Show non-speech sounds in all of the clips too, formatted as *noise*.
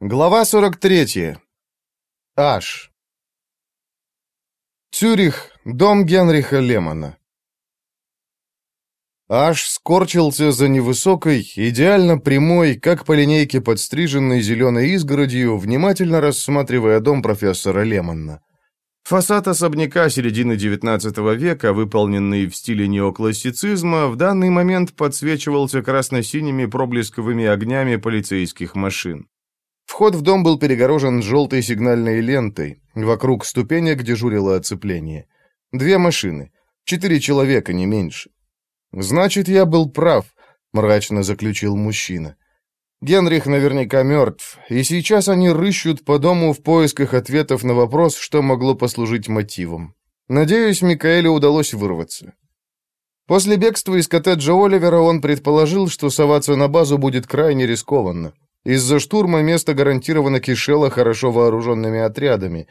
Глава 43. Аш. Цюрих, дом Генриха Лемона. Аш скорчился за невысокой, идеально прямой, как по линейке подстриженной зеленой изгородью, внимательно рассматривая дом профессора Лемона. Фасад особняка середины XIX века, выполненный в стиле неоклассицизма, в данный момент подсвечивался красно-синими проблесковыми огнями полицейских машин. Вход в дом был перегорожен желтой сигнальной лентой. Вокруг ступенек дежурило оцепление. Две машины. Четыре человека, не меньше. «Значит, я был прав», — мрачно заключил мужчина. Генрих наверняка мертв, и сейчас они рыщут по дому в поисках ответов на вопрос, что могло послужить мотивом. Надеюсь, Микаэлю удалось вырваться. После бегства из коттеджа Оливера он предположил, что соваться на базу будет крайне рискованно. Из-за штурма место гарантированно кишело хорошо вооруженными отрядами.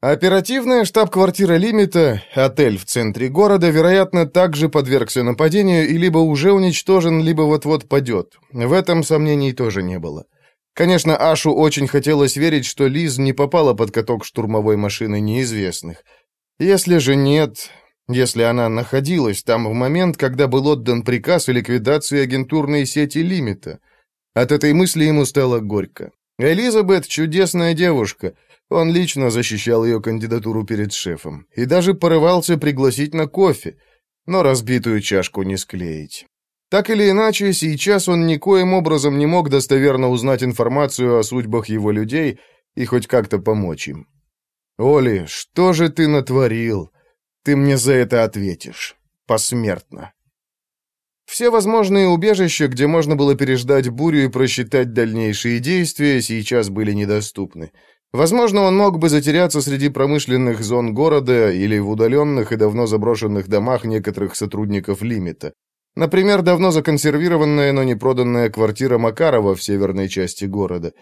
Оперативная штаб-квартира «Лимита», отель в центре города, вероятно, также подвергся нападению и либо уже уничтожен, либо вот-вот падет. В этом сомнений тоже не было. Конечно, Ашу очень хотелось верить, что Лиз не попала под каток штурмовой машины неизвестных. Если же нет, если она находилась там в момент, когда был отдан приказ о ликвидации агентурной сети «Лимита», от этой мысли ему стало горько. Элизабет — чудесная девушка. Он лично защищал ее кандидатуру перед шефом. И даже порывался пригласить на кофе. Но разбитую чашку не склеить. Так или иначе, сейчас он никоим образом не мог достоверно узнать информацию о судьбах его людей и хоть как-то помочь им. «Оли, что же ты натворил? Ты мне за это ответишь. Посмертно». Все возможные убежища, где можно было переждать бурю и просчитать дальнейшие действия, сейчас были недоступны. Возможно, он мог бы затеряться среди промышленных зон города или в удаленных и давно заброшенных домах некоторых сотрудников лимита. Например, давно законсервированная, но не проданная квартира Макарова в северной части города.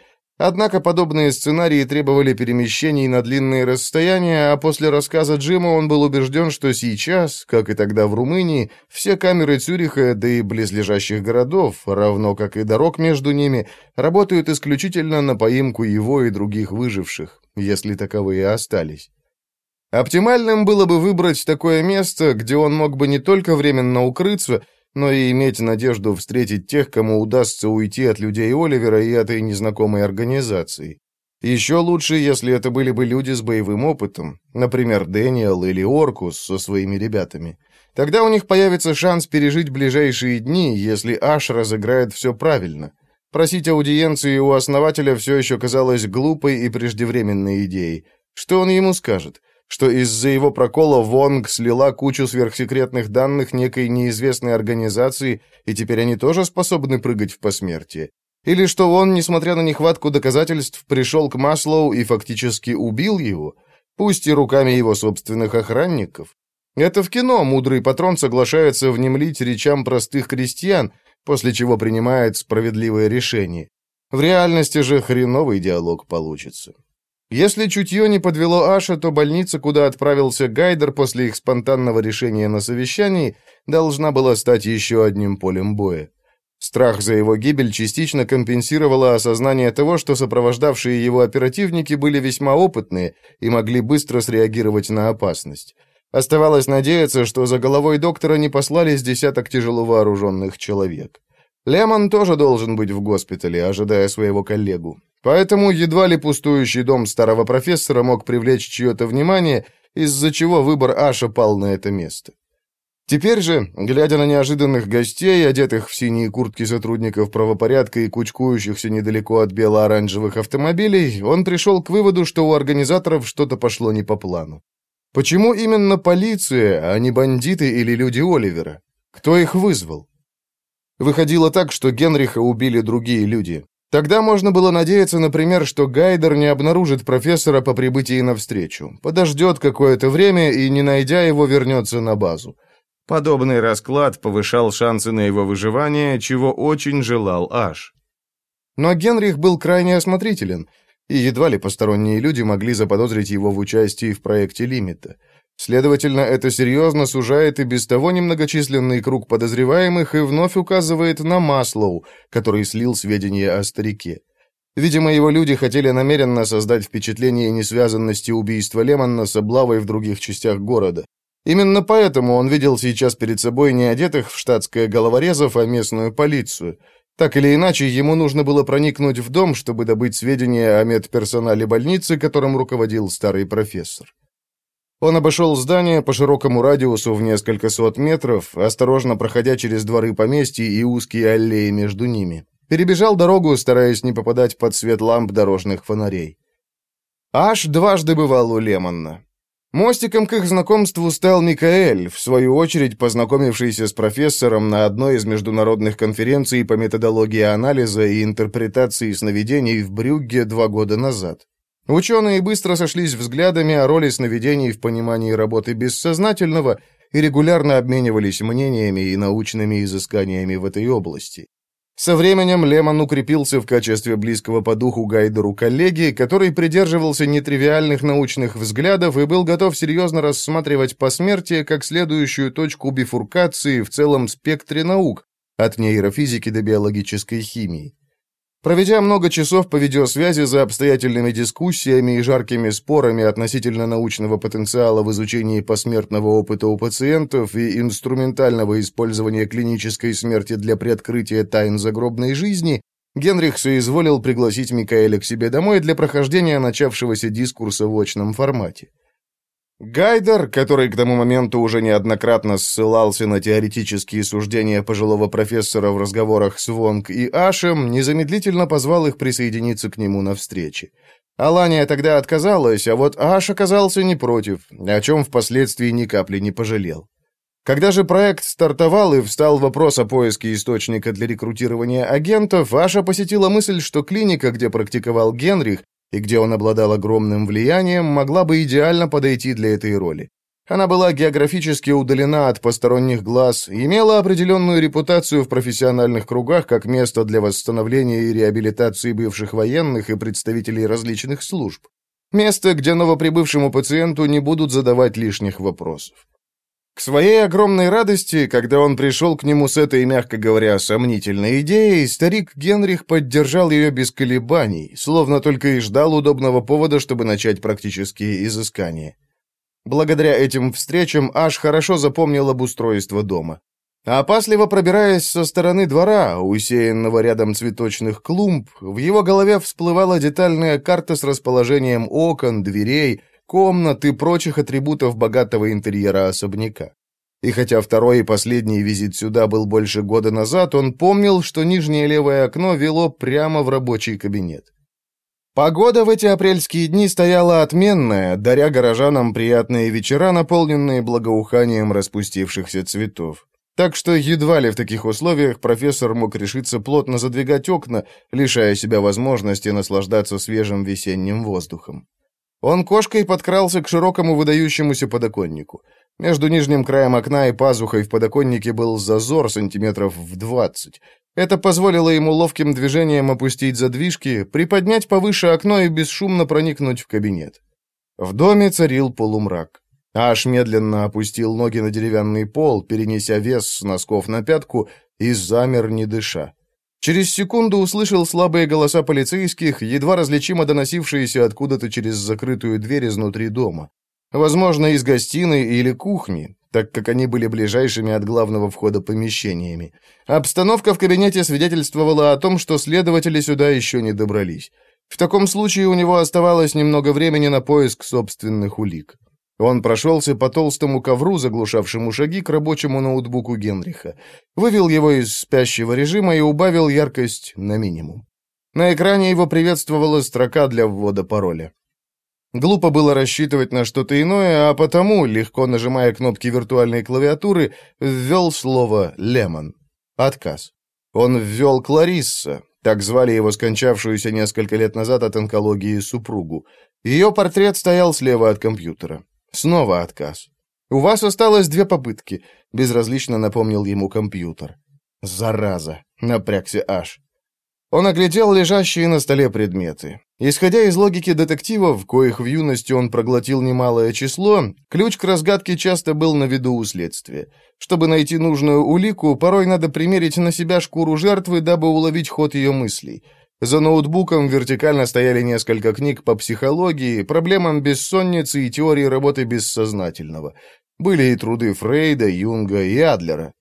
Однако подобные сценарии требовали перемещений на длинные расстояния, а после рассказа Джима он был убежден, что сейчас, как и тогда в Румынии, все камеры Цюриха, да и близлежащих городов, равно как и дорог между ними, работают исключительно на поимку его и других выживших, если таковые остались. Оптимальным было бы выбрать такое место, где он мог бы не только временно укрыться, но и иметь надежду встретить тех, кому удастся уйти от людей Оливера и этой незнакомой организации. Еще лучше, если это были бы люди с боевым опытом, например, Дэниел или Оркус со своими ребятами. Тогда у них появится шанс пережить ближайшие дни, если Аш разыграет все правильно. Просить аудиенции у основателя все еще казалось глупой и преждевременной идеей. Что он ему скажет? Что из-за его прокола Вонг слила кучу сверхсекретных данных некой неизвестной организации, и теперь они тоже способны прыгать в посмертие. Или что он, несмотря на нехватку доказательств, пришел к Маслоу и фактически убил его, пусть и руками его собственных охранников. Это в кино мудрый патрон соглашается внемлить речам простых крестьян, после чего принимает справедливое решение. В реальности же хреновый диалог получится. Если чутье не подвело Аша, то больница, куда отправился Гайдер после их спонтанного решения на совещании, должна была стать еще одним полем боя. Страх за его гибель частично компенсировало осознание того, что сопровождавшие его оперативники были весьма опытные и могли быстро среагировать на опасность. Оставалось надеяться, что за головой доктора не послали с десяток тяжело вооруженных человек. Лемон тоже должен быть в госпитале, ожидая своего коллегу. Поэтому едва ли пустующий дом старого профессора мог привлечь чье-то внимание, из-за чего выбор Аша пал на это место. Теперь же, глядя на неожиданных гостей, одетых в синие куртки сотрудников правопорядка и кучкующихся недалеко от бело-оранжевых автомобилей, он пришел к выводу, что у организаторов что-то пошло не по плану. Почему именно полиция, а не бандиты или люди Оливера? Кто их вызвал? Выходило так, что Генриха убили другие люди. Тогда можно было надеяться, например, что Гайдер не обнаружит профессора по прибытии навстречу, подождет какое-то время и, не найдя его, вернется на базу. Подобный расклад повышал шансы на его выживание, чего очень желал Аш. Но Генрих был крайне осмотрителен, и едва ли посторонние люди могли заподозрить его в участии в проекте «Лимита». Следовательно, это серьезно сужает и без того немногочисленный круг подозреваемых и вновь указывает на Маслоу, который слил сведения о старике. Видимо, его люди хотели намеренно создать впечатление несвязанности убийства Лемонна с облавой в других частях города. Именно поэтому он видел сейчас перед собой не одетых в штатское головорезов, а местную полицию. Так или иначе, ему нужно было проникнуть в дом, чтобы добыть сведения о медперсонале больницы, которым руководил старый профессор. Он обошел здание по широкому радиусу в несколько сот метров, осторожно проходя через дворы поместья и узкие аллеи между ними. Перебежал дорогу, стараясь не попадать под свет ламп дорожных фонарей. Аж дважды бывал у Лемонна. Мостиком к их знакомству стал Микаэль, в свою очередь познакомившийся с профессором на одной из международных конференций по методологии анализа и интерпретации сновидений в Брюгге два года назад. Ученые быстро сошлись взглядами о роли сновидений в понимании работы бессознательного и регулярно обменивались мнениями и научными изысканиями в этой области. Со временем Лемон укрепился в качестве близкого по духу Гайдеру коллеги, который придерживался нетривиальных научных взглядов и был готов серьезно рассматривать посмертие как следующую точку бифуркации в целом спектре наук, от нейрофизики до биологической химии. Проведя много часов по видеосвязи за обстоятельными дискуссиями и жаркими спорами относительно научного потенциала в изучении посмертного опыта у пациентов и инструментального использования клинической смерти для приоткрытия тайн загробной жизни, Генрих соизволил пригласить Микаэля к себе домой для прохождения начавшегося дискурса в очном формате. Гайдер, который к тому моменту уже неоднократно ссылался на теоретические суждения пожилого профессора в разговорах с Вонг и Ашем, незамедлительно позвал их присоединиться к нему на встрече. Алания тогда отказалась, а вот Аш оказался не против, о чем впоследствии ни капли не пожалел. Когда же проект стартовал и встал вопрос о поиске источника для рекрутирования агентов, Аша посетила мысль, что клиника, где практиковал Генрих, и где он обладал огромным влиянием, могла бы идеально подойти для этой роли. Она была географически удалена от посторонних глаз, имела определенную репутацию в профессиональных кругах как место для восстановления и реабилитации бывших военных и представителей различных служб. Место, где новоприбывшему пациенту не будут задавать лишних вопросов. К своей огромной радости, когда он пришел к нему с этой, мягко говоря, сомнительной идеей, старик Генрих поддержал ее без колебаний, словно только и ждал удобного повода, чтобы начать практические изыскания. Благодаря этим встречам Аш хорошо запомнил обустройство дома. Опасливо пробираясь со стороны двора, усеянного рядом цветочных клумб, в его голове всплывала детальная карта с расположением окон, дверей, комнат и прочих атрибутов богатого интерьера особняка. И хотя второй и последний визит сюда был больше года назад, он помнил, что нижнее левое окно вело прямо в рабочий кабинет. Погода в эти апрельские дни стояла отменная, даря горожанам приятные вечера, наполненные благоуханием распустившихся цветов. Так что едва ли в таких условиях профессор мог решиться плотно задвигать окна, лишая себя возможности наслаждаться свежим весенним воздухом. Он кошкой подкрался к широкому выдающемуся подоконнику. Между нижним краем окна и пазухой в подоконнике был зазор сантиметров в двадцать. Это позволило ему ловким движением опустить задвижки, приподнять повыше окно и бесшумно проникнуть в кабинет. В доме царил полумрак. Аш медленно опустил ноги на деревянный пол, перенеся вес с носков на пятку, и замер, не дыша. Через секунду услышал слабые голоса полицейских, едва различимо доносившиеся откуда-то через закрытую дверь изнутри дома. Возможно, из гостиной или кухни, так как они были ближайшими от главного входа помещениями. Обстановка в кабинете свидетельствовала о том, что следователи сюда еще не добрались. В таком случае у него оставалось немного времени на поиск собственных улик. Он прошелся по толстому ковру, заглушавшему шаги к рабочему ноутбуку Генриха, вывел его из спящего режима и убавил яркость на минимум. На экране его приветствовала строка для ввода пароля. Глупо было рассчитывать на что-то иное, а потому, легко нажимая кнопки виртуальной клавиатуры, ввел слово «Лемон». Отказ. Он ввел Кларисса, так звали его скончавшуюся несколько лет назад от онкологии супругу. Ее портрет стоял слева от компьютера. Снова отказ. «У вас осталось две попытки», — безразлично напомнил ему компьютер. «Зараза!» — напрягся Аш. Он оглядел лежащие на столе предметы. Исходя из логики детективов, коих в юности он проглотил немалое число, ключ к разгадке часто был на виду у следствия. Чтобы найти нужную улику, порой надо примерить на себя шкуру жертвы, дабы уловить ход ее мыслей. За ноутбуком вертикально стояли несколько книг по психологии, проблемам бессонницы и теории работы бессознательного. Были и труды Фрейда, Юнга и Адлера.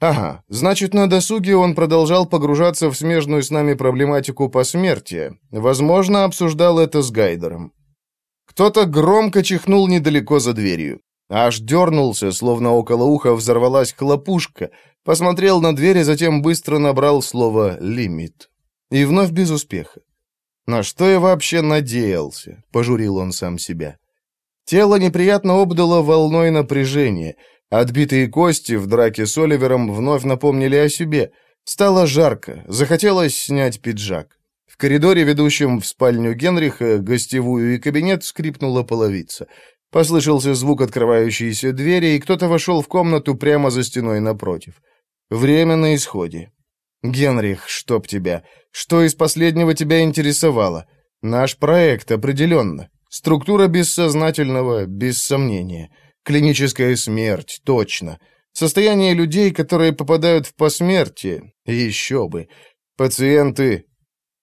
Ага, значит, на досуге он продолжал погружаться в смежную с нами проблематику посмертия. Возможно, обсуждал это с Гайдером. Кто-то громко чихнул недалеко за дверью. Аж дернулся, словно около уха взорвалась хлопушка, посмотрел на дверь и затем быстро набрал слово «лимит». И вновь без успеха. «На что я вообще надеялся?» — пожурил он сам себя. Тело неприятно обдало волной напряжения — Отбитые кости в драке с Оливером вновь напомнили о себе. Стало жарко, захотелось снять пиджак. В коридоре, ведущем в спальню Генриха, гостевую и кабинет, скрипнула половица. Послышался звук открывающейся двери, и кто-то вошел в комнату прямо за стеной напротив. Время на исходе. «Генрих, чтоб тебя! Что из последнего тебя интересовало? Наш проект, определенно. Структура бессознательного, без сомнения». Клиническая смерть, точно. Состояние людей, которые попадают в посмертие. Еще бы. Пациенты...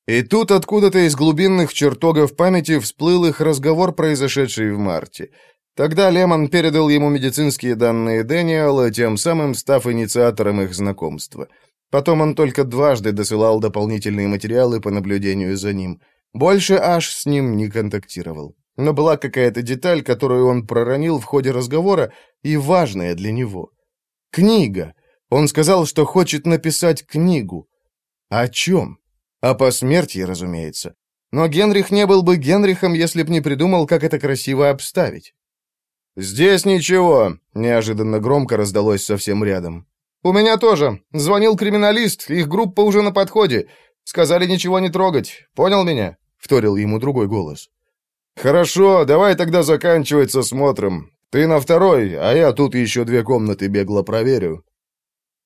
И тут откуда-то из глубинных чертогов памяти всплыл их разговор, произошедший в марте. Тогда Лемон передал ему медицинские данные Дэниела, тем самым став инициатором их знакомства. Потом он только дважды досылал дополнительные материалы по наблюдению за ним. Больше Аш с ним не контактировал. Но была какая-то деталь, которую он проронил в ходе разговора, и важная для него. Книга. Он сказал, что хочет написать книгу. О чем? О посмертии, разумеется. Но Генрих не был бы Генрихом, если б не придумал, как это красиво обставить. «Здесь ничего», — неожиданно громко раздалось совсем рядом. «У меня тоже. Звонил криминалист, их группа уже на подходе. Сказали ничего не трогать. Понял меня?» — вторил ему другой голос. «Хорошо, давай тогда заканчивать с осмотром. Ты на второй, а я тут еще две комнаты бегло проверю».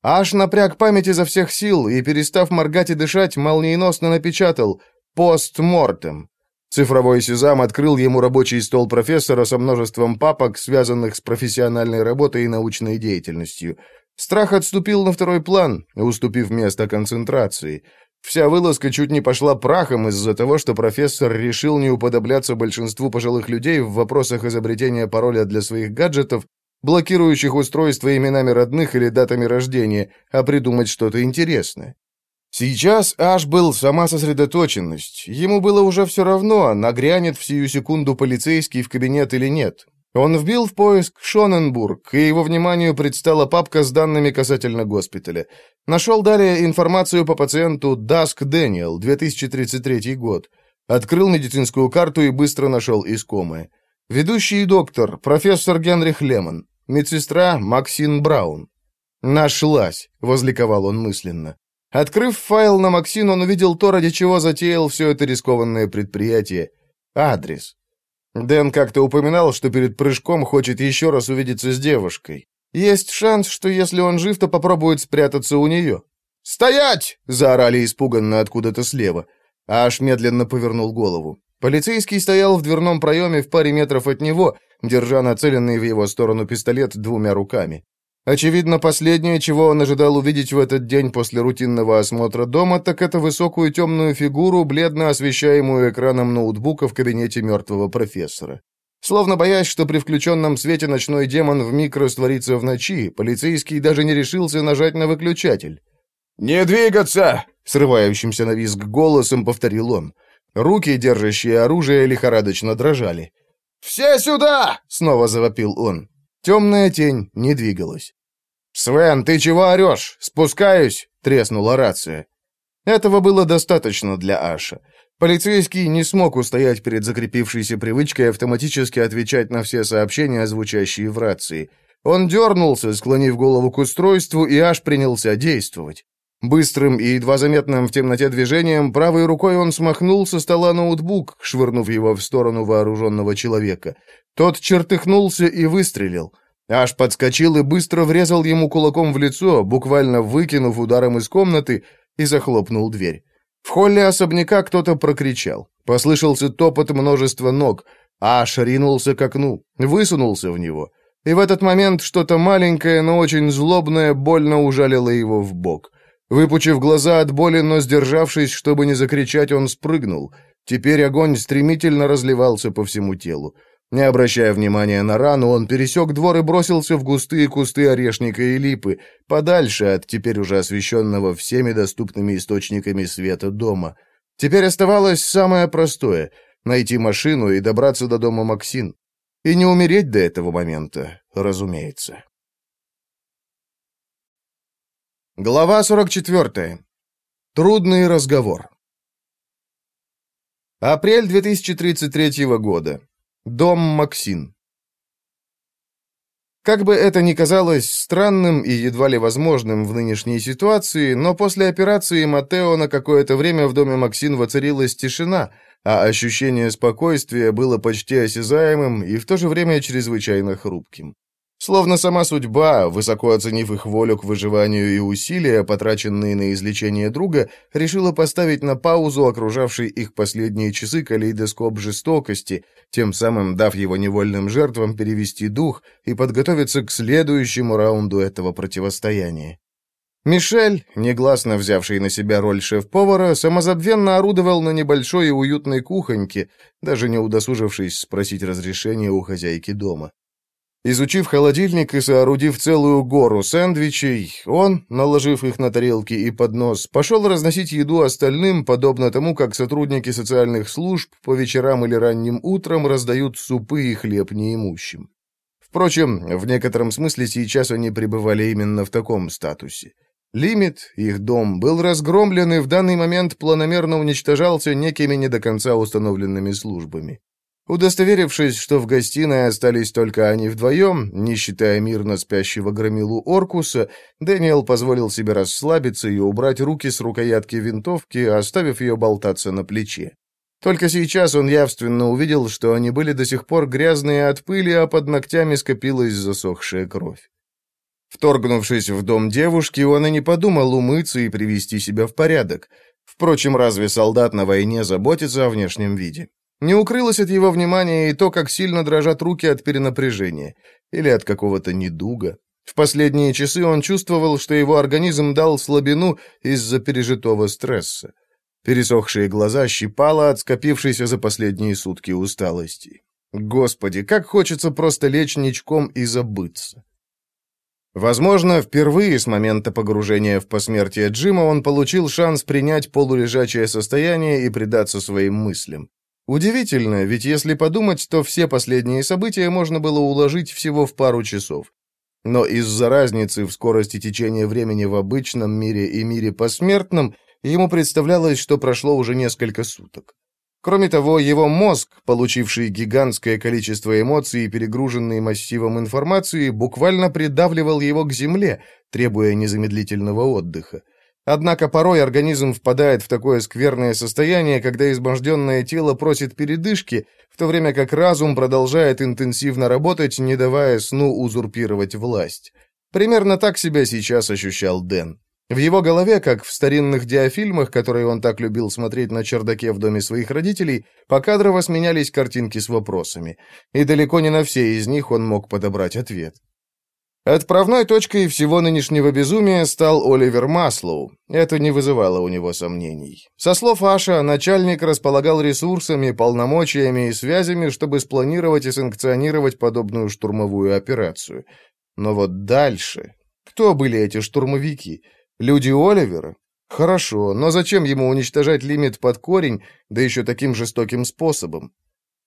Аж напряг память изо всех сил и, перестав моргать и дышать, молниеносно напечатал «постмортем». Цифровой сезам открыл ему рабочий стол профессора со множеством папок, связанных с профессиональной работой и научной деятельностью. Страх отступил на второй план, уступив место концентрации. Вся вылазка чуть не пошла прахом из-за того, что профессор решил не уподобляться большинству пожилых людей в вопросах изобретения пароля для своих гаджетов, блокирующих устройства именами родных или датами рождения, а придумать что-то интересное. Сейчас Аш был сама сосредоточенность. Ему было уже все равно, нагрянет в сию секунду полицейский в кабинет или нет. Он вбил в поиск Шоненбург, и его вниманию предстала папка с данными касательно госпиталя. Нашел далее информацию по пациенту Даск Дэниел, 2033 год. Открыл медицинскую карту и быстро нашел искомое. Ведущий доктор, профессор Генрих Лемон. Медсестра Максин Браун. «Нашлась!» — возликовал он мысленно. Открыв файл на Максин, он увидел то, ради чего затеял все это рискованное предприятие. Адрес. Дэн как-то упоминал, что перед прыжком хочет еще раз увидеться с девушкой. Есть шанс, что если он жив, то попробует спрятаться у нее. «Стоять!» — заорали испуганно откуда-то слева. Аш медленно повернул голову. Полицейский стоял в дверном проеме в паре метров от него, держа нацеленный в его сторону пистолет двумя руками. Очевидно, последнее, чего он ожидал увидеть в этот день после рутинного осмотра дома, так это высокую темную фигуру, бледно освещаемую экраном ноутбука в кабинете мертвого профессора. Словно боясь, что при включенном свете ночной демон вмиг растворится в ночи, полицейский даже не решился нажать на выключатель. «Не двигаться!» — срывающимся на визг голосом повторил он. Руки, держащие оружие, лихорадочно дрожали. «Все сюда!» — снова завопил он. Темная тень не двигалась. «Свен, ты чего орешь? Спускаюсь!» — треснула рация. Этого было достаточно для Аша. Полицейский не смог устоять перед закрепившейся привычкой автоматически отвечать на все сообщения, звучащие в рации. Он дернулся, склонив голову к устройству, и аж принялся действовать. Быстрым и едва заметным в темноте движением правой рукой он смахнул со стола ноутбук, швырнув его в сторону вооруженного человека. Тот чертыхнулся и выстрелил. Аж подскочил и быстро врезал ему кулаком в лицо, буквально выкинув ударом из комнаты, и захлопнул дверь. В холле особняка кто-то прокричал. Послышался топот множества ног. Аш ринулся к окну, высунулся в него. И в этот момент что-то маленькое, но очень злобное больно ужалило его в бок. Выпучив глаза от боли, но сдержавшись, чтобы не закричать, он спрыгнул. Теперь огонь стремительно разливался по всему телу. Не обращая внимания на рану, он пересек двор и бросился в густые кусты орешника и липы, подальше от теперь уже освещенного всеми доступными источниками света дома. Теперь оставалось самое простое — найти машину и добраться до дома Максин. И не умереть до этого момента, разумеется. Глава 44. Трудный разговор. Апрель 2033 года. Дом Максин. Как бы это ни казалось странным и едва ли возможным в нынешней ситуации, но после операции Матео на какое-то время в доме Максин воцарилась тишина, а ощущение спокойствия было почти осязаемым и в то же время чрезвычайно хрупким. Словно сама судьба, высоко оценив их волю к выживанию и усилия, потраченные на излечение друга, решила поставить на паузу окружавший их последние часы калейдоскоп жестокости, тем самым дав его невольным жертвам перевести дух и подготовиться к следующему раунду этого противостояния. Мишель, негласно взявший на себя роль шеф-повара, самозабвенно орудовал на небольшой и уютной кухоньке, даже не удосужившись спросить разрешения у хозяйки дома. Изучив холодильник и соорудив целую гору сэндвичей, он, наложив их на тарелки и поднос, пошел разносить еду остальным, подобно тому, как сотрудники социальных служб по вечерам или ранним утром раздают супы и хлеб неимущим. Впрочем, в некотором смысле сейчас они пребывали именно в таком статусе. Лимит, их дом, был разгромлен и в данный момент планомерно уничтожался некими не до конца установленными службами. Удостоверившись, что в гостиной остались только они вдвоем, не считая мирно спящего громилу Оркуса, Дэниел позволил себе расслабиться и убрать руки с рукоятки винтовки, оставив ее болтаться на плече. Только сейчас он явственно увидел, что они были до сих пор грязные от пыли, а под ногтями скопилась засохшая кровь. Вторгнувшись в дом девушки, он и не подумал умыться и привести себя в порядок. Впрочем, разве солдат на войне заботится о внешнем виде? Не укрылось от его внимания и то, как сильно дрожат руки от перенапряжения или от какого-то недуга. В последние часы он чувствовал, что его организм дал слабину из-за пережитого стресса. Пересохшие глаза щипало от скопившейся за последние сутки усталости. Господи, как хочется просто лечь ничком и забыться. Возможно, впервые с момента погружения в посмертие Джима он получил шанс принять полулежачее состояние и предаться своим мыслям. Удивительно, ведь если подумать, то все последние события можно было уложить всего в пару часов. Но из-за разницы в скорости течения времени в обычном мире и мире посмертном, ему представлялось, что прошло уже несколько суток. Кроме того, его мозг, получивший гигантское количество эмоций и перегруженный массивом информации, буквально придавливал его к земле, требуя незамедлительного отдыха. Однако порой организм впадает в такое скверное состояние, когда изможденное тело просит передышки, в то время как разум продолжает интенсивно работать, не давая сну узурпировать власть. Примерно так себя сейчас ощущал Дэн. В его голове, как в старинных диафильмах, которые он так любил смотреть на чердаке в доме своих родителей, покадрово сменялись картинки с вопросами. И далеко не на все из них он мог подобрать ответ. Отправной точкой всего нынешнего безумия стал Оливер Маслоу. Это не вызывало у него сомнений. Со слов Аша, начальник располагал ресурсами, полномочиями и связями, чтобы спланировать и санкционировать подобную штурмовую операцию. Но вот дальше... Кто были эти штурмовики? Люди Оливера? Хорошо, но зачем ему уничтожать лимит под корень, да еще таким жестоким способом?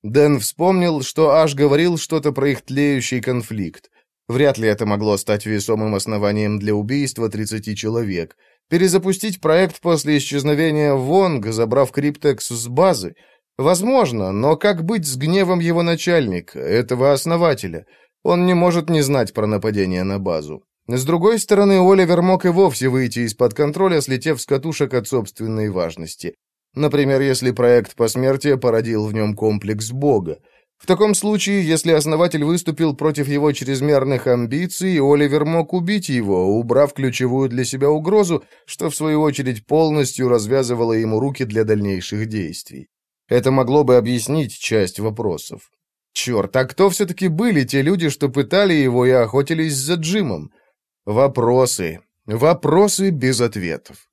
Дэн вспомнил, что Аш говорил что-то про их тлеющий конфликт. Вряд ли это могло стать весомым основанием для убийства 30 человек. Перезапустить проект после исчезновения Вонг, забрав Криптекс с базы? Возможно, но как быть с гневом его начальника, этого основателя? Он не может не знать про нападение на базу. С другой стороны, Оливер мог и вовсе выйти из-под контроля, слетев с катушек от собственной важности. Например, если проект посмертия породил в нем комплекс Бога. В таком случае, если основатель выступил против его чрезмерных амбиций, Оливер мог убить его, убрав ключевую для себя угрозу, что в свою очередь полностью развязывало ему руки для дальнейших действий. Это могло бы объяснить часть вопросов. Черт, а кто все-таки были те люди, что пытали его и охотились за Джимом? Вопросы. Вопросы без ответов.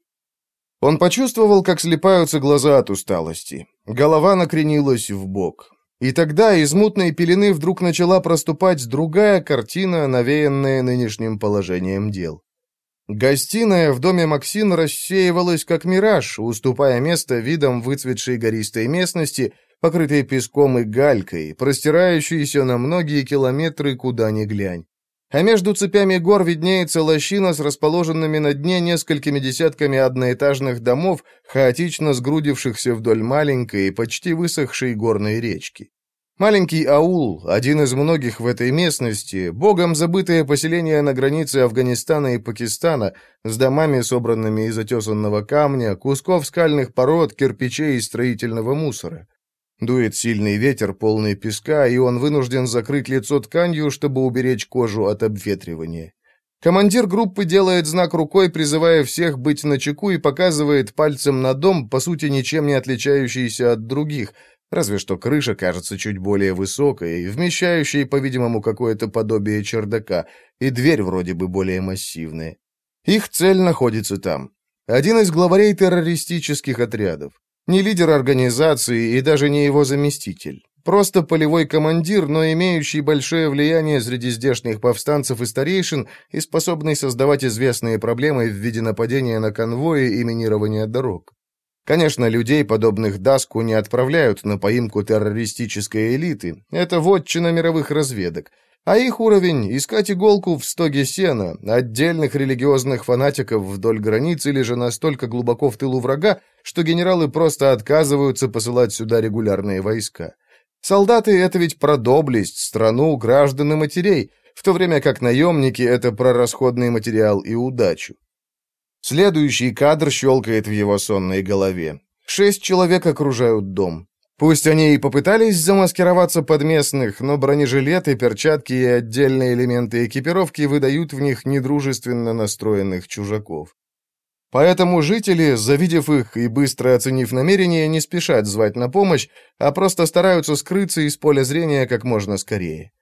Он почувствовал, как слепаются глаза от усталости. Голова накренилась в бок. И тогда из мутной пелены вдруг начала проступать другая картина, навеянная нынешним положением дел. Гостиная в доме Максин рассеивалась как мираж, уступая место видам выцветшей гористой местности, покрытой песком и галькой, простирающейся на многие километры куда ни глянь а между цепями гор виднеется лощина с расположенными на дне несколькими десятками одноэтажных домов, хаотично сгрудившихся вдоль маленькой почти высохшей горной речки. Маленький аул, один из многих в этой местности, богом забытое поселение на границе Афганистана и Пакистана, с домами, собранными из отесанного камня, кусков скальных пород, кирпичей и строительного мусора. Дует сильный ветер, полный песка, и он вынужден закрыть лицо тканью, чтобы уберечь кожу от обветривания. Командир группы делает знак рукой, призывая всех быть начеку и показывает пальцем на дом, по сути, ничем не отличающийся от других, разве что крыша кажется чуть более высокой, вмещающей, по-видимому, какое-то подобие чердака, и дверь вроде бы более массивная. Их цель находится там. Один из главарей террористических отрядов. Не лидер организации и даже не его заместитель. Просто полевой командир, но имеющий большое влияние среди здешних повстанцев и старейшин и способный создавать известные проблемы в виде нападения на конвои и минирования дорог. Конечно, людей, подобных Даску, не отправляют на поимку террористической элиты. Это вотчина мировых разведок. А их уровень — искать иголку в стоге сена, отдельных религиозных фанатиков вдоль границы или же настолько глубоко в тылу врага, что генералы просто отказываются посылать сюда регулярные войска. Солдаты — это ведь про доблесть, страну, граждан и матерей, в то время как наемники — это про расходный материал и удачу. Следующий кадр щелкает в его сонной голове. Шесть человек окружают дом. Пусть они и попытались замаскироваться под местных, но бронежилеты, перчатки и отдельные элементы экипировки выдают в них недружественно настроенных чужаков. Поэтому жители, завидев их и быстро оценив намерения, не спешат звать на помощь, а просто стараются скрыться из поля зрения как можно скорее.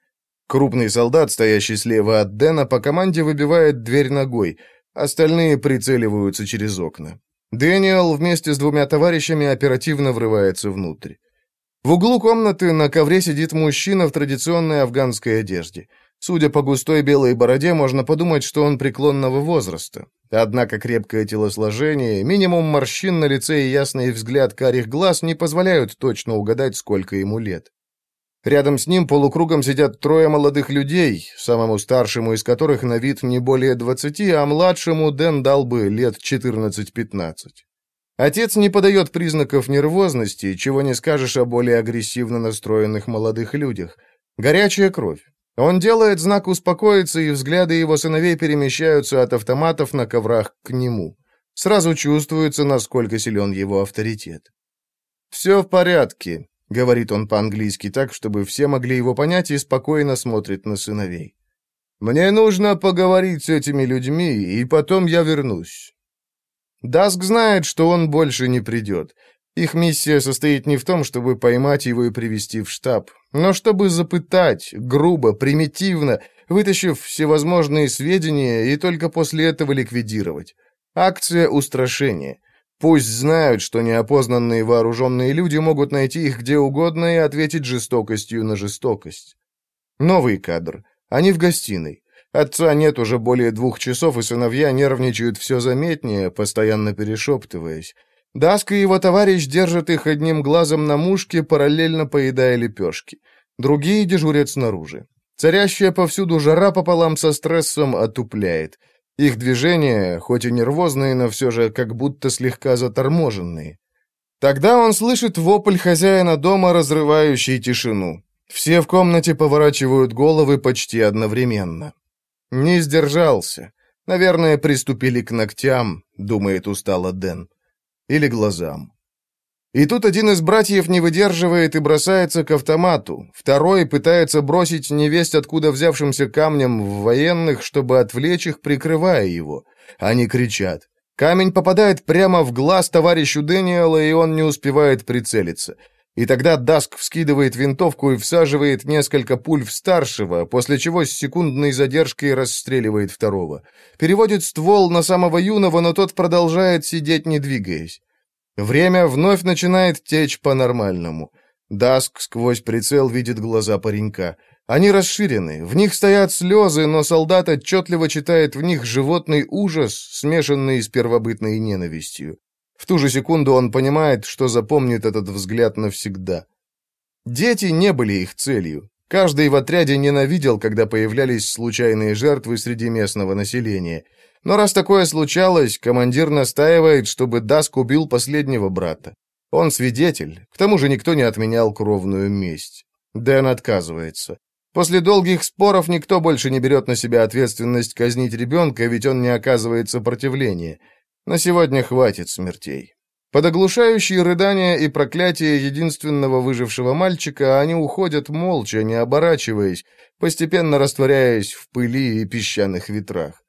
Крупный солдат, стоящий слева от Дэна, по команде выбивает дверь ногой, остальные прицеливаются через окна. Дэниел вместе с двумя товарищами оперативно врывается внутрь. В углу комнаты на ковре сидит мужчина в традиционной афганской одежде. Судя по густой белой бороде, можно подумать, что он преклонного возраста. Однако крепкое телосложение, минимум морщин на лице и ясный взгляд карих глаз не позволяют точно угадать, сколько ему лет. Рядом с ним полукругом сидят трое молодых людей, самому старшему из которых на вид не более двадцати, а младшему Дэн дал бы лет четырнадцать-пятнадцать. Отец не подает признаков нервозности, чего не скажешь о более агрессивно настроенных молодых людях. Горячая кровь. Он делает знак успокоиться, и взгляды его сыновей перемещаются от автоматов на коврах к нему. Сразу чувствуется, насколько силен его авторитет. «Все в порядке», — говорит он по-английски так, чтобы все могли его понять, и спокойно смотрит на сыновей. «Мне нужно поговорить с этими людьми, и потом я вернусь. Даск знает, что он больше не придет. Их миссия состоит не в том, чтобы поймать его и привести в штаб, но чтобы запытать, грубо, примитивно, вытащив всевозможные сведения и только после этого ликвидировать. Акция устрашения. Пусть знают, что неопознанные вооруженные люди могут найти их где угодно и ответить жестокостью на жестокость. Новый кадр. Они в гостиной. Отца нет уже более двух часов, и сыновья нервничают все заметнее, постоянно перешептываясь. Даска и его товарищ держат их одним глазом на мушке, параллельно поедая лепешки. Другие дежурят снаружи. Царящая повсюду жара пополам со стрессом отупляет. Их движения, хоть и нервозные, но все же как будто слегка заторможенные. Тогда он слышит вопль хозяина дома, разрывающий тишину. Все в комнате поворачивают головы почти одновременно. Не сдержался. Наверное, приступили к ногтям, думает устало Дэн. Или глазам. И тут один из братьев не выдерживает и бросается к автомату. Второй пытается бросить невесть откуда взявшимся камнем в военных, чтобы отвлечь их, прикрывая его. Они кричат. Камень попадает прямо в глаз товарищу Дэниела, и он не успевает прицелиться. И тогда Даск вскидывает винтовку и всаживает несколько пуль в старшего, после чего с секундной задержкой расстреливает второго. Переводит ствол на самого юного, но тот продолжает сидеть, не двигаясь. Время вновь начинает течь по-нормальному. Даск сквозь прицел видит глаза паренька. Они расширены, в них стоят слезы, но солдат отчетливо читает в них животный ужас, смешанный с первобытной ненавистью. В ту же секунду он понимает, что запомнит этот взгляд навсегда. Дети не были их целью. Каждый в отряде ненавидел, когда появлялись случайные жертвы среди местного населения. Но раз такое случалось, командир настаивает, чтобы Даск убил последнего брата. Он свидетель, к тому же никто не отменял кровную месть. Дэн отказывается. После долгих споров никто больше не берет на себя ответственность казнить ребенка, ведь он не оказывает сопротивления. На сегодня хватит смертей. Под оглушающие рыдания и проклятия единственного выжившего мальчика они уходят молча, не оборачиваясь, постепенно растворяясь в пыли и песчаных ветрах.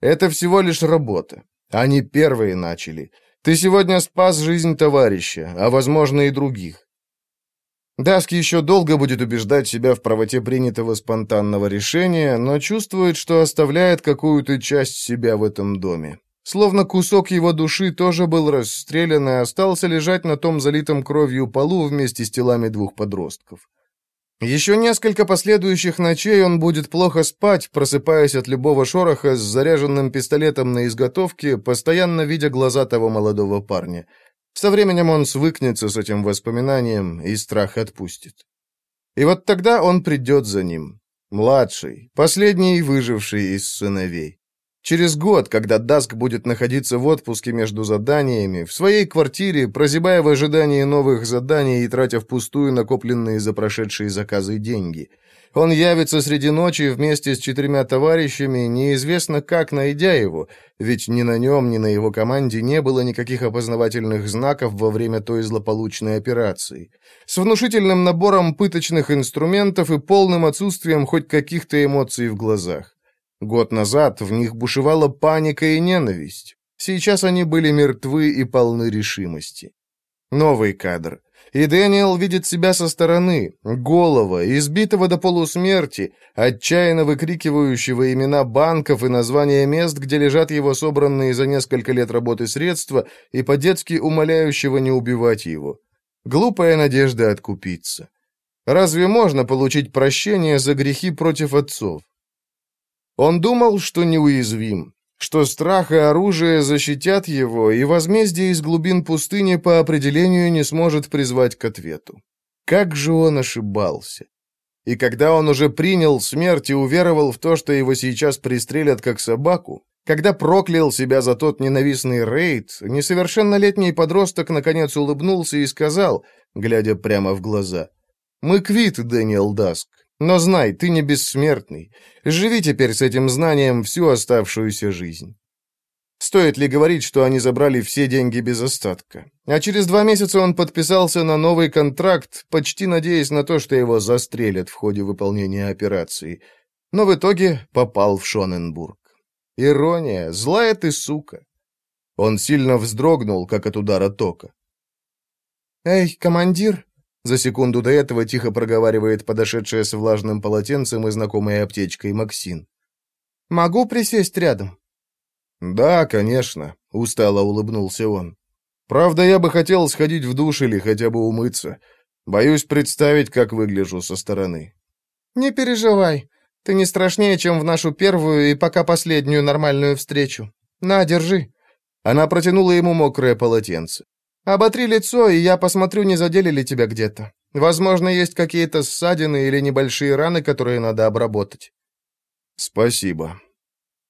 Это всего лишь работа. Они первые начали. Ты сегодня спас жизнь товарища, а, возможно, и других. Даск еще долго будет убеждать себя в правоте принятого спонтанного решения, но чувствует, что оставляет какую-то часть себя в этом доме. Словно кусок его души тоже был расстрелян и остался лежать на том залитом кровью полу вместе с телами двух подростков. Еще несколько последующих ночей он будет плохо спать, просыпаясь от любого шороха с заряженным пистолетом на изготовке, постоянно видя глаза того молодого парня. Со временем он свыкнется с этим воспоминанием, и страх отпустит. И вот тогда он придет за ним. Младший, последний выживший из сыновей. Через год, когда Даск будет находиться в отпуске между заданиями, в своей квартире, прозябая в ожидании новых заданий и тратя впустую накопленные за прошедшие заказы деньги. Он явится среди ночи вместе с четырьмя товарищами, неизвестно как найдя его, ведь ни на нем, ни на его команде не было никаких опознавательных знаков во время той злополучной операции. С внушительным набором пыточных инструментов и полным отсутствием хоть каких-то эмоций в глазах. Год назад в них бушевала паника и ненависть. Сейчас они были мертвы и полны решимости. Новый кадр. И Дэниел видит себя со стороны, голого, избитого до полусмерти, отчаянно выкрикивающего имена банков и названия мест, где лежат его собранные за несколько лет работы средства, и по-детски умоляющего не убивать его. Глупая надежда откупиться. Разве можно получить прощение за грехи против отцов? Он думал, что неуязвим, что страх и оружие защитят его, и возмездие из глубин пустыни по определению не сможет призвать к ответу. Как же он ошибался! И когда он уже принял смерть и уверовал в то, что его сейчас пристрелят как собаку, когда проклял себя за тот ненавистный рейд, несовершеннолетний подросток наконец улыбнулся и сказал, глядя прямо в глаза, «Мы квит, Дэниел Даск. Но знай, ты не бессмертный. Живи теперь с этим знанием всю оставшуюся жизнь. Стоит ли говорить, что они забрали все деньги без остатка? А через два месяца он подписался на новый контракт, почти надеясь на то, что его застрелят в ходе выполнения операции. Но в итоге попал в Шоненбург. Ирония, злая ты сука. Он сильно вздрогнул, как от удара тока. «Эй, командир!» За секунду до этого тихо проговаривает подошедшая с влажным полотенцем и знакомой аптечкой Максин. «Могу присесть рядом?» «Да, конечно», — устало улыбнулся он. «Правда, я бы хотел сходить в душ или хотя бы умыться. Боюсь представить, как выгляжу со стороны». «Не переживай. Ты не страшнее, чем в нашу первую и пока последнюю нормальную встречу. На, держи». Она протянула ему мокрое полотенце. Оботри лицо, и я посмотрю, не задели ли тебя где-то. Возможно, есть какие-то ссадины или небольшие раны, которые надо обработать». «Спасибо».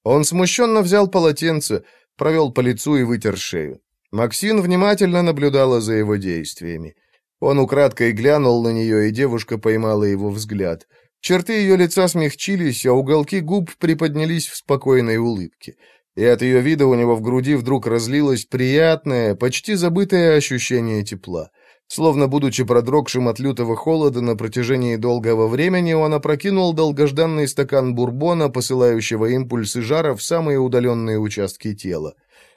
Он смущенно взял полотенце, провел по лицу и вытер шею. Максин внимательно наблюдала за его действиями. Он украдкой глянул на нее, и девушка поймала его взгляд. Черты ее лица смягчились, а уголки губ приподнялись в спокойной улыбке и от ее вида у него в груди вдруг разлилось приятное, почти забытое ощущение тепла. Словно будучи продрогшим от лютого холода на протяжении долгого времени, он опрокинул долгожданный стакан бурбона, посылающего импульсы жара в самые удаленные участки тела.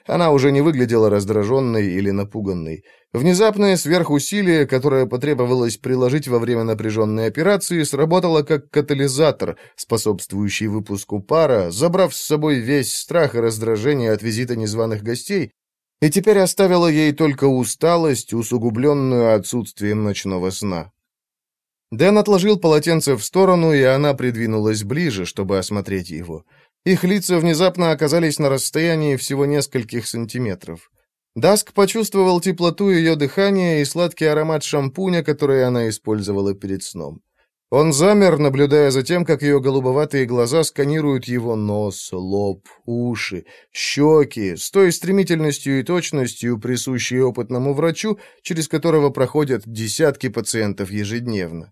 Она уже не выглядела раздраженной или напуганной. Внезапное сверхусилие, которое потребовалось приложить во время напряженной операции, сработало как катализатор, способствующий выпуску пара, забрав с собой весь страх и раздражение от визита незваных гостей, и теперь оставила ей только усталость, усугубленную отсутствием ночного сна. Дэн отложил полотенце в сторону, и она придвинулась ближе, чтобы осмотреть его. Их лица внезапно оказались на расстоянии всего нескольких сантиметров. Даск почувствовал теплоту ее дыхания и сладкий аромат шампуня, который она использовала перед сном. Он замер, наблюдая за тем, как ее голубоватые глаза сканируют его нос, лоб, уши, щеки, с той стремительностью и точностью, присущей опытному врачу, через которого проходят десятки пациентов ежедневно.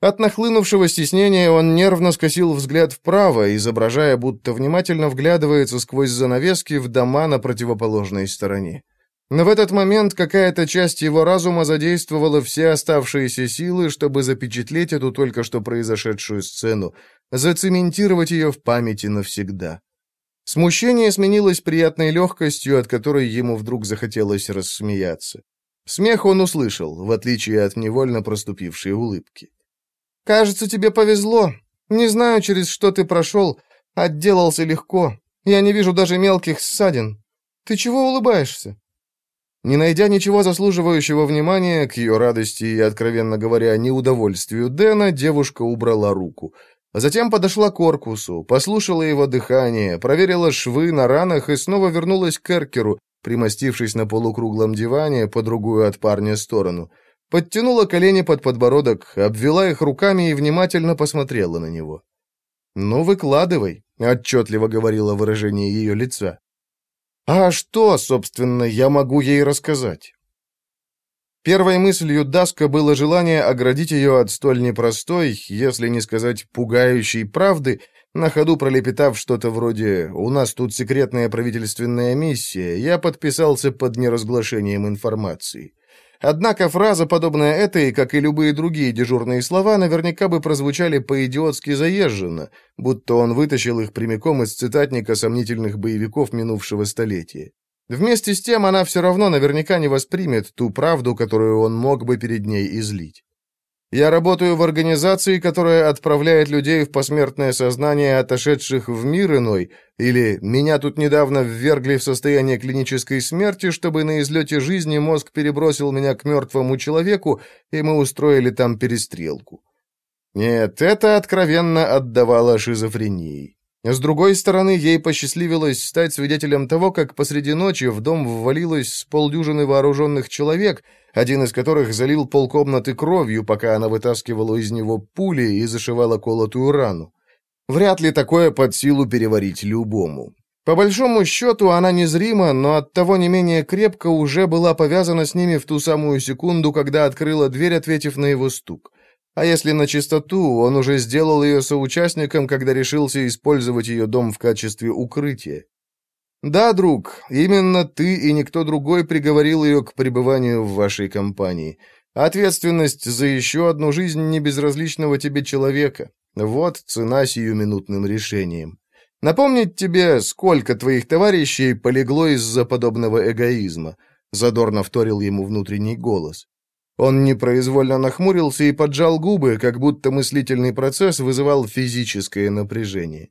От нахлынувшего стеснения он нервно скосил взгляд вправо, изображая, будто внимательно вглядывается сквозь занавески в дома на противоположной стороне. Но в этот момент какая-то часть его разума задействовала все оставшиеся силы, чтобы запечатлеть эту только что произошедшую сцену, зацементировать ее в памяти навсегда. Смущение сменилось приятной легкостью, от которой ему вдруг захотелось рассмеяться. Смех он услышал, в отличие от невольно проступившей улыбки. «Кажется, тебе повезло. Не знаю, через что ты прошел. Отделался легко. Я не вижу даже мелких ссадин. Ты чего улыбаешься?» Не найдя ничего заслуживающего внимания, к ее радости и, откровенно говоря, неудовольствию Дэна, девушка убрала руку. Затем подошла к Оркусу, послушала его дыхание, проверила швы на ранах и снова вернулась к Эркеру, примостившись на полукруглом диване по другую от парня сторону. Подтянула колени под подбородок, обвела их руками и внимательно посмотрела на него. «Ну, выкладывай», — отчетливо говорило выражение ее лица. «А что, собственно, я могу ей рассказать?» Первой мыслью Даска было желание оградить ее от столь непростой, если не сказать пугающей правды, на ходу пролепетав что-то вроде «У нас тут секретная правительственная миссия, я подписался под неразглашением информации». Однако фраза, подобная этой, как и любые другие дежурные слова, наверняка бы прозвучали по-идиотски заезженно, будто он вытащил их прямиком из цитатника сомнительных боевиков минувшего столетия. Вместе с тем она все равно наверняка не воспримет ту правду, которую он мог бы перед ней излить. Я работаю в организации, которая отправляет людей в посмертное сознание отошедших в мир иной, или меня тут недавно ввергли в состояние клинической смерти, чтобы на излете жизни мозг перебросил меня к мертвому человеку, и мы устроили там перестрелку. Нет, это откровенно отдавало шизофрении. С другой стороны, ей посчастливилось стать свидетелем того, как посреди ночи в дом ввалилось с полдюжины вооруженных человек, один из которых залил полкомнаты кровью, пока она вытаскивала из него пули и зашивала колотую рану. Вряд ли такое под силу переварить любому. По большому счету, она незрима, но оттого не менее крепко уже была повязана с ними в ту самую секунду, когда открыла дверь, ответив на его стук. А если на чистоту, он уже сделал ее соучастником, когда решился использовать ее дом в качестве укрытия. Да, друг, именно ты и никто другой приговорил ее к пребыванию в вашей компании. Ответственность за еще одну жизнь небезразличного тебе человека. Вот цена сиюминутным решением. Напомнить тебе, сколько твоих товарищей полегло из-за подобного эгоизма, задорно вторил ему внутренний голос. Он непроизвольно нахмурился и поджал губы, как будто мыслительный процесс вызывал физическое напряжение.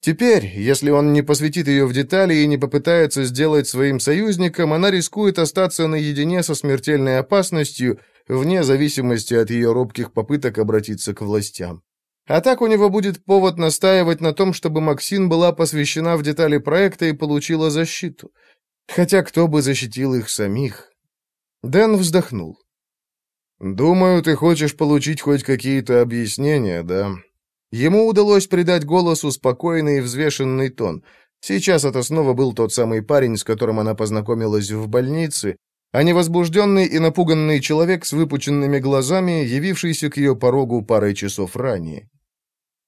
Теперь, если он не посвятит ее в детали и не попытается сделать своим союзником, она рискует остаться наедине со смертельной опасностью, вне зависимости от ее робких попыток обратиться к властям. А так у него будет повод настаивать на том, чтобы Максин была посвящена в детали проекта и получила защиту. Хотя кто бы защитил их самих? Дэн вздохнул. «Думаю, ты хочешь получить хоть какие-то объяснения, да?» Ему удалось придать голосу спокойный и взвешенный тон. Сейчас это снова был тот самый парень, с которым она познакомилась в больнице, а не возбужденный и напуганный человек с выпученными глазами, явившийся к ее порогу парой часов ранее.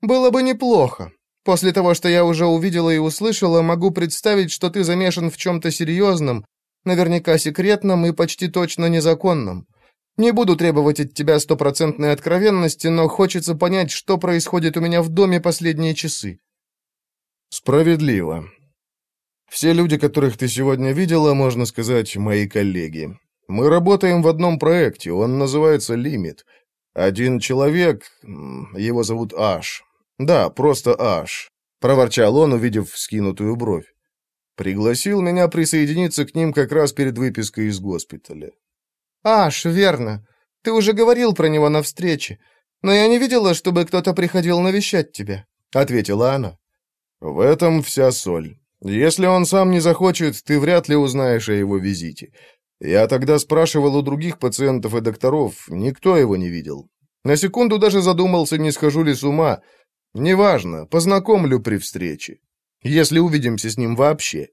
«Было бы неплохо. После того, что я уже увидела и услышала, могу представить, что ты замешан в чем-то серьезном, наверняка секретном и почти точно незаконном. Не буду требовать от тебя стопроцентной откровенности, но хочется понять, что происходит у меня в доме последние часы». «Справедливо. Все люди, которых ты сегодня видела, можно сказать, мои коллеги. Мы работаем в одном проекте, он называется «Лимит». Один человек, его зовут Аш. Да, просто Аш. Проворчал он, увидев вскинутую бровь. Пригласил меня присоединиться к ним как раз перед выпиской из госпиталя. «Аш, верно. Ты уже говорил про него на встрече. Но я не видела, чтобы кто-то приходил навещать тебя», — ответила она. «В этом вся соль. Если он сам не захочет, ты вряд ли узнаешь о его визите. Я тогда спрашивал у других пациентов и докторов, никто его не видел. На секунду даже задумался, не схожу ли с ума. Неважно, познакомлю при встрече. Если увидимся с ним вообще.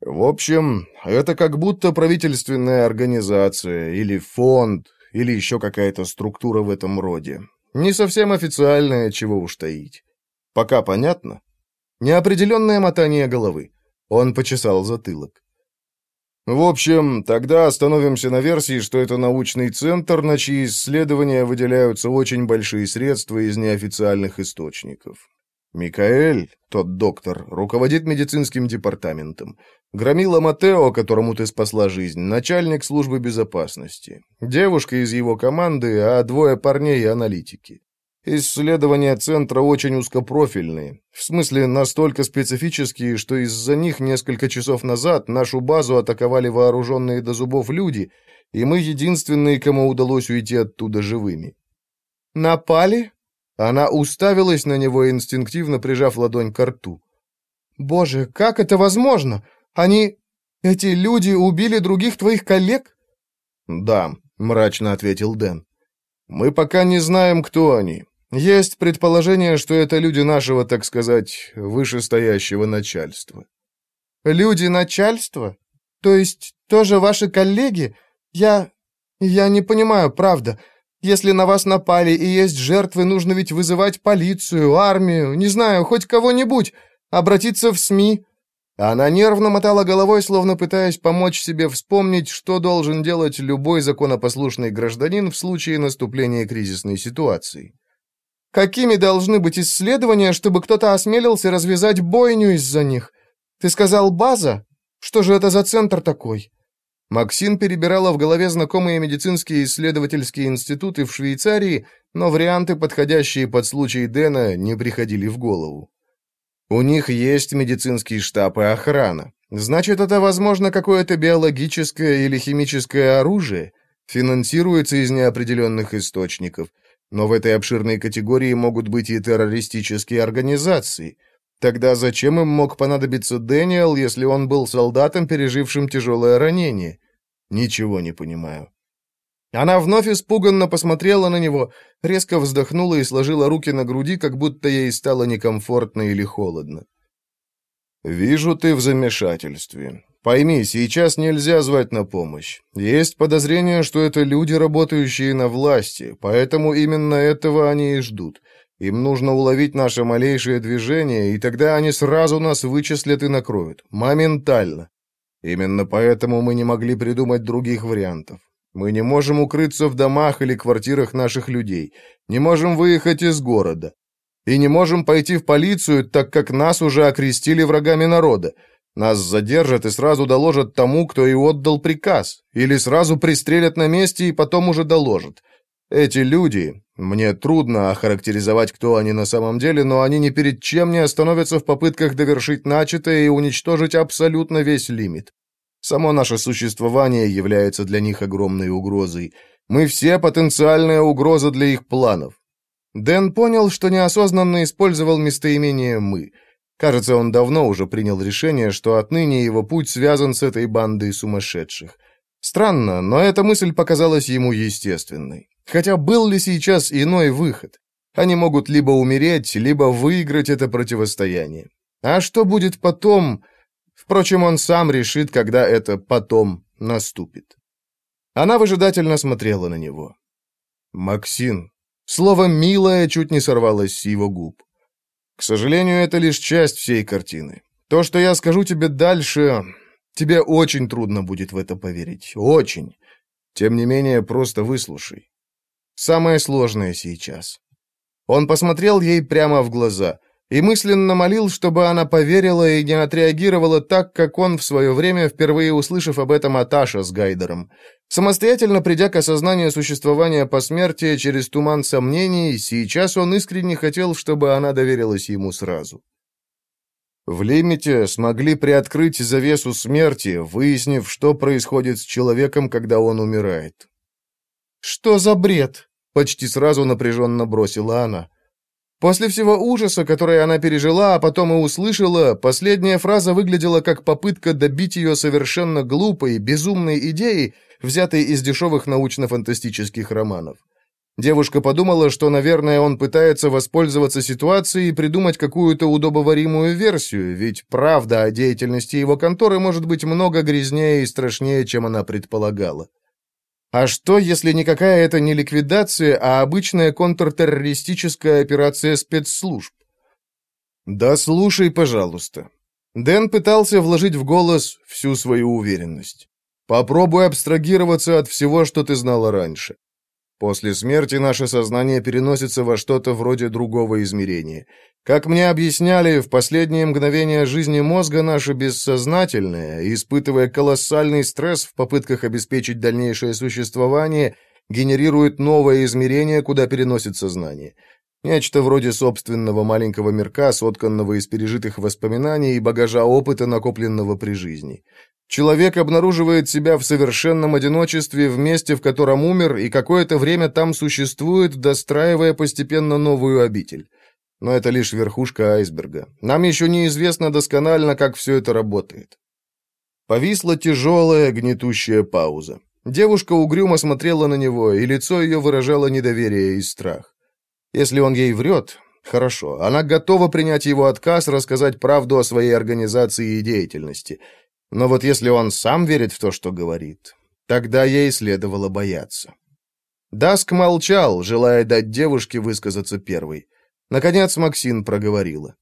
В общем, это как будто правительственная организация, или фонд, или еще какая-то структура в этом роде. Не совсем официальная, чего уж таить. Пока понятно? Неопределенное мотание головы. Он почесал затылок. В общем, тогда остановимся на версии, что это научный центр, на чьи исследования выделяются очень большие средства из неофициальных источников. Микаэль, тот доктор, руководит медицинским департаментом. Громила Матео, которому ты спасла жизнь, начальник службы безопасности. Девушка из его команды, а двое парней — аналитики. Исследования центра очень узкопрофильные, в смысле настолько специфические, что из-за них несколько часов назад нашу базу атаковали вооруженные до зубов люди, и мы единственные, кому удалось уйти оттуда живыми. «Напали?» Она уставилась на него, инстинктивно прижав ладонь к рту. «Боже, как это возможно? Они... Эти люди убили других твоих коллег?» «Да», — мрачно ответил Дэн. «Мы пока не знаем, кто они, есть предположение, что это люди нашего, так сказать, вышестоящего начальства. Люди начальства? То есть тоже ваши коллеги? Я... я не понимаю, правда. Если на вас напали и есть жертвы, нужно ведь вызывать полицию, армию, не знаю, хоть кого-нибудь, обратиться в СМИ. Она нервно мотала головой, словно пытаясь помочь себе вспомнить, что должен делать любой законопослушный гражданин в случае наступления кризисной ситуации. Какими должны быть исследования, чтобы кто-то осмелился развязать бойню из-за них? Ты сказал база? Что же это за центр такой? Максин перебирала в голове знакомые медицинские исследовательские институты в Швейцарии, но варианты, подходящие под случай Дэна, не приходили в голову. У них есть медицинский штаб и охрана. Значит, это, возможно, какое-то биологическое или химическое оружие, финансируется из неопределенных источников – но в этой обширной категории могут быть и террористические организации. Тогда зачем им мог понадобиться Дэниел, если он был солдатом, пережившим тяжелое ранение? Ничего не понимаю. Она вновь испуганно посмотрела на него, резко вздохнула и сложила руки на груди, как будто ей стало некомфортно или холодно. «Вижу, ты в замешательстве. Пойми, сейчас нельзя звать на помощь. Есть подозрение, что это люди, работающие на власти, поэтому именно этого они и ждут. Им нужно уловить наше малейшее движение, и тогда они сразу нас вычислят и накроют. Моментально. Именно поэтому мы не могли придумать других вариантов. Мы не можем укрыться в домах или квартирах наших людей, не можем выехать из города. И не можем пойти в полицию, так как нас уже окрестили врагами народа. Нас задержат и сразу доложат тому, кто и отдал приказ, или сразу пристрелят на месте и потом уже доложат. Эти люди, мне трудно охарактеризовать, кто они на самом деле, но они ни перед чем не остановятся в попытках довершить начатое и уничтожить абсолютно весь лимит. Само наше существование является для них огромной угрозой. Мы все потенциальная угроза для их планов. Дэн понял, что неосознанно использовал местоимение «мы». Кажется, он давно уже принял решение, что отныне его путь связан с этой бандой сумасшедших. Странно, но эта мысль показалась ему естественной. Хотя был ли сейчас иной выход? Они могут либо умереть, либо выиграть это противостояние. А что будет потом? Впрочем, он сам решит, когда это «потом» наступит. Она выжидательно смотрела на него. «Максин». Слово «милое» чуть не сорвалось с его губ. К сожалению, это лишь часть всей картины. То, что я скажу тебе дальше, тебе очень трудно будет в это поверить. Очень. Тем не менее, просто выслушай. Самое сложное сейчас. Он посмотрел ей прямо в глаза, и мысленно молил, чтобы она поверила и не отреагировала так, как он в свое время, впервые услышав об этом от Аша с Гайдером. Самостоятельно придя к осознанию существования посмертия через туман сомнений, сейчас он искренне хотел, чтобы она доверилась ему сразу. В лимите смогли приоткрыть завесу смерти, выяснив, что происходит с человеком, когда он умирает. «Что за бред?» — почти сразу напряженно бросила она. После всего ужаса, который она пережила, а потом и услышала, последняя фраза выглядела как попытка добить ее совершенно глупой, безумной идеей, взятой из дешевых научно-фантастических романов. Девушка подумала, что, наверное, он пытается воспользоваться ситуацией и придумать какую-то удобоваримую версию, ведь правда о деятельности его конторы может быть много грязнее и страшнее, чем она предполагала. А что, если никакая это не ликвидация, а обычная контртеррористическая операция спецслужб? Да слушай, пожалуйста. Дэн пытался вложить в голос всю свою уверенность. Попробуй абстрагироваться от всего, что ты знала раньше. После смерти наше сознание переносится во что-то вроде другого измерения. Как мне объясняли, в последние мгновения жизни мозга наше бессознательное, испытывая колоссальный стресс в попытках обеспечить дальнейшее существование, генерирует новое измерение, куда переносит сознание. Нечто вроде собственного маленького мирка, сотканного из пережитых воспоминаний и багажа опыта, накопленного при жизни. Человек обнаруживает себя в совершенном одиночестве в месте, в котором умер, и какое-то время там существует, достраивая постепенно новую обитель. Но это лишь верхушка айсберга. Нам еще неизвестно досконально, как все это работает. Повисла тяжелая, гнетущая пауза. Девушка угрюмо смотрела на него, и лицо ее выражало недоверие и страх. Если он ей врет, хорошо, она готова принять его отказ, рассказать правду о своей организации и деятельности – но вот если он сам верит в то, что говорит, тогда ей следовало бояться. Даск молчал, желая дать девушке высказаться первой. Наконец Максин проговорила.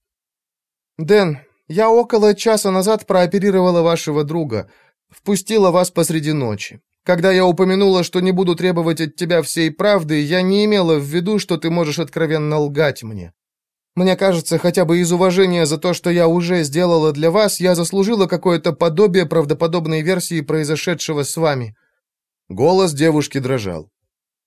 «Дэн, я около часа назад прооперировала вашего друга, впустила вас посреди ночи. Когда я упомянула, что не буду требовать от тебя всей правды, я не имела в виду, что ты можешь откровенно лгать мне. Мне кажется, хотя бы из уважения за то, что я уже сделала для вас, я заслужила какое-то подобие правдоподобной версии произошедшего с вами». Голос девушки дрожал.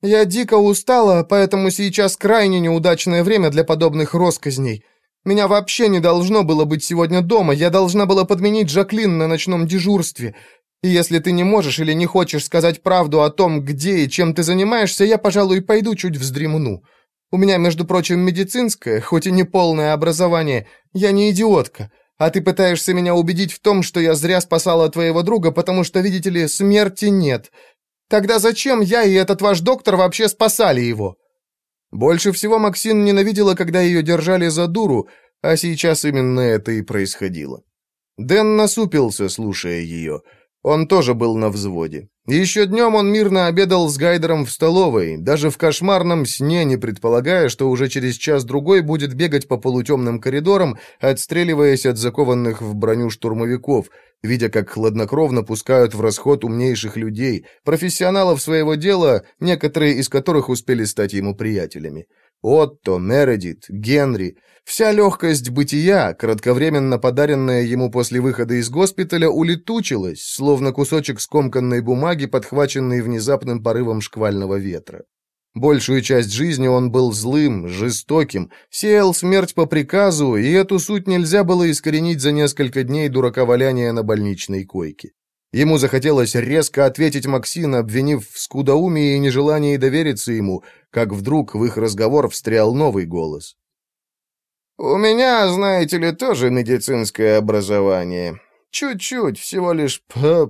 «Я дико устала, поэтому сейчас крайне неудачное время для подобных росказней. Меня вообще не должно было быть сегодня дома, я должна была подменить Жаклин на ночном дежурстве. Если ты не можешь или не хочешь сказать правду о том, где и чем ты занимаешься, я, пожалуй, пойду чуть вздремну. У меня, между прочим, медицинское, хоть и не полное образование. Я не идиотка. А ты пытаешься меня убедить в том, что я зря спасала твоего друга, потому что, видите ли, смерти нет. Тогда зачем я и этот ваш доктор вообще спасали его?» Больше всего Максин ненавидела, когда ее держали за дуру, а сейчас именно это и происходило. Дэн насупился, слушая ее. Он тоже был на взводе. Еще днем он мирно обедал с Гайдером в столовой, даже в кошмарном сне не предполагая, что уже через час-другой будет бегать по полутемным коридорам, отстреливаясь от закованных в броню штурмовиков, видя, как хладнокровно пускают в расход умнейших людей, профессионалов своего дела, некоторые из которых успели стать ему приятелями. Отто, Мередит, Генри. Вся легкость бытия, кратковременно подаренная ему после выхода из госпиталя, улетучилась, словно кусочек скомканной бумаги, подхваченный внезапным порывом шквального ветра. Большую часть жизни он был злым, жестоким, сеял смерть по приказу, и эту суть нельзя было искоренить за несколько дней дураковаляния на больничной койке. Ему захотелось резко ответить Максина, обвинив в скудоумии и нежелании довериться ему, как вдруг в их разговор встрял новый голос. «У меня, знаете ли, тоже медицинское образование. Чуть-чуть, всего лишь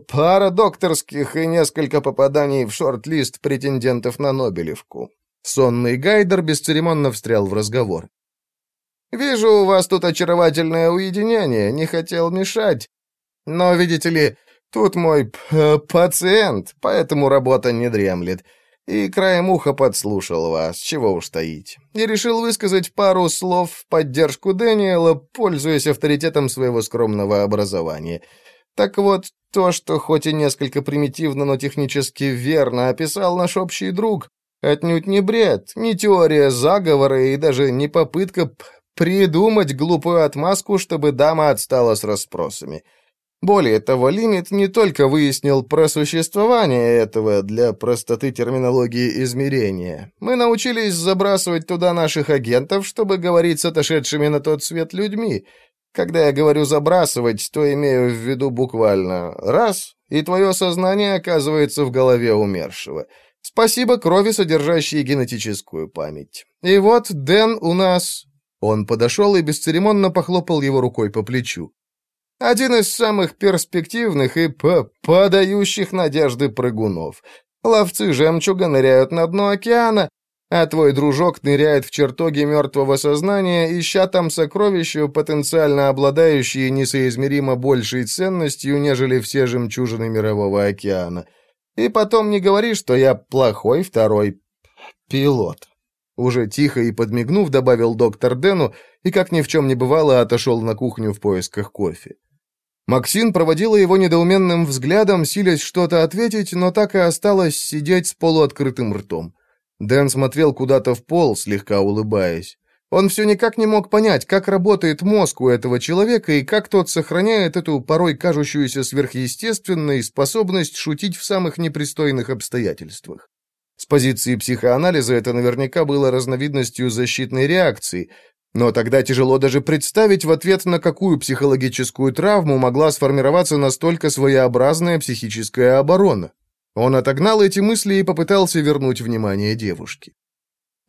пара докторских и несколько попаданий в шорт-лист претендентов на Нобелевку». Сонный Гайдер бесцеремонно встрял в разговор. «Вижу, у вас тут очаровательное уединение, не хотел мешать. Но, видите ли, Тут мой пациент, поэтому работа не дремлет. И краем уха подслушал вас, чего уж таить. И решил высказать пару слов в поддержку Дэниела, пользуясь авторитетом своего скромного образования. Так вот, то, что хоть и несколько примитивно, но технически верно описал наш общий друг, отнюдь не бред, не теория заговора и даже не попытка Придумать глупую отмазку, чтобы дама отстала с расспросами. Более того, Лимит не только выяснил про существование этого для простоты терминологии измерения. Мы научились забрасывать туда наших агентов, чтобы говорить с отошедшими на тот свет людьми. Когда я говорю «забрасывать», то имею в виду буквально «раз», и твое сознание оказывается в голове умершего. Спасибо крови, содержащей генетическую память. И вот Дэн у нас... Он подошел и бесцеремонно похлопал его рукой по плечу. Один из самых перспективных и по подающих надежды прыгунов. Ловцы жемчуга ныряют на дно океана, а твой дружок ныряет в чертоги мертвого сознания, ища там сокровища, потенциально обладающие несоизмеримо большей ценностью, нежели все жемчужины мирового океана. И потом не говори, что я плохой второй пилот. Уже тихо и подмигнув, добавил доктор Дэну, и, как ни в чем не бывало, отошел на кухню в поисках кофе. Максин проводила его недоуменным взглядом, силясь что-то ответить, но так и осталась сидеть с полуоткрытым ртом. Дэн смотрел куда-то в пол, слегка улыбаясь. Он все никак не мог понять, как работает мозг у этого человека и как тот сохраняет эту порой кажущуюся сверхъестественной способность шутить в самых непристойных обстоятельствах. С позиции психоанализа это наверняка было разновидностью защитной реакции, но тогда тяжело даже представить, в ответ на какую психологическую травму могла сформироваться настолько своеобразная психическая оборона. Он отогнал эти мысли и попытался вернуть внимание девушки.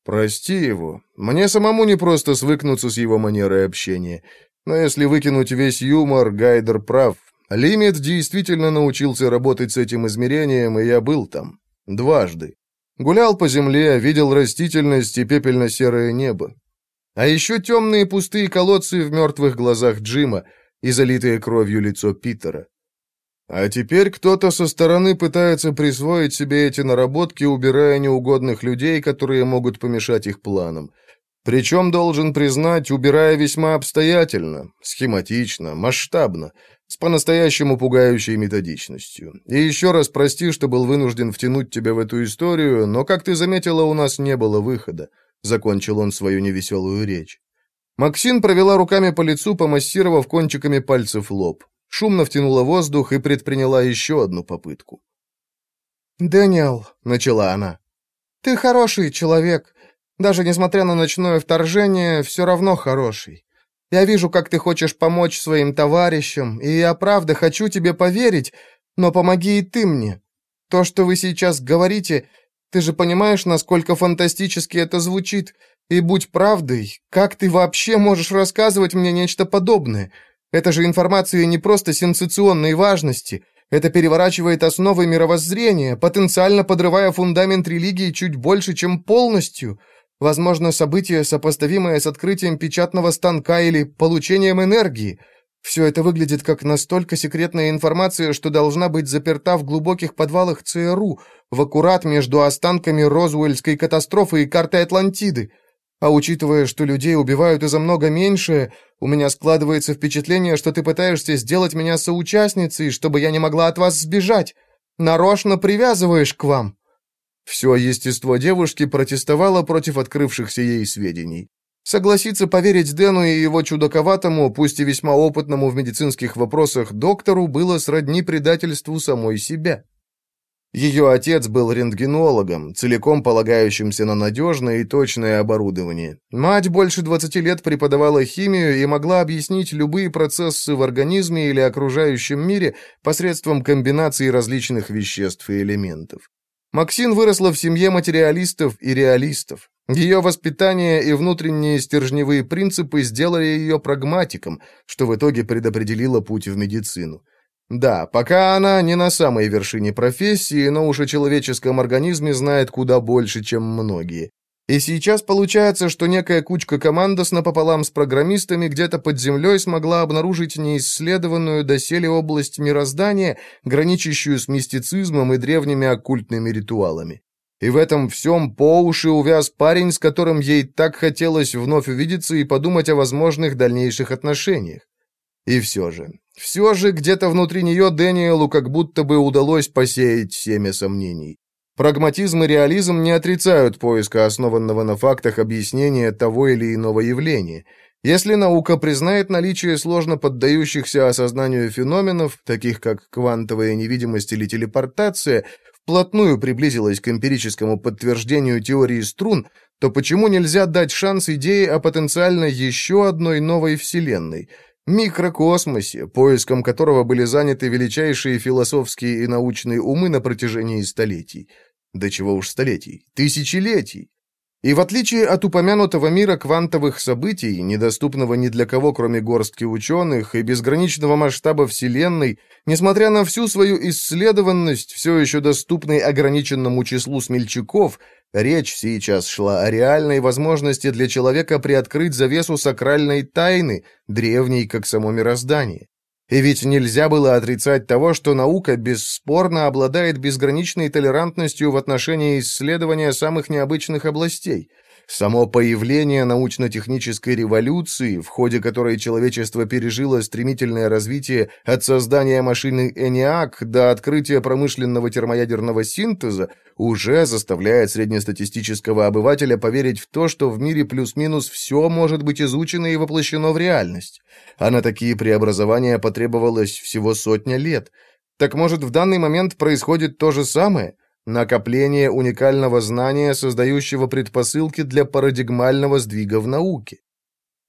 «Прости его. Мне самому не просто свыкнуться с его манерой общения. Но если выкинуть весь юмор, Гайдер прав. Лимит действительно научился работать с этим измерением, и я был там. Дважды. Гулял по земле, видел растительность и пепельно-серое небо. А еще темные пустые колодцы в мертвых глазах Джима и залитое кровью лицо Питера. А теперь кто-то со стороны пытается присвоить себе эти наработки, убирая неугодных людей, которые могут помешать их планам. Причем, должен признать, убирая весьма обстоятельно, схематично, масштабно, с по-настоящему пугающей методичностью. И еще раз прости, что был вынужден втянуть тебя в эту историю, но, как ты заметила, у нас не было выхода закончил он свою невеселую речь. Максин провела руками по лицу, помассировав кончиками пальцев лоб. Шумно втянула воздух и предприняла еще одну попытку. «Дэниел», — начала она, — «ты хороший человек. Даже несмотря на ночное вторжение, все равно хороший. Я вижу, как ты хочешь помочь своим товарищам, и я правда хочу тебе поверить, но помоги и ты мне. То, что вы сейчас говорите, ты же понимаешь, насколько фантастически это звучит. И будь правдой, как ты вообще можешь рассказывать мне нечто подобное? Это же информация не просто сенсационной важности. Это переворачивает основы мировоззрения, потенциально подрывая фундамент религии чуть больше, чем полностью. Возможно, событие, сопоставимое с открытием печатного станка или получением энергии – все это выглядит как настолько секретная информация, что должна быть заперта в глубоких подвалах ЦРУ, в аккурат между останками Розуэльской катастрофы и картой Атлантиды. А учитывая, что людей убивают и за много меньше, у меня складывается впечатление, что ты пытаешься сделать меня соучастницей, чтобы я не могла от вас сбежать. Нарочно привязываешь к вам». Все естество девушки протестовало против открывшихся ей сведений. Согласиться поверить Дэну и его чудаковатому, пусть и весьма опытному в медицинских вопросах доктору было сродни предательству самой себя. Ее отец был рентгенологом, целиком полагающимся на надежное и точное оборудование. Мать больше 20 лет преподавала химию и могла объяснить любые процессы в организме или окружающем мире посредством комбинации различных веществ и элементов. Максин выросла в семье материалистов и реалистов. Ее воспитание и внутренние стержневые принципы сделали ее прагматиком, что в итоге предопределило путь в медицину. Да, пока она не на самой вершине профессии, но уж о человеческом организме знает куда больше, чем многие. И сейчас получается, что некая кучка командос напополам с программистами где-то под землей смогла обнаружить неисследованную доселе область мироздания, граничащую с мистицизмом и древними оккультными ритуалами. И в этом всем по уши увяз парень, с которым ей так хотелось вновь увидеться и подумать о возможных дальнейших отношениях. И все же, все же где-то внутри нее Дэниелу как будто бы удалось посеять семя сомнений. Прагматизм и реализм не отрицают поиска основанного на фактах объяснения того или иного явления. Если наука признает наличие сложно поддающихся осознанию феноменов, таких как квантовая невидимость или телепортация, вплотную приблизилась к эмпирическому подтверждению теории струн, то почему нельзя дать шанс идее о потенциально еще одной новой вселенной – микрокосмосе, поиском которого были заняты величайшие философские и научные умы на протяжении столетий. Да чего уж столетий, тысячелетий. И в отличие от упомянутого мира квантовых событий, недоступного ни для кого, кроме горстки ученых, и безграничного масштаба Вселенной, несмотря на всю свою исследованность, все еще доступной ограниченному числу смельчаков, речь сейчас шла о реальной возможности для человека приоткрыть завесу сакральной тайны, древней, как само мироздание. И ведь нельзя было отрицать того, что наука бесспорно обладает безграничной толерантностью в отношении исследования самых необычных областей – Само появление научно-технической революции, в ходе которой человечество пережило стремительное развитие от создания машины ENIAC до открытия промышленного термоядерного синтеза, уже заставляет среднестатистического обывателя поверить в то, что в мире плюс-минус все может быть изучено и воплощено в реальность. А на такие преобразования потребовалось всего сотня лет. Так может, в данный момент происходит то же самое – Накопление уникального знания, создающего предпосылки для парадигмального сдвига в науке.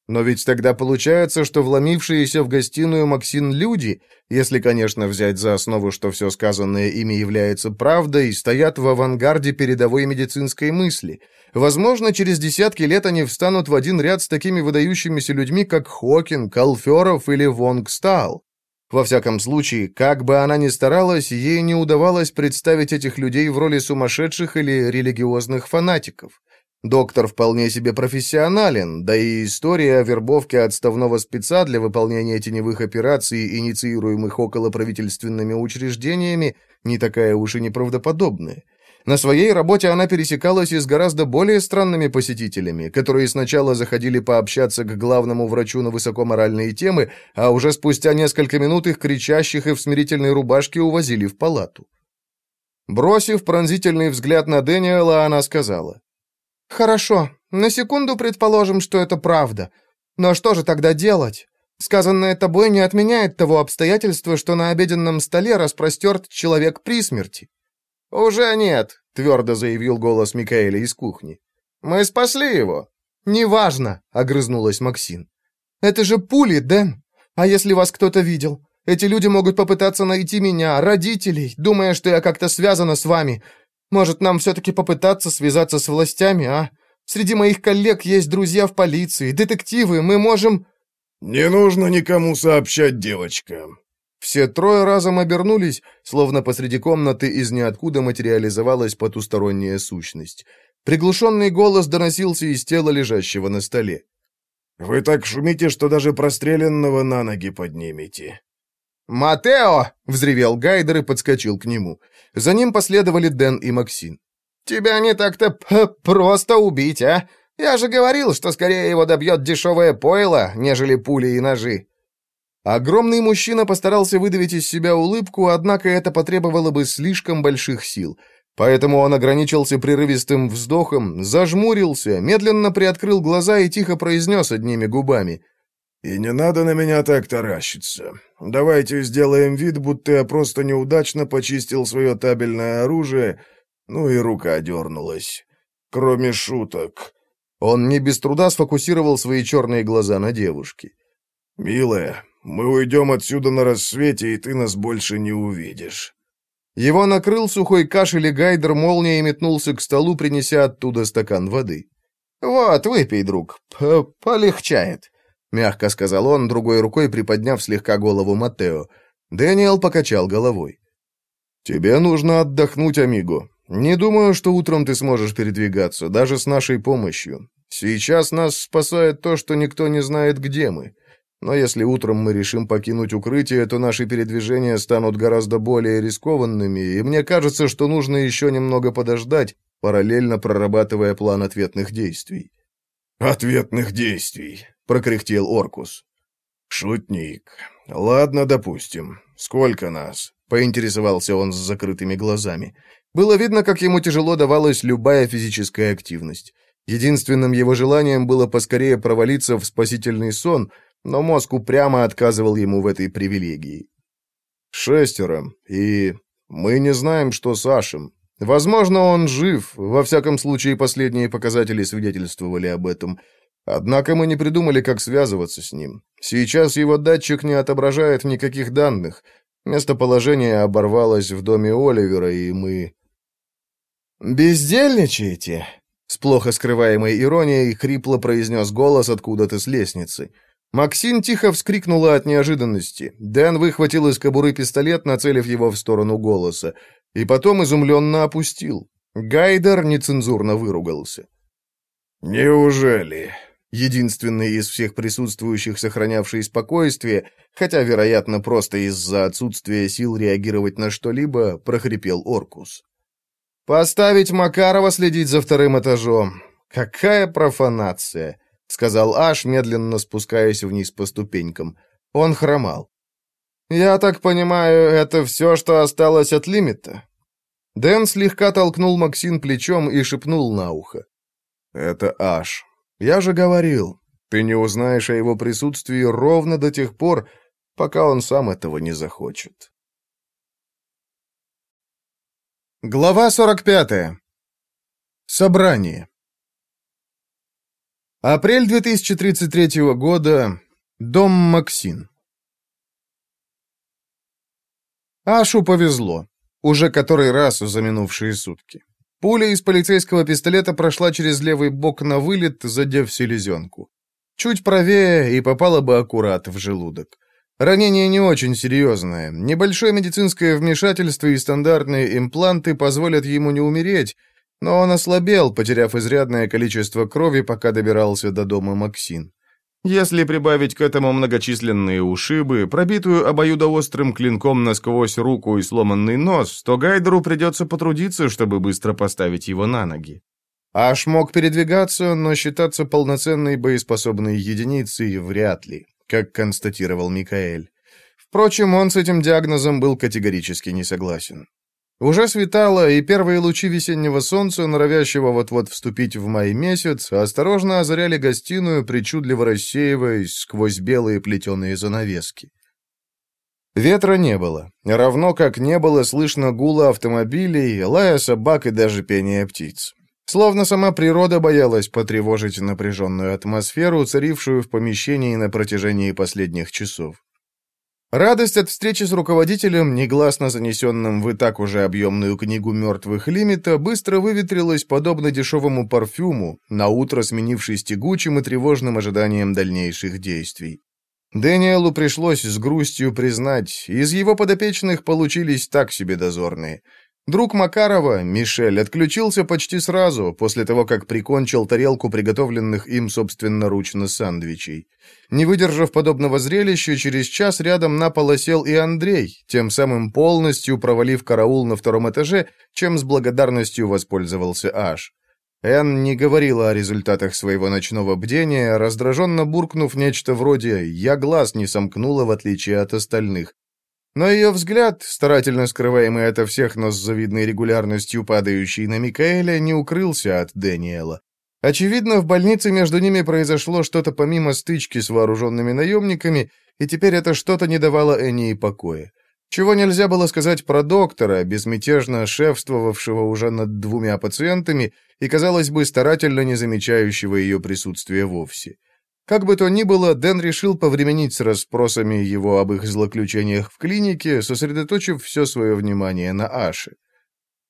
Но ведь тогда получается, что вломившиеся в гостиную Максин люди, если, конечно, взять за основу, что все сказанное ими является правдой, стоят в авангарде передовой медицинской мысли. Возможно, через десятки лет они встанут в один ряд с такими выдающимися людьми, как Хокинг, Алферов или Вонг Стал. Во всяком случае, как бы она ни старалась, ей не удавалось представить этих людей в роли сумасшедших или религиозных фанатиков. Доктор вполне себе профессионален, да и история о вербовке отставного спеца для выполнения теневых операций, инициируемых околоправительственными учреждениями, не такая уж и неправдоподобная. На своей работе она пересекалась и с гораздо более странными посетителями, которые сначала заходили пообщаться к главному врачу на высокоморальные темы, а уже спустя несколько минут их кричащих и в смирительной рубашке увозили в палату. Бросив пронзительный взгляд на Дэниела, она сказала. «Хорошо, на секунду предположим, что это правда. Но что же тогда делать? Сказанное тобой не отменяет того обстоятельства, что на обеденном столе распростерт человек при смерти. «Уже нет», — твердо заявил голос Микаэля из кухни. «Мы спасли его». «Неважно», — огрызнулась Максин. «Это же пули, Дэн. А если вас кто-то видел? Эти люди могут попытаться найти меня, родителей, думая, что я как-то связана с вами. Может, нам все-таки попытаться связаться с властями, а? Среди моих коллег есть друзья в полиции, детективы, мы можем...» «Не нужно никому сообщать, девочка. Все трое разом обернулись, словно посреди комнаты из ниоткуда материализовалась потусторонняя сущность. Приглушенный голос доносился из тела, лежащего на столе. «Вы так шумите, что даже простреленного на ноги поднимете». «Матео!» — взревел Гайдер и подскочил к нему. За ним последовали Дэн и Максин. «Тебя не так-то просто убить, а? Я же говорил, что скорее его добьет дешевое пойло, нежели пули и ножи». Огромный мужчина постарался выдавить из себя улыбку, однако это потребовало бы слишком больших сил. Поэтому он ограничился прерывистым вздохом, зажмурился, медленно приоткрыл глаза и тихо произнес одними губами. «И не надо на меня так таращиться. Давайте сделаем вид, будто я просто неудачно почистил свое табельное оружие, ну и рука дернулась. Кроме шуток». Он не без труда сфокусировал свои черные глаза на девушке. «Милая, мы уйдем отсюда на рассвете, и ты нас больше не увидишь». Его накрыл сухой кашель, и Гайдер молнией метнулся к столу, принеся оттуда стакан воды. «Вот, выпей, друг, П полегчает», — мягко сказал он, другой рукой приподняв слегка голову Матео. Дэниел покачал головой. «Тебе нужно отдохнуть, амиго. Не думаю, что утром ты сможешь передвигаться, даже с нашей помощью. Сейчас нас спасает то, что никто не знает, где мы. Но если утром мы решим покинуть укрытие, то наши передвижения станут гораздо более рискованными, и мне кажется, что нужно еще немного подождать, параллельно прорабатывая план ответных действий». «Ответных действий», — прокряхтел Оркус. «Шутник. Ладно, допустим. Сколько нас?» — поинтересовался он с закрытыми глазами. Было видно, как ему тяжело давалась любая физическая активность. Единственным его желанием было поскорее провалиться в спасительный сон, но мозг упрямо отказывал ему в этой привилегии. «Шестеро, и мы не знаем, что с Ашем. Возможно, он жив, во всяком случае последние показатели свидетельствовали об этом. Однако мы не придумали, как связываться с ним. Сейчас его датчик не отображает никаких данных. Местоположение оборвалось в доме Оливера, и мы... «Бездельничаете?» С плохо скрываемой иронией хрипло произнес голос откуда-то с лестницы. Максим тихо вскрикнула от неожиданности. Дэн выхватил из кобуры пистолет, нацелив его в сторону голоса, и потом изумленно опустил. Гайдер нецензурно выругался. «Неужели?» Единственный из всех присутствующих, сохранявший спокойствие, хотя, вероятно, просто из-за отсутствия сил реагировать на что-либо, прохрипел Оркус. «Поставить Макарова следить за вторым этажом. Какая профанация!» — сказал Аш, медленно спускаясь вниз по ступенькам. Он хромал. «Я так понимаю, это все, что осталось от лимита?» Дэн слегка толкнул Максин плечом и шепнул на ухо. «Это Аш. Я же говорил, ты не узнаешь о его присутствии ровно до тех пор, пока он сам этого не захочет». Глава 45. Собрание. Апрель 2033 года. Дом Максин. Ашу повезло. Уже который раз за минувшие сутки. Пуля из полицейского пистолета прошла через левый бок на вылет, задев селезенку. Чуть правее и попала бы аккурат в желудок. Ранение не очень серьезное. Небольшое медицинское вмешательство и стандартные импланты позволят ему не умереть, но он ослабел, потеряв изрядное количество крови, пока добирался до дома Максин. Если прибавить к этому многочисленные ушибы, пробитую обоюдоострым клинком насквозь руку и сломанный нос, то Гайдеру придется потрудиться, чтобы быстро поставить его на ноги. Аш мог передвигаться, но считаться полноценной боеспособной единицей вряд ли как констатировал Микаэль. Впрочем, он с этим диагнозом был категорически не согласен. Уже светало, и первые лучи весеннего солнца, норовящего вот-вот вступить в май месяц, осторожно озаряли гостиную, причудливо рассеиваясь сквозь белые плетеные занавески. Ветра не было, равно как не было слышно гула автомобилей, лая собак и даже пения птиц. Словно сама природа боялась потревожить напряженную атмосферу, царившую в помещении на протяжении последних часов. Радость от встречи с руководителем, негласно занесенным в и так уже объемную книгу мертвых лимита, быстро выветрилась подобно дешевому парфюму, наутро сменившись тягучим и тревожным ожиданием дальнейших действий. Дэниелу пришлось с грустью признать, из его подопечных получились так себе дозорные – Друг Макарова, Мишель, отключился почти сразу, после того, как прикончил тарелку приготовленных им собственноручно сандвичей. Не выдержав подобного зрелища, через час рядом на пол сел и Андрей, тем самым полностью провалив караул на втором этаже, чем с благодарностью воспользовался Аш. Энн не говорила о результатах своего ночного бдения, раздраженно буркнув нечто вроде «я глаз не сомкнула, в отличие от остальных», но ее взгляд, старательно скрываемый ото всех, но с завидной регулярностью падающий на Микаэля, не укрылся от Дэниела. Очевидно, в больнице между ними произошло что-то помимо стычки с вооруженными наемниками, и теперь это что-то не давало Энни покоя. Чего нельзя было сказать про доктора, безмятежно шефствовавшего уже над двумя пациентами и, казалось бы, старательно не замечающего ее присутствия вовсе. Как бы то ни было, Дэн решил повременить с расспросами его об их злоключениях в клинике, сосредоточив все свое внимание на Аше.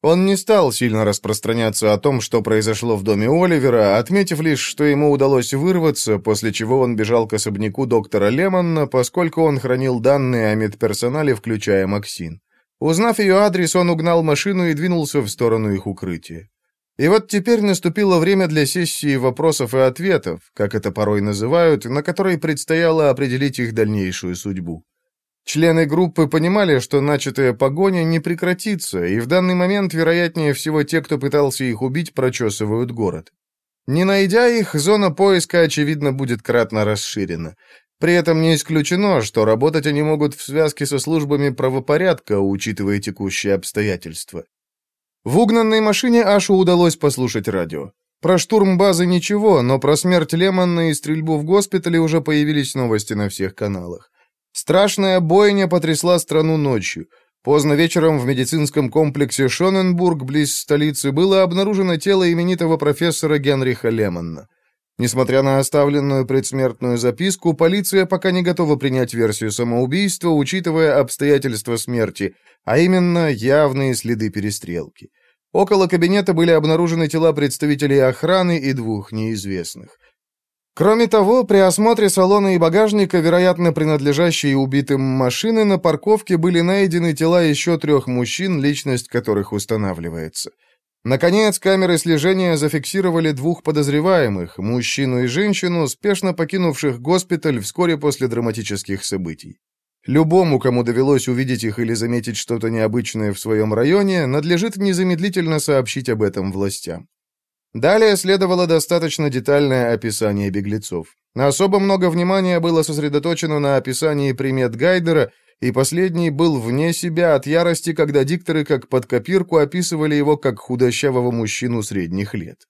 Он не стал сильно распространяться о том, что произошло в доме Оливера, отметив лишь, что ему удалось вырваться, после чего он бежал к особняку доктора Лемонна, поскольку он хранил данные о медперсонале, включая Максин. Узнав ее адрес, он угнал машину и двинулся в сторону их укрытия. И вот теперь наступило время для сессии вопросов и ответов, как это порой называют, на которой предстояло определить их дальнейшую судьбу. Члены группы понимали, что начатая погоня не прекратится, и в данный момент, вероятнее всего, те, кто пытался их убить, прочесывают город. Не найдя их, зона поиска, очевидно, будет кратно расширена. При этом не исключено, что работать они могут в связке со службами правопорядка, учитывая текущие обстоятельства. В угнанной машине Ашу удалось послушать радио. Про штурм базы ничего, но про смерть Лемонна и стрельбу в госпитале уже появились новости на всех каналах. Страшная бойня потрясла страну ночью. Поздно вечером в медицинском комплексе Шоненбург, близ столицы, было обнаружено тело именитого профессора Генриха Лемонна. Несмотря на оставленную предсмертную записку, полиция пока не готова принять версию самоубийства, учитывая обстоятельства смерти, а именно явные следы перестрелки. Около кабинета были обнаружены тела представителей охраны и двух неизвестных. Кроме того, при осмотре салона и багажника, вероятно, принадлежащие убитым машины, на парковке были найдены тела еще трех мужчин, личность которых устанавливается. Наконец, камеры слежения зафиксировали двух подозреваемых, мужчину и женщину, спешно покинувших госпиталь вскоре после драматических событий. Любому, кому довелось увидеть их или заметить что-то необычное в своем районе, надлежит незамедлительно сообщить об этом властям. Далее следовало достаточно детальное описание беглецов. Особо много внимания было сосредоточено на описании примет Гайдера, и последний был вне себя от ярости, когда дикторы как под копирку описывали его как худощавого мужчину средних лет.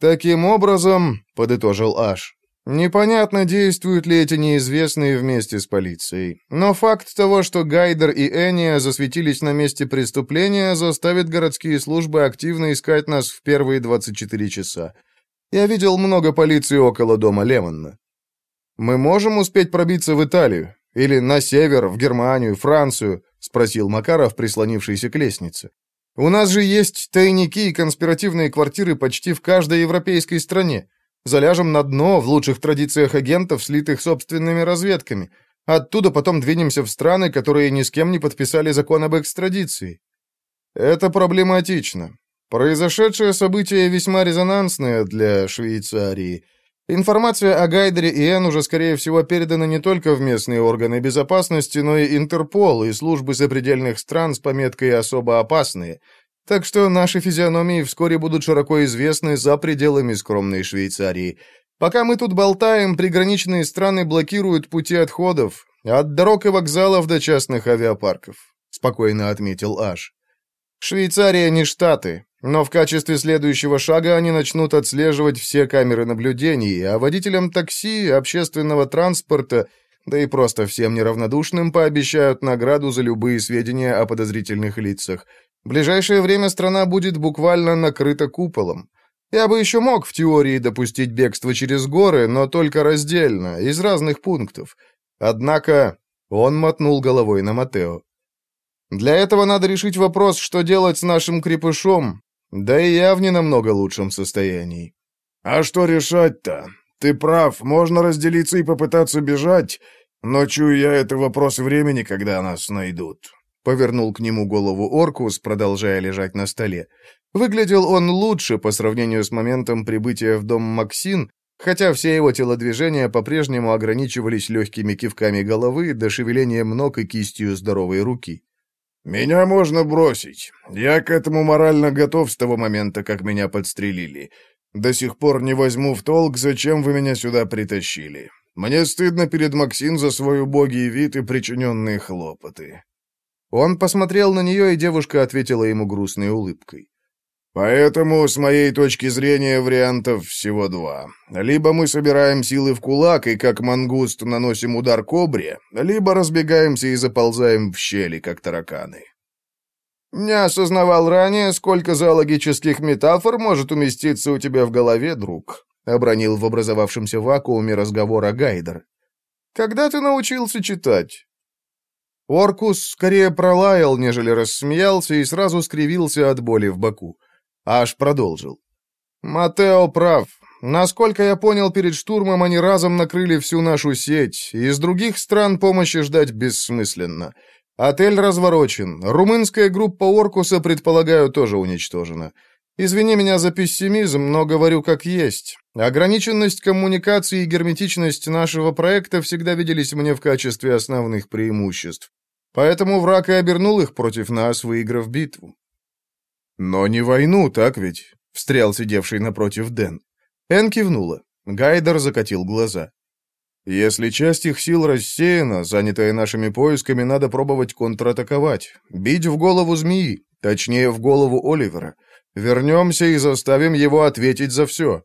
«Таким образом», — подытожил Аш, Непонятно, действуют ли эти неизвестные вместе с полицией, но факт того, что Гайдер и Эния засветились на месте преступления, заставит городские службы активно искать нас в первые 24 часа. Я видел много полиции около дома Лемонна. Мы можем успеть пробиться в Италию? Или на север, в Германию, Францию?» — спросил Макаров, прислонившийся к лестнице. «У нас же есть тайники и конспиративные квартиры почти в каждой европейской стране. Заляжем на дно в лучших традициях агентов, слитых собственными разведками. Оттуда потом двинемся в страны, которые ни с кем не подписали закон об экстрадиции. Это проблематично. Произошедшее событие весьма резонансное для Швейцарии. Информация о Гайдере и Эн уже, скорее всего, передана не только в местные органы безопасности, но и Интерпол и службы сопредельных стран с пометкой «особо опасные», так что наши физиономии вскоре будут широко известны за пределами скромной Швейцарии. Пока мы тут болтаем, приграничные страны блокируют пути отходов, от дорог и вокзалов до частных авиапарков», — спокойно отметил Аш. «Швейцария не штаты, но в качестве следующего шага они начнут отслеживать все камеры наблюдений, а водителям такси, общественного транспорта, да и просто всем неравнодушным пообещают награду за любые сведения о подозрительных лицах. В ближайшее время страна будет буквально накрыта куполом. Я бы еще мог в теории допустить бегство через горы, но только раздельно, из разных пунктов. Однако он мотнул головой на Матео. Для этого надо решить вопрос, что делать с нашим крепышом, да и я в не намного лучшем состоянии. А что решать-то? Ты прав, можно разделиться и попытаться бежать, но чую я, это вопрос времени, когда нас найдут. Повернул к нему голову Оркус, продолжая лежать на столе. Выглядел он лучше по сравнению с моментом прибытия в дом Максин, хотя все его телодвижения по-прежнему ограничивались легкими кивками головы до шевелением ног и кистью здоровой руки. «Меня можно бросить. Я к этому морально готов с того момента, как меня подстрелили. До сих пор не возьму в толк, зачем вы меня сюда притащили. Мне стыдно перед Максин за свой убогий вид и причиненные хлопоты. Он посмотрел на нее, и девушка ответила ему грустной улыбкой. «Поэтому, с моей точки зрения, вариантов всего два. Либо мы собираем силы в кулак и, как мангуст, наносим удар кобре, либо разбегаемся и заползаем в щели, как тараканы». «Не осознавал ранее, сколько зоологических метафор может уместиться у тебя в голове, друг», — обронил в образовавшемся вакууме разговора Гайдер. «Когда ты научился читать?» Оркус скорее пролаял, нежели рассмеялся и сразу скривился от боли в боку. Аж продолжил. «Матео прав. Насколько я понял, перед штурмом они разом накрыли всю нашу сеть. Из других стран помощи ждать бессмысленно. Отель разворочен. Румынская группа Оркуса, предполагаю, тоже уничтожена. Извини меня за пессимизм, но говорю как есть. Ограниченность коммуникации и герметичность нашего проекта всегда виделись мне в качестве основных преимуществ. Поэтому враг и обернул их против нас, выиграв битву. «Но не войну, так ведь?» — встрял сидевший напротив Дэн. Эн кивнула. Гайдер закатил глаза. «Если часть их сил рассеяна, занятая нашими поисками, надо пробовать контратаковать, бить в голову змеи, точнее, в голову Оливера. Вернемся и заставим его ответить за все».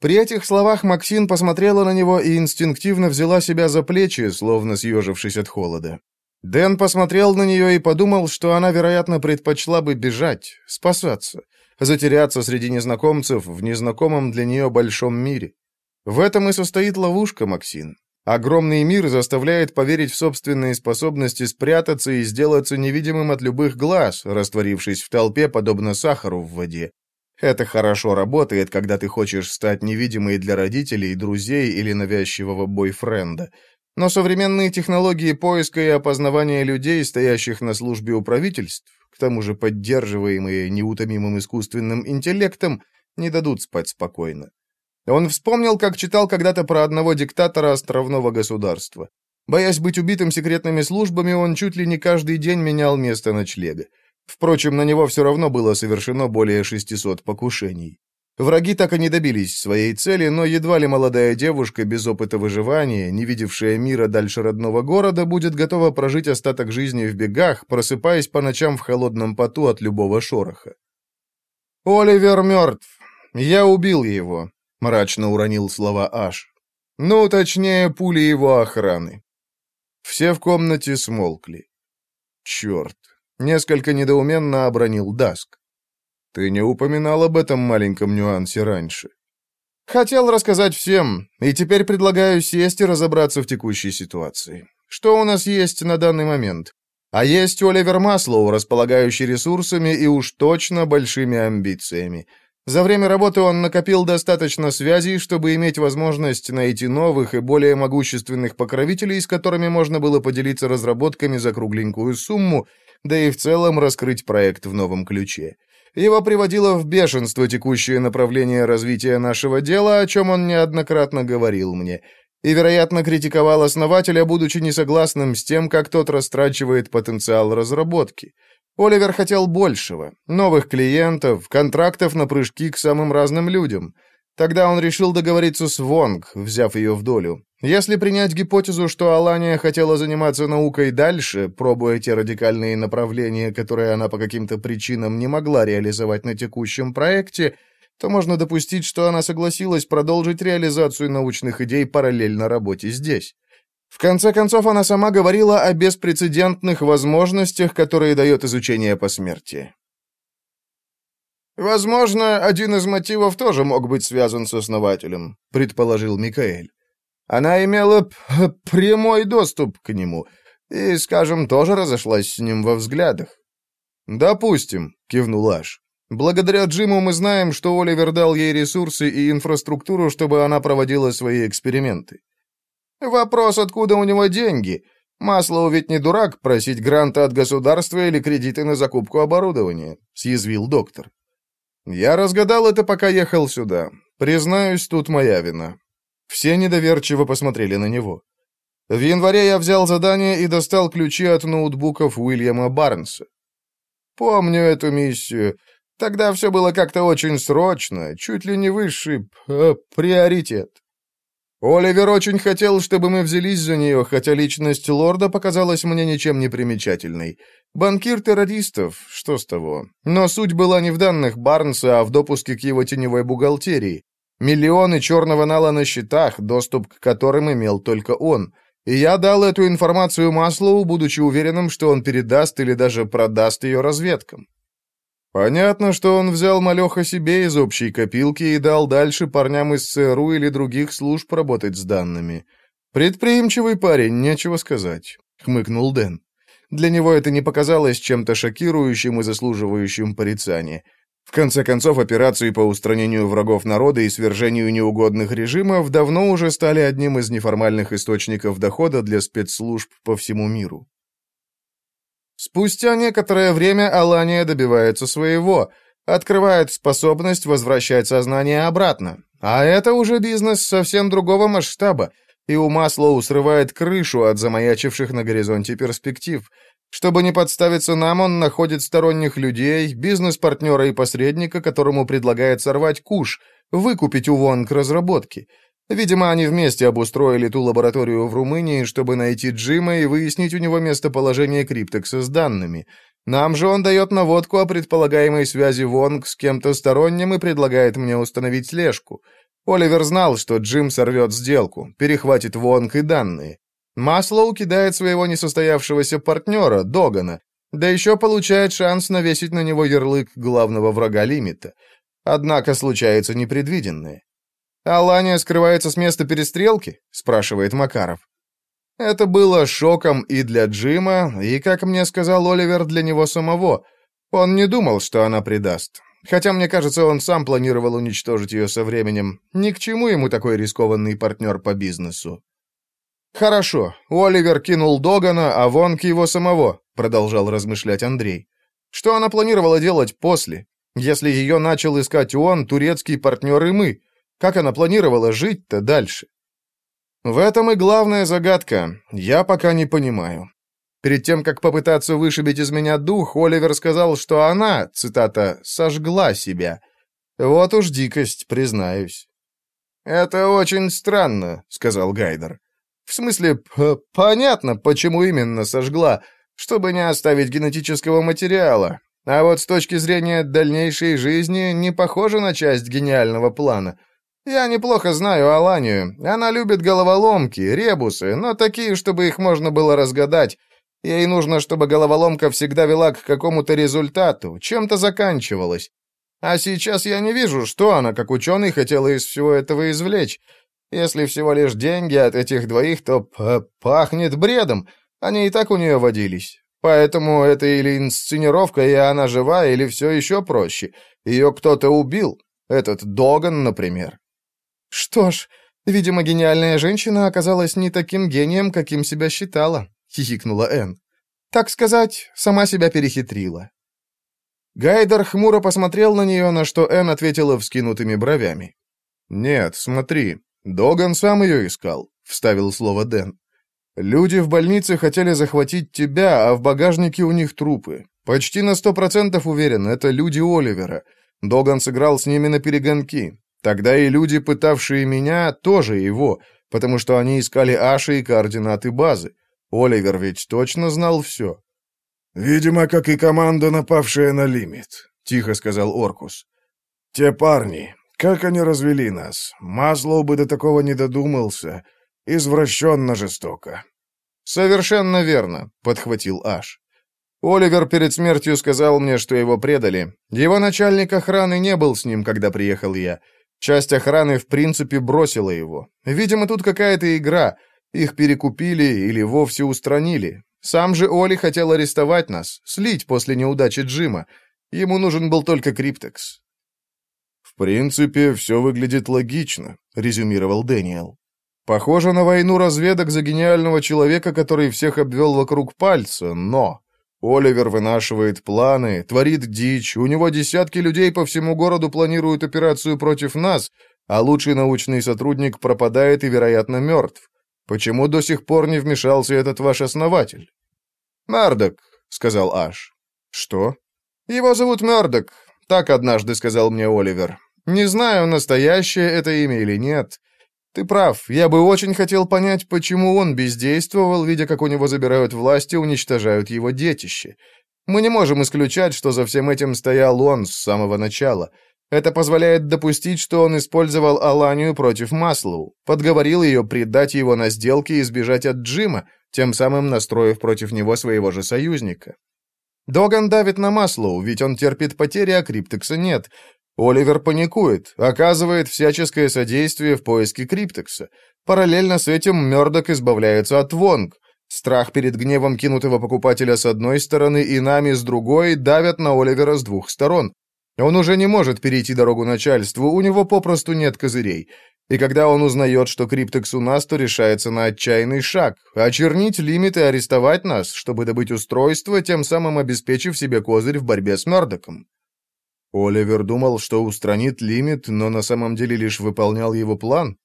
При этих словах Максин посмотрела на него и инстинктивно взяла себя за плечи, словно съежившись от холода. Дэн посмотрел на нее и подумал, что она, вероятно, предпочла бы бежать, спасаться, затеряться среди незнакомцев в незнакомом для нее большом мире. В этом и состоит ловушка, Максин. Огромный мир заставляет поверить в собственные способности спрятаться и сделаться невидимым от любых глаз, растворившись в толпе, подобно сахару в воде. Это хорошо работает, когда ты хочешь стать невидимой для родителей, друзей или навязчивого бойфренда. Но современные технологии поиска и опознавания людей, стоящих на службе у правительств, к тому же поддерживаемые неутомимым искусственным интеллектом, не дадут спать спокойно. Он вспомнил, как читал когда-то про одного диктатора островного государства. Боясь быть убитым секретными службами, он чуть ли не каждый день менял место ночлега. Впрочем, на него все равно было совершено более 600 покушений. Враги так и не добились своей цели, но едва ли молодая девушка без опыта выживания, не видевшая мира дальше родного города, будет готова прожить остаток жизни в бегах, просыпаясь по ночам в холодном поту от любого шороха. «Оливер мертв. Я убил его», — мрачно уронил слова Аш. «Ну, точнее, пули его охраны». Все в комнате смолкли. «Черт, Несколько недоуменно обронил Даск. «Ты не упоминал об этом маленьком нюансе раньше». «Хотел рассказать всем, и теперь предлагаю сесть и разобраться в текущей ситуации. Что у нас есть на данный момент? А есть Оливер Маслоу, располагающий ресурсами и уж точно большими амбициями. За время работы он накопил достаточно связей, чтобы иметь возможность найти новых и более могущественных покровителей, с которыми можно было поделиться разработками за кругленькую сумму да и в целом раскрыть проект в новом ключе. Его приводило в бешенство текущее направление развития нашего дела, о чем он неоднократно говорил мне, и, вероятно, критиковал основателя, будучи несогласным с тем, как тот растрачивает потенциал разработки. Оливер хотел большего, новых клиентов, контрактов на прыжки к самым разным людям — Тогда он решил договориться с Вонг, взяв ее в долю. Если принять гипотезу, что Алания хотела заниматься наукой дальше, пробуя те радикальные направления, которые она по каким-то причинам не могла реализовать на текущем проекте, то можно допустить, что она согласилась продолжить реализацию научных идей параллельно работе здесь. В конце концов, она сама говорила о беспрецедентных возможностях, которые дает изучение посмертия. «Возможно, один из мотивов тоже мог быть связан с основателем», — предположил Микаэль. «Она имела прямой доступ к нему и, скажем, тоже разошлась с ним во взглядах». «Допустим», — кивнул Аш. «Благодаря Джиму мы знаем, что Оливер дал ей ресурсы и инфраструктуру, чтобы она проводила свои эксперименты». «Вопрос, откуда у него деньги?» Маслоу ведь не дурак просить гранта от государства или кредиты на закупку оборудования», — съязвил доктор. Я разгадал это, пока ехал сюда. Признаюсь, тут моя вина. Все недоверчиво посмотрели на него. В январе я взял задание и достал ключи от ноутбуков Уильяма Барнса. Помню эту миссию. Тогда все было как-то очень срочно, чуть ли не высший э, приоритет. Оливер очень хотел, чтобы мы взялись за нее, хотя личность лорда показалась мне ничем не примечательной. Банкир террористов, что с того? Но суть была не в данных Барнса, а в допуске к его теневой бухгалтерии. Миллионы черного нала на счетах, доступ к которым имел только он. И я дал эту информацию Маслоу, будучи уверенным, что он передаст или даже продаст ее разведкам. Понятно, что он взял малеха себе из общей копилки и дал дальше парням из ЦРУ или других служб работать с данными. Предприимчивый парень, нечего сказать, хмыкнул Дэн. Для него это не показалось чем-то шокирующим и заслуживающим порицания. В конце концов, операции по устранению врагов народа и свержению неугодных режимов давно уже стали одним из неформальных источников дохода для спецслужб по всему миру. Спустя некоторое время Алания добивается своего, открывает способность возвращать сознание обратно. А это уже бизнес совсем другого масштаба, и у Маслоу срывает крышу от замаячивших на горизонте перспектив. Чтобы не подставиться нам, он находит сторонних людей, бизнес-партнера и посредника, которому предлагает сорвать куш, выкупить у Вонг разработки — Видимо, они вместе обустроили ту лабораторию в Румынии, чтобы найти Джима и выяснить у него местоположение криптекса с данными. Нам же он дает наводку о предполагаемой связи Вонг с кем-то сторонним и предлагает мне установить слежку. Оливер знал, что Джим сорвет сделку, перехватит Вонг и данные. Маслоу кидает своего несостоявшегося партнера, Догана, да еще получает шанс навесить на него ярлык главного врага лимита. Однако случается непредвиденное. «Алания скрывается с места перестрелки?» — спрашивает Макаров. Это было шоком и для Джима, и, как мне сказал Оливер, для него самого. Он не думал, что она предаст. Хотя, мне кажется, он сам планировал уничтожить ее со временем. Ни к чему ему такой рискованный партнер по бизнесу. «Хорошо, Оливер кинул Догана, а Вонг его самого», — продолжал размышлять Андрей. «Что она планировала делать после? Если ее начал искать он, турецкий партнер и мы, как она планировала жить-то дальше?» В этом и главная загадка. Я пока не понимаю. Перед тем, как попытаться вышибить из меня дух, Оливер сказал, что она, цитата, «сожгла себя». Вот уж дикость, признаюсь. «Это очень странно», — сказал Гайдер. В смысле, понятно, почему именно сожгла, чтобы не оставить генетического материала. А вот с точки зрения дальнейшей жизни не похоже на часть гениального плана. Я неплохо знаю Аланию. Она любит головоломки, ребусы, но такие, чтобы их можно было разгадать. Ей нужно, чтобы головоломка всегда вела к какому-то результату, чем-то заканчивалась. А сейчас я не вижу, что она, как ученый, хотела из всего этого извлечь. Если всего лишь деньги от этих двоих, то пахнет бредом. Они и так у нее водились. Поэтому это или инсценировка, и она жива, или все еще проще. Ее кто-то убил. Этот Доган, например. Что ж, видимо, гениальная женщина оказалась не таким гением, каким себя считала, хихикнула Энн. Так сказать, сама себя перехитрила. Гайдер хмуро посмотрел на нее, на что Энн ответила вскинутыми бровями. «Нет, смотри, «Доган сам ее искал», — вставил слово Дэн. «Люди в больнице хотели захватить тебя, а в багажнике у них трупы. Почти на сто процентов уверен, это люди Оливера. Доган сыграл с ними на перегонки. Тогда и люди, пытавшие меня, тоже его, потому что они искали Аши и координаты базы. Оливер ведь точно знал все». «Видимо, как и команда, напавшая на лимит», — тихо сказал Оркус. «Те парни, как они развели нас? Маслоу бы до такого не додумался. Извращенно жестоко. «Совершенно верно», — подхватил Аш. «Оливер перед смертью сказал мне, что его предали. Его начальник охраны не был с ним, когда приехал я. Часть охраны, в принципе, бросила его. Видимо, тут какая-то игра. Их перекупили или вовсе устранили. Сам же Оли хотел арестовать нас, слить после неудачи Джима. Ему нужен был только Криптекс. «В принципе, все выглядит логично», — резюмировал Дэниел. «Похоже на войну разведок за гениального человека, который всех обвел вокруг пальца, но...» Оливер вынашивает планы, творит дичь, у него десятки людей по всему городу планируют операцию против нас, а лучший научный сотрудник пропадает и, вероятно, мертв. Почему до сих пор не вмешался этот ваш основатель?» «Мёрдок», — сказал Аш. «Что?» «Его зовут Мёрдок. Так однажды сказал мне Оливер. Не знаю, настоящее это имя или нет. Ты прав, я бы очень хотел понять, почему он бездействовал, видя, как у него забирают власть и уничтожают его детище. Мы не можем исключать, что за всем этим стоял он с самого начала. Это позволяет допустить, что он использовал Аланию против Маслоу, подговорил ее предать его на сделке и сбежать от Джима, тем самым настроив против него своего же союзника. Доган давит на Маслоу, ведь он терпит потери, а Криптекса нет. Оливер паникует, оказывает всяческое содействие в поиске Криптекса. Параллельно с этим Мёрдок избавляется от Вонг. Страх перед гневом кинутого покупателя с одной стороны и нами с другой давят на Оливера с двух сторон. Он уже не может перейти дорогу начальству, у него попросту нет козырей. И когда он узнает, что Криптекс у нас, то решается на отчаянный шаг — очернить лимит и арестовать нас, чтобы добыть устройство, тем самым обеспечив себе козырь в борьбе с Мёрдоком. Оливер думал, что устранит лимит, но на самом деле лишь выполнял его план.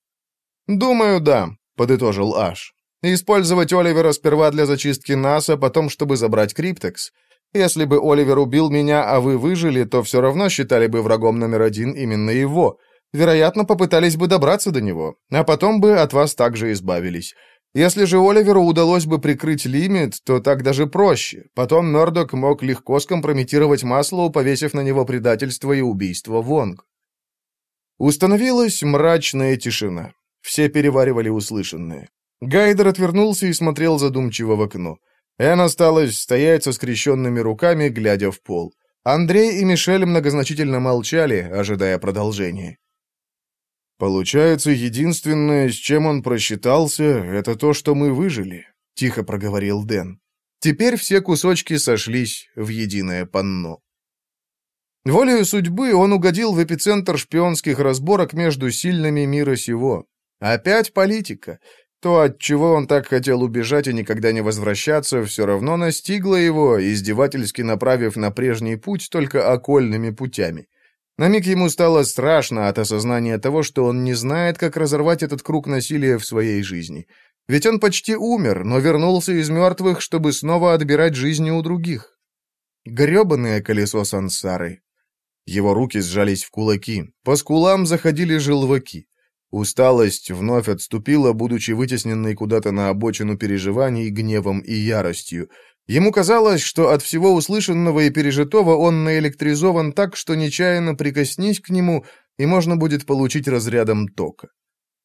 «Думаю, да», — подытожил Аш. «Использовать Оливера сперва для зачистки нас, а потом, чтобы забрать Криптекс. Если бы Оливер убил меня, а вы выжили, то все равно считали бы врагом номер один именно его» вероятно, попытались бы добраться до него, а потом бы от вас также избавились. Если же Оливеру удалось бы прикрыть лимит, то так даже проще. Потом Мёрдок мог легко скомпрометировать Маслоу, повесив на него предательство и убийство Вонг. Установилась мрачная тишина. Все переваривали услышанное. Гайдер отвернулся и смотрел задумчиво в окно. Эн осталась стоять со скрещенными руками, глядя в пол. Андрей и Мишель многозначительно молчали, ожидая продолжения. «Получается, единственное, с чем он просчитался, это то, что мы выжили», — тихо проговорил Дэн. Теперь все кусочки сошлись в единое панно. Волею судьбы он угодил в эпицентр шпионских разборок между сильными мира сего. Опять политика. То, от чего он так хотел убежать и никогда не возвращаться, все равно настигло его, издевательски направив на прежний путь только окольными путями. На миг ему стало страшно от осознания того, что он не знает, как разорвать этот круг насилия в своей жизни. Ведь он почти умер, но вернулся из мертвых, чтобы снова отбирать жизни у других. Гребаное колесо сансары. Его руки сжались в кулаки, по скулам заходили желваки. Усталость вновь отступила, будучи вытесненной куда-то на обочину переживаний, гневом и яростью. Ему казалось, что от всего услышанного и пережитого он наэлектризован так, что нечаянно прикоснись к нему, и можно будет получить разрядом тока.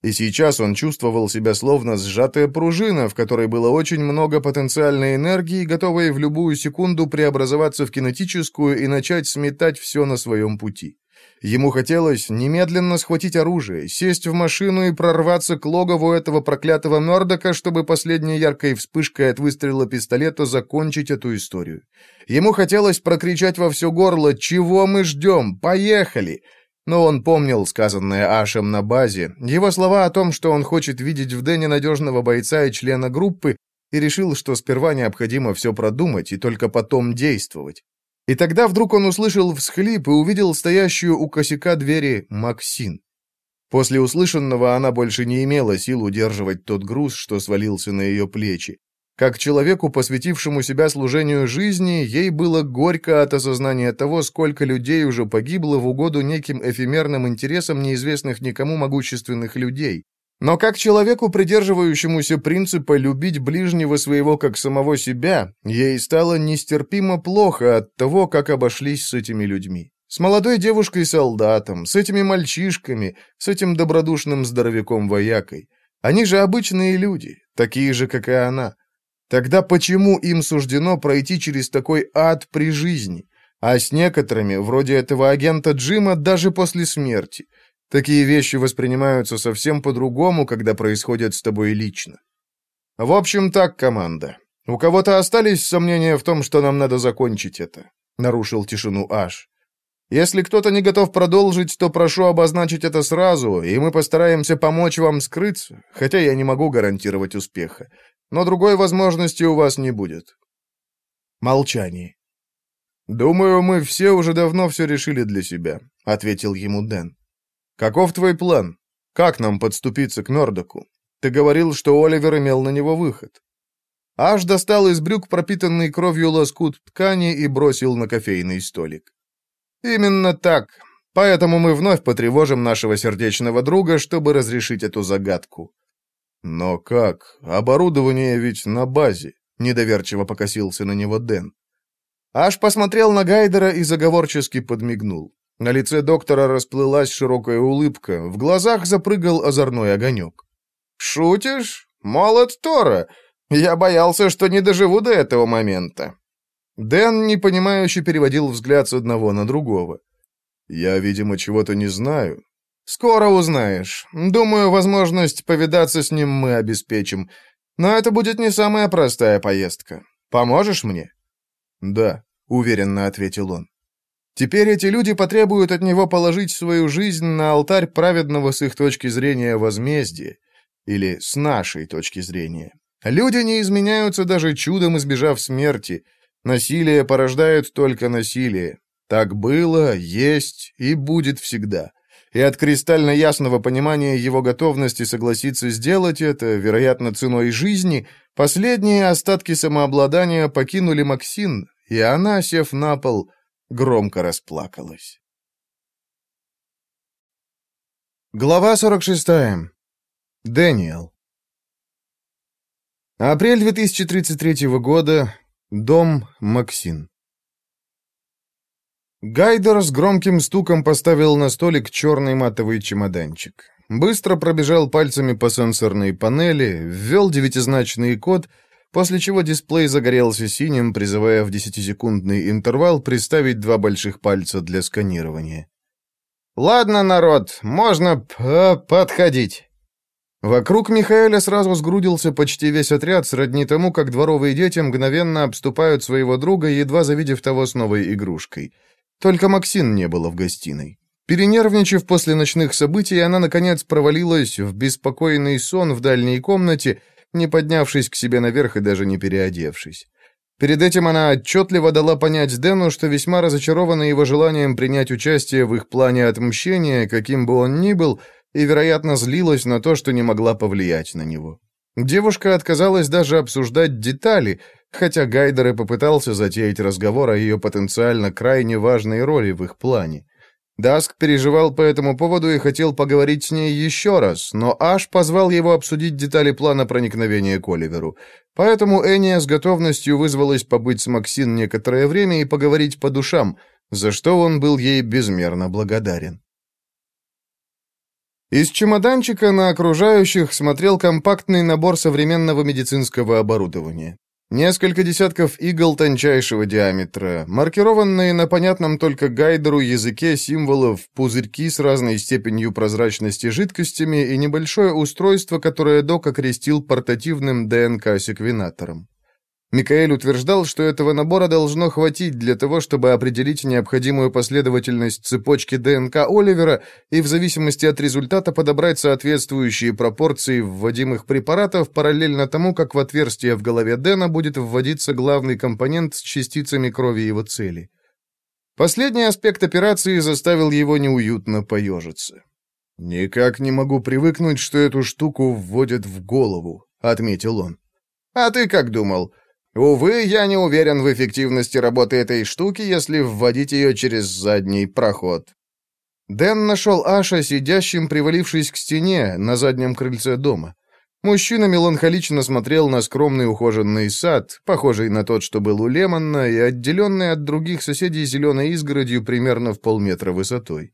И сейчас он чувствовал себя словно сжатая пружина, в которой было очень много потенциальной энергии, готовой в любую секунду преобразоваться в кинетическую и начать сметать все на своем пути. Ему хотелось немедленно схватить оружие, сесть в машину и прорваться к логову этого проклятого Нордока, чтобы последней яркой вспышкой от выстрела пистолета закончить эту историю. Ему хотелось прокричать во все горло «Чего мы ждем? Поехали!» Но он помнил сказанное Ашем на базе, его слова о том, что он хочет видеть в Дэне надежного бойца и члена группы, и решил, что сперва необходимо все продумать и только потом действовать. И тогда вдруг он услышал всхлип и увидел стоящую у косяка двери Максин. После услышанного она больше не имела сил удерживать тот груз, что свалился на ее плечи. Как человеку, посвятившему себя служению жизни, ей было горько от осознания того, сколько людей уже погибло в угоду неким эфемерным интересам неизвестных никому могущественных людей, но как человеку, придерживающемуся принципа любить ближнего своего как самого себя, ей стало нестерпимо плохо от того, как обошлись с этими людьми. С молодой девушкой-солдатом, с этими мальчишками, с этим добродушным здоровяком-воякой. Они же обычные люди, такие же, как и она. Тогда почему им суждено пройти через такой ад при жизни? А с некоторыми, вроде этого агента Джима, даже после смерти – Такие вещи воспринимаются совсем по-другому, когда происходят с тобой лично. В общем, так, команда. У кого-то остались сомнения в том, что нам надо закончить это, нарушил тишину Аш. Если кто-то не готов продолжить, то прошу обозначить это сразу, и мы постараемся помочь вам скрыться, хотя я не могу гарантировать успеха. Но другой возможности у вас не будет. Молчание. «Думаю, мы все уже давно все решили для себя», — ответил ему Дэн. «Каков твой план? Как нам подступиться к Мёрдоку? Ты говорил, что Оливер имел на него выход». Аж достал из брюк пропитанный кровью лоскут ткани и бросил на кофейный столик. «Именно так. Поэтому мы вновь потревожим нашего сердечного друга, чтобы разрешить эту загадку». «Но как? Оборудование ведь на базе», — недоверчиво покосился на него Дэн. Аж посмотрел на Гайдера и заговорчески подмигнул. На лице доктора расплылась широкая улыбка, в глазах запрыгал озорной огонек. «Шутишь? Молот Тора! Я боялся, что не доживу до этого момента». Дэн, непонимающе, переводил взгляд с одного на другого. «Я, видимо, чего-то не знаю». «Скоро узнаешь. Думаю, возможность повидаться с ним мы обеспечим. Но это будет не самая простая поездка. Поможешь мне?» «Да», — уверенно ответил он. Теперь эти люди потребуют от него положить свою жизнь на алтарь праведного с их точки зрения возмездия. Или с нашей точки зрения. Люди не изменяются даже чудом, избежав смерти. Насилие порождает только насилие. Так было, есть и будет всегда. И от кристально ясного понимания его готовности согласиться сделать это, вероятно, ценой жизни, последние остатки самообладания покинули Максин, и она, сев на пол, громко расплакалась. Глава 46. Дэниел. Апрель 2033 года. Дом Максин. Гайдер с громким стуком поставил на столик черный матовый чемоданчик. Быстро пробежал пальцами по сенсорной панели, ввел девятизначный код, после чего дисплей загорелся синим, призывая в десятисекундный интервал приставить два больших пальца для сканирования. «Ладно, народ, можно подходить». Вокруг Михаэля сразу сгрудился почти весь отряд, сродни тому, как дворовые дети мгновенно обступают своего друга, едва завидев того с новой игрушкой — только Максин не было в гостиной. Перенервничав после ночных событий, она, наконец, провалилась в беспокойный сон в дальней комнате, не поднявшись к себе наверх и даже не переодевшись. Перед этим она отчетливо дала понять Дэну, что весьма разочарована его желанием принять участие в их плане отмщения, каким бы он ни был, и, вероятно, злилась на то, что не могла повлиять на него. Девушка отказалась даже обсуждать детали, хотя Гайдер и попытался затеять разговор о ее потенциально крайне важной роли в их плане. Даск переживал по этому поводу и хотел поговорить с ней еще раз, но Аш позвал его обсудить детали плана проникновения к Оливеру. Поэтому Эния с готовностью вызвалась побыть с Максин некоторое время и поговорить по душам, за что он был ей безмерно благодарен. Из чемоданчика на окружающих смотрел компактный набор современного медицинского оборудования. Несколько десятков игл тончайшего диаметра, маркированные на понятном только гайдеру языке символов, пузырьки с разной степенью прозрачности жидкостями и небольшое устройство, которое Док окрестил портативным ДНК-секвенатором. Микаэль утверждал, что этого набора должно хватить для того, чтобы определить необходимую последовательность цепочки ДНК Оливера и в зависимости от результата подобрать соответствующие пропорции вводимых препаратов параллельно тому, как в отверстие в голове Дэна будет вводиться главный компонент с частицами крови его цели. Последний аспект операции заставил его неуютно поежиться. «Никак не могу привыкнуть, что эту штуку вводят в голову», — отметил он. «А ты как думал?» Увы, я не уверен в эффективности работы этой штуки, если вводить ее через задний проход. Дэн нашел Аша, сидящим, привалившись к стене, на заднем крыльце дома. Мужчина меланхолично смотрел на скромный ухоженный сад, похожий на тот, что был у Лемонна, и отделенный от других соседей зеленой изгородью примерно в полметра высотой.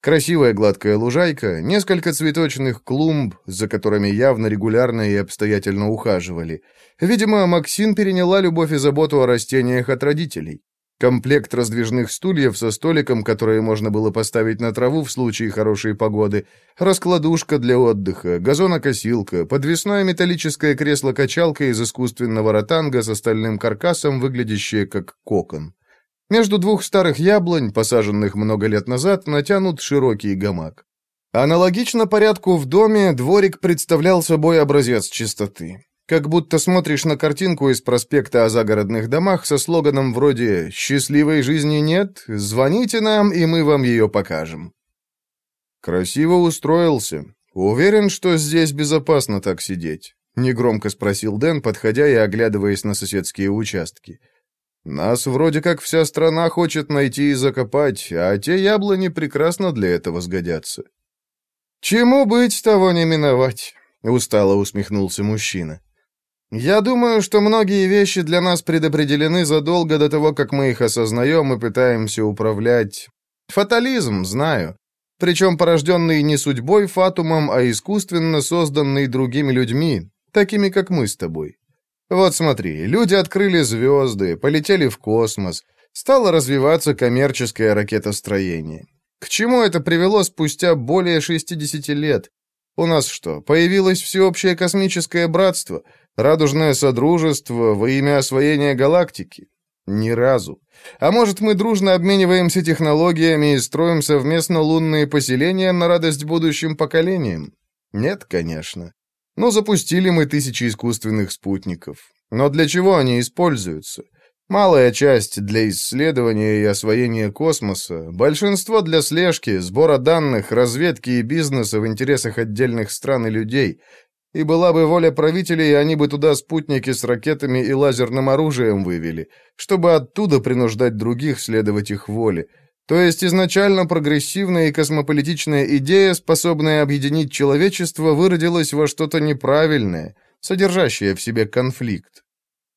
Красивая гладкая лужайка, несколько цветочных клумб, за которыми явно регулярно и обстоятельно ухаживали. Видимо, Максин переняла любовь и заботу о растениях от родителей. Комплект раздвижных стульев со столиком, которые можно было поставить на траву в случае хорошей погоды, раскладушка для отдыха, газонокосилка, подвесное металлическое кресло-качалка из искусственного ротанга с остальным каркасом, выглядящее как кокон. Между двух старых яблонь, посаженных много лет назад, натянут широкий гамак. Аналогично порядку в доме, дворик представлял собой образец чистоты. Как будто смотришь на картинку из проспекта о загородных домах со слоганом вроде «Счастливой жизни нет, звоните нам, и мы вам ее покажем». «Красиво устроился. Уверен, что здесь безопасно так сидеть», — негромко спросил Дэн, подходя и оглядываясь на соседские участки. Нас вроде как вся страна хочет найти и закопать, а те яблони прекрасно для этого сгодятся. Чему быть, того не миновать, устало усмехнулся мужчина. Я думаю, что многие вещи для нас предопределены задолго до того, как мы их осознаем и пытаемся управлять. Фатализм, знаю. Причем порожденный не судьбой Фатумом, а искусственно созданный другими людьми, такими как мы с тобой. Вот смотри, люди открыли звезды, полетели в космос, стало развиваться коммерческое ракетостроение. К чему это привело спустя более 60 лет? У нас что, появилось всеобщее космическое братство, радужное содружество во имя освоения галактики? Ни разу. А может, мы дружно обмениваемся технологиями и строим совместно лунные поселения на радость будущим поколениям? Нет, конечно. Ну, запустили мы тысячи искусственных спутников. Но для чего они используются? Малая часть для исследования и освоения космоса, большинство для слежки, сбора данных, разведки и бизнеса в интересах отдельных стран и людей. И была бы воля правителей, они бы туда спутники с ракетами и лазерным оружием вывели, чтобы оттуда принуждать других следовать их воле. То есть изначально прогрессивная и космополитичная идея, способная объединить человечество, выродилась во что-то неправильное, содержащая в себе конфликт.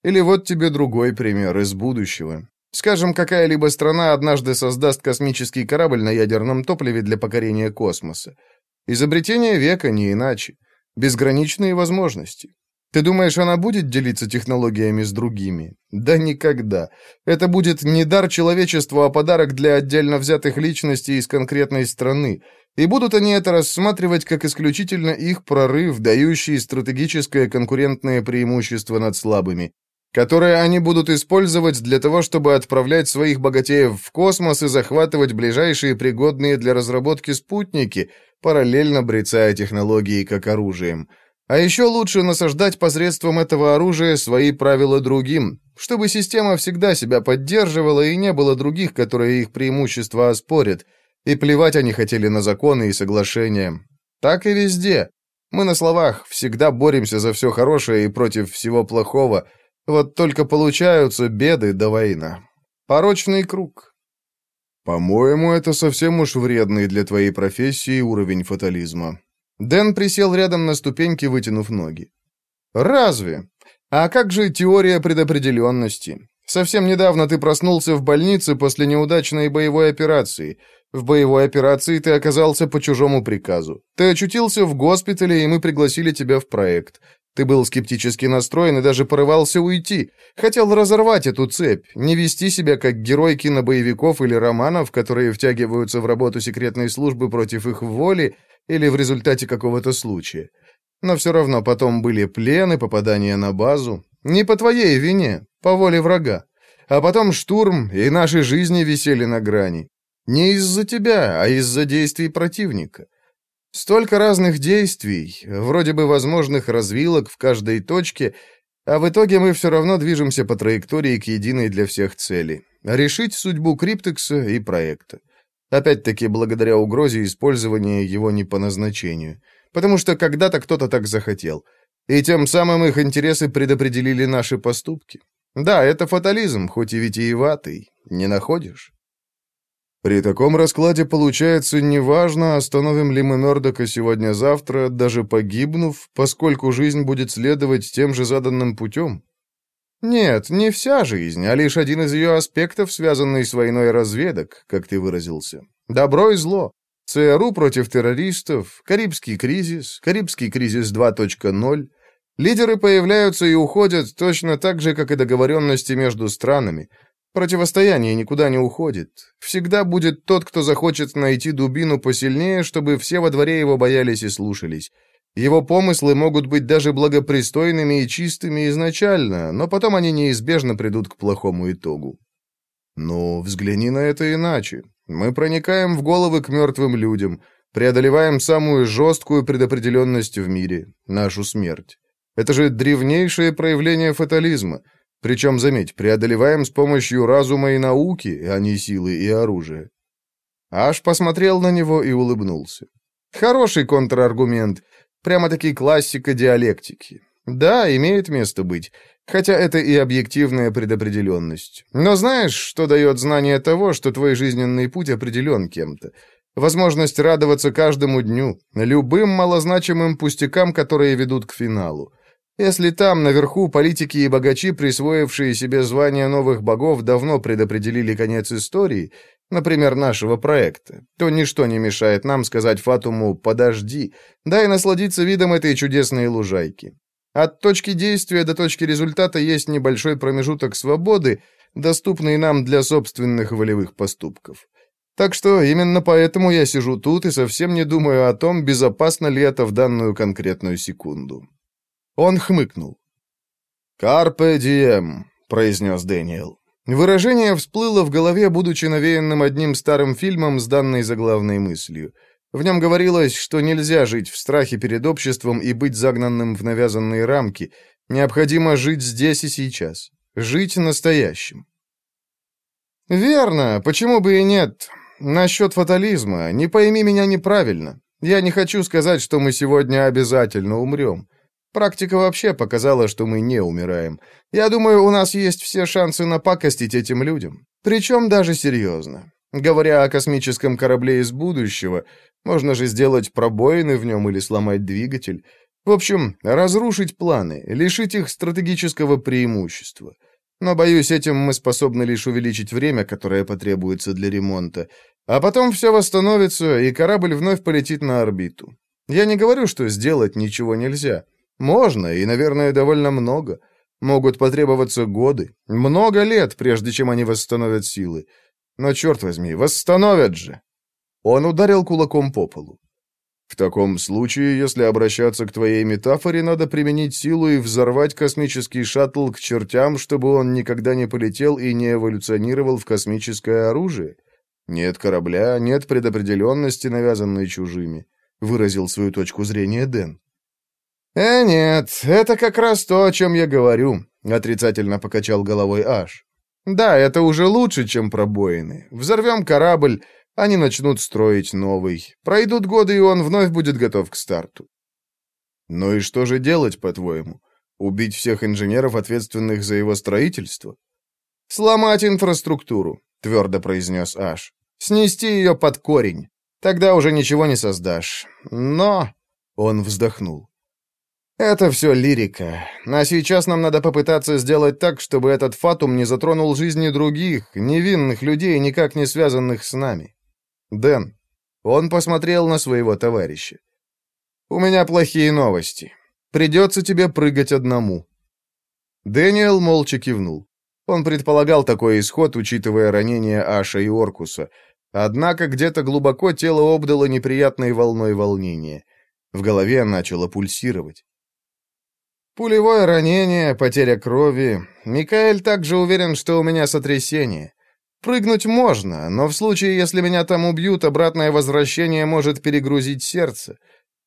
Или вот тебе другой пример из будущего. Скажем, какая-либо страна однажды создаст космический корабль на ядерном топливе для покорения космоса. Изобретение века не иначе. Безграничные возможности. Ты думаешь, она будет делиться технологиями с другими? Да никогда. Это будет не дар человечеству, а подарок для отдельно взятых личностей из конкретной страны. И будут они это рассматривать как исключительно их прорыв, дающий стратегическое конкурентное преимущество над слабыми которые они будут использовать для того, чтобы отправлять своих богатеев в космос и захватывать ближайшие пригодные для разработки спутники, параллельно брецая технологии как оружием. А еще лучше насаждать посредством этого оружия свои правила другим, чтобы система всегда себя поддерживала и не было других, которые их преимущества оспорят. И плевать они хотели на законы и соглашения. Так и везде. Мы на словах всегда боремся за все хорошее и против всего плохого – вот только получаются беды до война. Порочный круг. По-моему, это совсем уж вредный для твоей профессии уровень фатализма. Дэн присел рядом на ступеньки, вытянув ноги. Разве? А как же теория предопределенности? Совсем недавно ты проснулся в больнице после неудачной боевой операции. В боевой операции ты оказался по чужому приказу. Ты очутился в госпитале, и мы пригласили тебя в проект. Ты был скептически настроен и даже порывался уйти. Хотел разорвать эту цепь, не вести себя как герой кинобоевиков или романов, которые втягиваются в работу секретной службы против их воли или в результате какого-то случая. Но все равно потом были плены, попадания на базу. Не по твоей вине, по воле врага. А потом штурм, и наши жизни висели на грани. Не из-за тебя, а из-за действий противника. Столько разных действий, вроде бы возможных развилок в каждой точке, а в итоге мы все равно движемся по траектории к единой для всех цели — решить судьбу Криптекса и проекта. Опять-таки, благодаря угрозе использования его не по назначению. Потому что когда-то кто-то так захотел. И тем самым их интересы предопределили наши поступки. Да, это фатализм, хоть и витиеватый. Не находишь? При таком раскладе получается неважно, остановим ли мы Мёрдока сегодня-завтра, даже погибнув, поскольку жизнь будет следовать тем же заданным путем. Нет, не вся жизнь, а лишь один из ее аспектов, связанный с войной разведок, как ты выразился. Добро и зло. ЦРУ против террористов, Карибский кризис, Карибский кризис 2.0. Лидеры появляются и уходят точно так же, как и договоренности между странами – Противостояние никуда не уходит. Всегда будет тот, кто захочет найти дубину посильнее, чтобы все во дворе его боялись и слушались. Его помыслы могут быть даже благопристойными и чистыми изначально, но потом они неизбежно придут к плохому итогу. Ну, взгляни на это иначе. Мы проникаем в головы к мертвым людям, преодолеваем самую жесткую предопределенность в мире — нашу смерть. Это же древнейшее проявление фатализма — причем, заметь, преодолеваем с помощью разума и науки, а не силы и оружия. Аж посмотрел на него и улыбнулся. Хороший контраргумент. Прямо-таки классика диалектики. Да, имеет место быть. Хотя это и объективная предопределенность. Но знаешь, что дает знание того, что твой жизненный путь определен кем-то? Возможность радоваться каждому дню, любым малозначимым пустякам, которые ведут к финалу. Если там, наверху, политики и богачи, присвоившие себе звание новых богов, давно предопределили конец истории, например, нашего проекта, то ничто не мешает нам сказать Фатуму «подожди», дай насладиться видом этой чудесной лужайки. От точки действия до точки результата есть небольшой промежуток свободы, доступный нам для собственных волевых поступков. Так что именно поэтому я сижу тут и совсем не думаю о том, безопасно ли это в данную конкретную секунду. Он хмыкнул. «Карпе дием», — произнес Дэниел. Выражение всплыло в голове, будучи навеянным одним старым фильмом с данной заглавной мыслью. В нем говорилось, что нельзя жить в страхе перед обществом и быть загнанным в навязанные рамки. Необходимо жить здесь и сейчас. Жить настоящим. «Верно. Почему бы и нет? Насчет фатализма. Не пойми меня неправильно. Я не хочу сказать, что мы сегодня обязательно умрем. Практика вообще показала, что мы не умираем. Я думаю, у нас есть все шансы напакостить этим людям. Причем даже серьезно. Говоря о космическом корабле из будущего, можно же сделать пробоины в нем или сломать двигатель. В общем, разрушить планы, лишить их стратегического преимущества. Но, боюсь, этим мы способны лишь увеличить время, которое потребуется для ремонта. А потом все восстановится, и корабль вновь полетит на орбиту. Я не говорю, что сделать ничего нельзя. Можно, и, наверное, довольно много. Могут потребоваться годы, много лет, прежде чем они восстановят силы. Но, черт возьми, восстановят же!» Он ударил кулаком по полу. В таком случае, если обращаться к твоей метафоре, надо применить силу и взорвать космический шаттл к чертям, чтобы он никогда не полетел и не эволюционировал в космическое оружие. Нет корабля, нет предопределенности, навязанной чужими, выразил свою точку зрения Дэн. «Э, нет, это как раз то, о чем я говорю», — отрицательно покачал головой Аш. «Да, это уже лучше, чем пробоины. Взорвем корабль, они начнут строить новый. Пройдут годы, и он вновь будет готов к старту. Ну и что же делать, по-твоему? Убить всех инженеров, ответственных за его строительство? Сломать инфраструктуру, твердо произнес Аш. Снести ее под корень. Тогда уже ничего не создашь. Но... Он вздохнул. Это все лирика. А сейчас нам надо попытаться сделать так, чтобы этот фатум не затронул жизни других, невинных людей, никак не связанных с нами. «Дэн». Он посмотрел на своего товарища. «У меня плохие новости. Придется тебе прыгать одному». Дэниел молча кивнул. Он предполагал такой исход, учитывая ранения Аша и Оркуса. Однако где-то глубоко тело обдало неприятной волной волнения. В голове начало пульсировать. Пулевое ранение, потеря крови. Микаэль также уверен, что у меня сотрясение. Прыгнуть можно, но в случае, если меня там убьют, обратное возвращение может перегрузить сердце.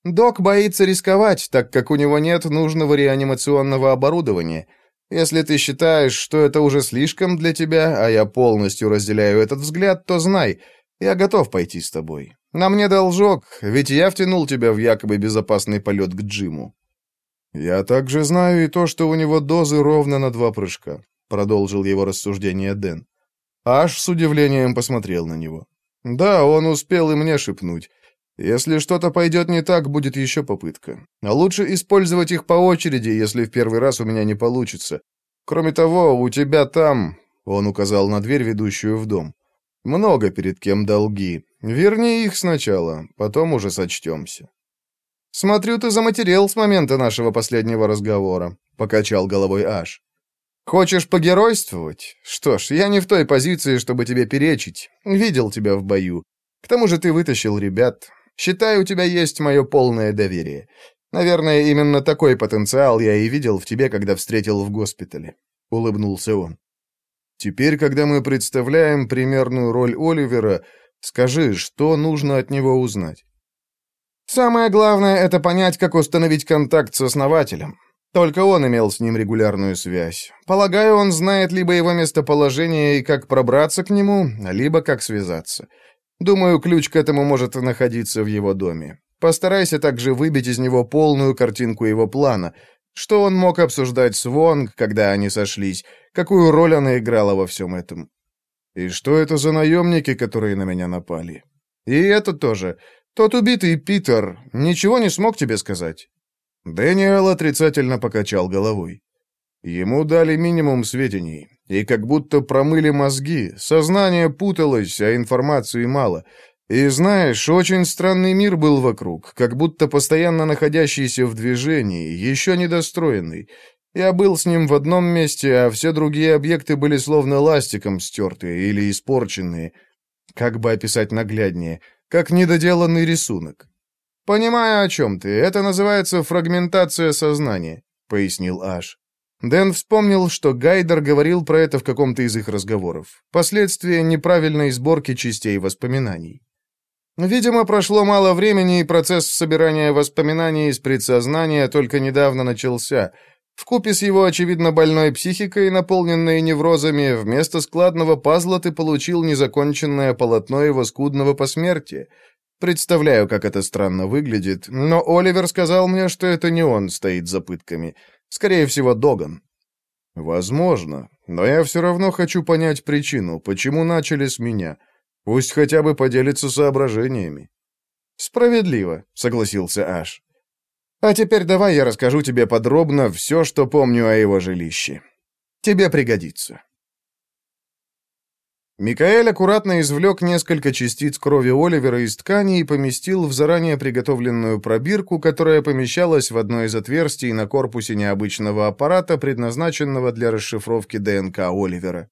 Док боится рисковать, так как у него нет нужного реанимационного оборудования. Если ты считаешь, что это уже слишком для тебя, а я полностью разделяю этот взгляд, то знай, я готов пойти с тобой. На мне должок, ведь я втянул тебя в якобы безопасный полет к Джиму. Я также знаю и то, что у него дозы ровно на два прыжка, продолжил его рассуждение Дэн. Аж с удивлением посмотрел на него. Да, он успел и мне шепнуть. Если что-то пойдет не так, будет еще попытка. А лучше использовать их по очереди, если в первый раз у меня не получится. Кроме того, у тебя там, он указал на дверь, ведущую в дом. Много перед кем долги. Верни их сначала, потом уже сочтемся. Смотрю, ты заматерел с момента нашего последнего разговора, покачал головой Аш. Хочешь погеройствовать? Что ж, я не в той позиции, чтобы тебе перечить. Видел тебя в бою. К тому же ты вытащил ребят. Считаю, у тебя есть мое полное доверие. Наверное, именно такой потенциал я и видел в тебе, когда встретил в госпитале. Улыбнулся он. Теперь, когда мы представляем примерную роль Оливера, скажи, что нужно от него узнать? Самое главное — это понять, как установить контакт с основателем. Только он имел с ним регулярную связь. Полагаю, он знает либо его местоположение и как пробраться к нему, либо как связаться. Думаю, ключ к этому может находиться в его доме. Постарайся также выбить из него полную картинку его плана. Что он мог обсуждать с Вонг, когда они сошлись? Какую роль она играла во всем этом? И что это за наемники, которые на меня напали? И это тоже. Тот убитый Питер ничего не смог тебе сказать? Дэниел отрицательно покачал головой. Ему дали минимум сведений, и как будто промыли мозги, сознание путалось, а информации мало. И знаешь, очень странный мир был вокруг, как будто постоянно находящийся в движении, еще недостроенный. Я был с ним в одном месте, а все другие объекты были словно ластиком стертые или испорченные. Как бы описать нагляднее, как недоделанный рисунок. «Понимаю, о чем ты. Это называется фрагментация сознания», — пояснил Аш. Дэн вспомнил, что Гайдер говорил про это в каком-то из их разговоров. Последствия неправильной сборки частей воспоминаний. Видимо, прошло мало времени, и процесс собирания воспоминаний из предсознания только недавно начался. Вкупе с его, очевидно, больной психикой, наполненной неврозами, вместо складного пазла ты получил незаконченное полотно его скудного посмертия — Представляю, как это странно выглядит, но Оливер сказал мне, что это не он стоит за пытками. Скорее всего, Доган. Возможно, но я все равно хочу понять причину, почему начали с меня. Пусть хотя бы поделится соображениями. Справедливо, согласился Аш. А теперь давай я расскажу тебе подробно все, что помню о его жилище. Тебе пригодится». Микаэль аккуратно извлек несколько частиц крови Оливера из ткани и поместил в заранее приготовленную пробирку, которая помещалась в одно из отверстий на корпусе необычного аппарата, предназначенного для расшифровки ДНК Оливера.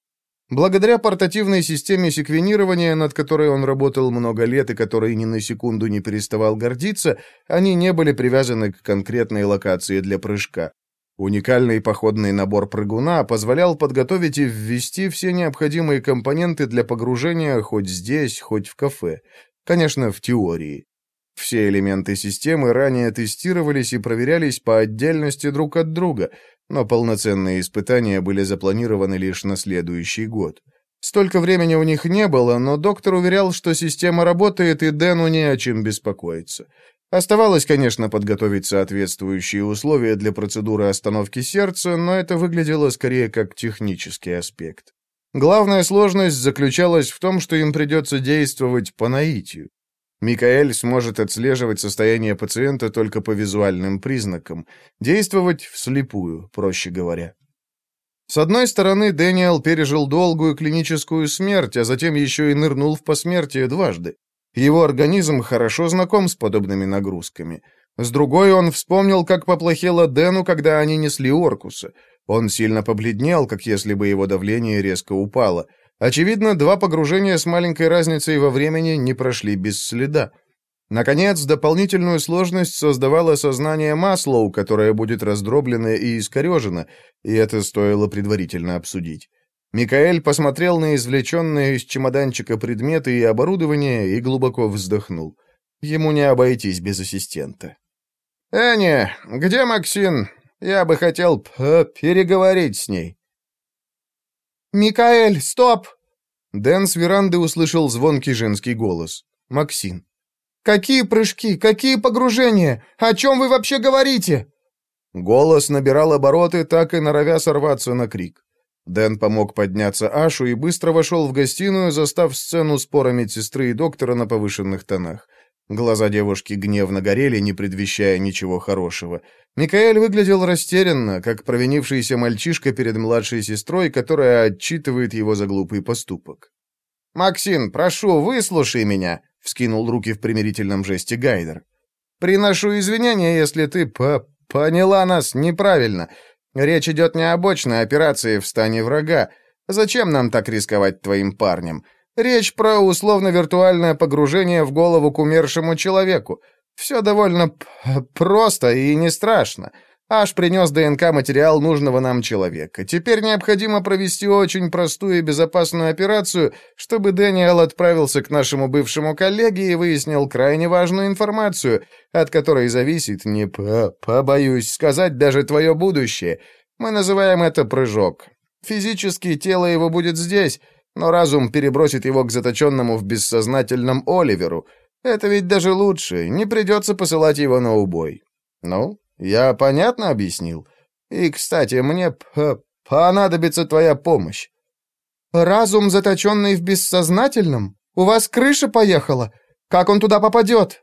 Благодаря портативной системе секвенирования, над которой он работал много лет и которой ни на секунду не переставал гордиться, они не были привязаны к конкретной локации для прыжка. Уникальный походный набор прыгуна позволял подготовить и ввести все необходимые компоненты для погружения хоть здесь, хоть в кафе. Конечно, в теории. Все элементы системы ранее тестировались и проверялись по отдельности друг от друга, но полноценные испытания были запланированы лишь на следующий год. Столько времени у них не было, но доктор уверял, что система работает, и Дэну не о чем беспокоиться. Оставалось, конечно, подготовить соответствующие условия для процедуры остановки сердца, но это выглядело скорее как технический аспект. Главная сложность заключалась в том, что им придется действовать по наитию. Микаэль сможет отслеживать состояние пациента только по визуальным признакам, действовать вслепую, проще говоря. С одной стороны, Дэниел пережил долгую клиническую смерть, а затем еще и нырнул в посмертие дважды. Его организм хорошо знаком с подобными нагрузками. С другой, он вспомнил, как поплохело Дэну, когда они несли Оркуса. Он сильно побледнел, как если бы его давление резко упало. Очевидно, два погружения с маленькой разницей во времени не прошли без следа. Наконец, дополнительную сложность создавало сознание Маслоу, которое будет раздроблено и искорежено, и это стоило предварительно обсудить. Микаэль посмотрел на извлеченные из чемоданчика предметы и оборудование и глубоко вздохнул. Ему не обойтись без ассистента. «Энни, где Максин? Я бы хотел переговорить с ней». «Микаэль, стоп!» Дэн с веранды услышал звонкий женский голос. Максин. «Какие прыжки? Какие погружения? О чем вы вообще говорите?» Голос набирал обороты, так и норовя сорваться на крик. Дэн помог подняться Ашу и быстро вошел в гостиную, застав сцену спора медсестры и доктора на повышенных тонах. Глаза девушки гневно горели, не предвещая ничего хорошего. Микаэль выглядел растерянно, как провинившийся мальчишка перед младшей сестрой, которая отчитывает его за глупый поступок. «Максим, прошу, выслушай меня», — вскинул руки в примирительном жесте Гайдер. «Приношу извинения, если ты по поняла нас неправильно. Речь идет не об очной операции в стане врага. Зачем нам так рисковать твоим парнем? Речь про условно-виртуальное погружение в голову к умершему человеку. Все довольно просто и не страшно. Аж принес ДНК-материал нужного нам человека. Теперь необходимо провести очень простую и безопасную операцию, чтобы Дэниел отправился к нашему бывшему коллеге и выяснил крайне важную информацию, от которой зависит, не по побоюсь сказать, даже твое будущее. Мы называем это прыжок. Физически тело его будет здесь, но разум перебросит его к заточенному в бессознательном Оливеру. Это ведь даже лучше, не придется посылать его на убой. Ну, я понятно объяснил? И, кстати, мне понадобится твоя помощь. Разум, заточенный в бессознательном? У вас крыша поехала? Как он туда попадет?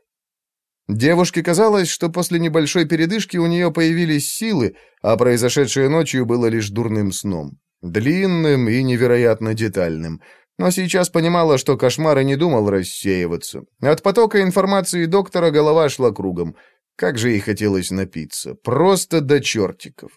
Девушке казалось, что после небольшой передышки у нее появились силы, а произошедшее ночью было лишь дурным сном. Длинным и невероятно детальным. Но сейчас понимала, что кошмар и не думал рассеиваться. От потока информации доктора голова шла кругом. Как же ей хотелось напиться. Просто до чертиков.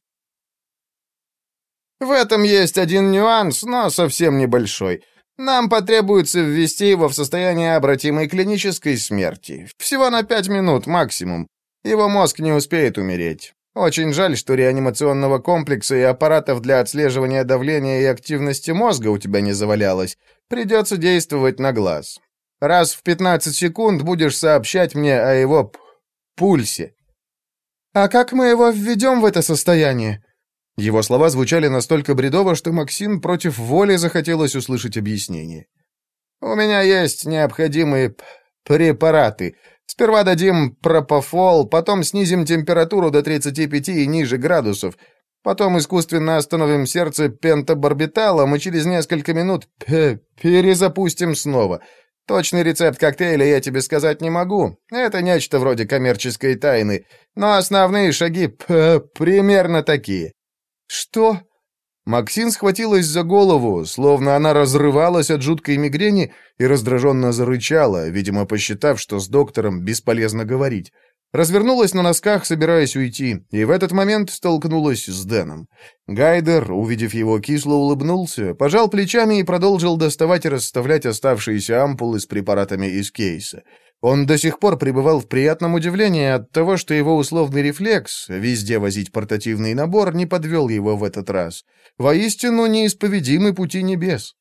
В этом есть один нюанс, но совсем небольшой. Нам потребуется ввести его в состояние обратимой клинической смерти. Всего на пять минут максимум. Его мозг не успеет умереть. Очень жаль, что реанимационного комплекса и аппаратов для отслеживания давления и активности мозга у тебя не завалялось. Придется действовать на глаз. Раз в 15 секунд будешь сообщать мне о его пульсе. «А как мы его введем в это состояние?» Его слова звучали настолько бредово, что Максим против воли захотелось услышать объяснение. «У меня есть необходимые препараты. Сперва дадим пропофол, потом снизим температуру до 35 и ниже градусов, потом искусственно остановим сердце пентабарбиталом и через несколько минут перезапустим снова. Точный рецепт коктейля я тебе сказать не могу. Это нечто вроде коммерческой тайны. Но основные шаги примерно такие. Что? Максин схватилась за голову, словно она разрывалась от жуткой мигрени и раздраженно зарычала, видимо, посчитав, что с доктором бесполезно говорить. Развернулась на носках, собираясь уйти, и в этот момент столкнулась с Дэном. Гайдер, увидев его, кисло улыбнулся, пожал плечами и продолжил доставать и расставлять оставшиеся ампулы с препаратами из кейса. Он до сих пор пребывал в приятном удивлении от того, что его условный рефлекс, везде возить портативный набор, не подвел его в этот раз. Воистину неисповедимы пути небес.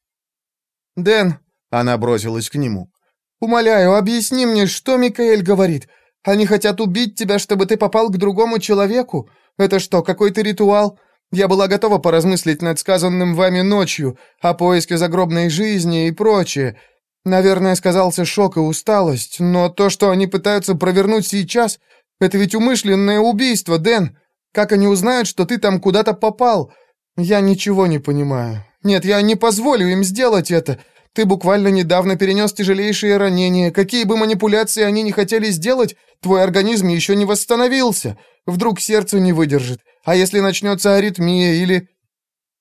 «Дэн», — она бросилась к нему, — «умоляю, объясни мне, что Микаэль говорит. Они хотят убить тебя, чтобы ты попал к другому человеку? Это что, какой-то ритуал? Я была готова поразмыслить над сказанным вами ночью, о поиске загробной жизни и прочее. Наверное, сказался шок и усталость, но то, что они пытаются провернуть сейчас, это ведь умышленное убийство, Дэн. Как они узнают, что ты там куда-то попал? Я ничего не понимаю. Нет, я не позволю им сделать это. Ты буквально недавно перенес тяжелейшие ранения. Какие бы манипуляции они не хотели сделать, твой организм еще не восстановился. Вдруг сердце не выдержит. А если начнется аритмия или...»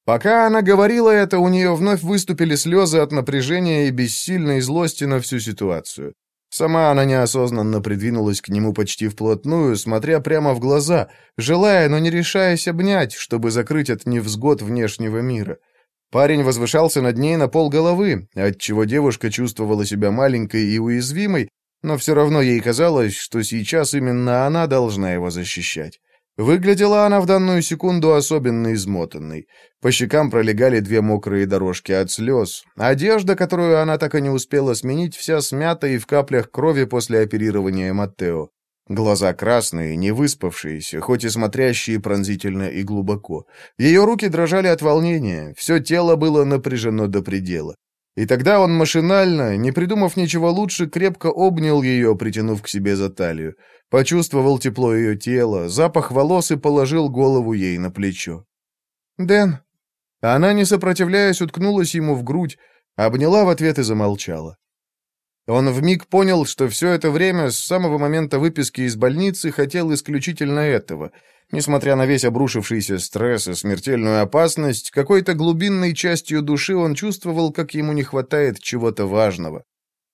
Пока она говорила это, у нее вновь выступили слезы от напряжения и бессильной злости на всю ситуацию. Сама она неосознанно придвинулась к нему почти вплотную, смотря прямо в глаза, желая, но не решаясь обнять, чтобы закрыть от невзгод внешнего мира. Парень возвышался над ней на пол головы, отчего девушка чувствовала себя маленькой и уязвимой, но все равно ей казалось, что сейчас именно она должна его защищать. Выглядела она в данную секунду особенно измотанной. По щекам пролегали две мокрые дорожки от слез. Одежда, которую она так и не успела сменить, вся смята и в каплях крови после оперирования Маттео. Глаза красные, не выспавшиеся, хоть и смотрящие пронзительно и глубоко. Ее руки дрожали от волнения, все тело было напряжено до предела. И тогда он машинально, не придумав ничего лучше, крепко обнял ее, притянув к себе за талию. Почувствовал тепло ее тела, запах волос и положил голову ей на плечо. «Дэн». Она, не сопротивляясь, уткнулась ему в грудь, обняла в ответ и замолчала. Он вмиг понял, что все это время, с самого момента выписки из больницы, хотел исключительно этого. Несмотря на весь обрушившийся стресс и смертельную опасность, какой-то глубинной частью души он чувствовал, как ему не хватает чего-то важного.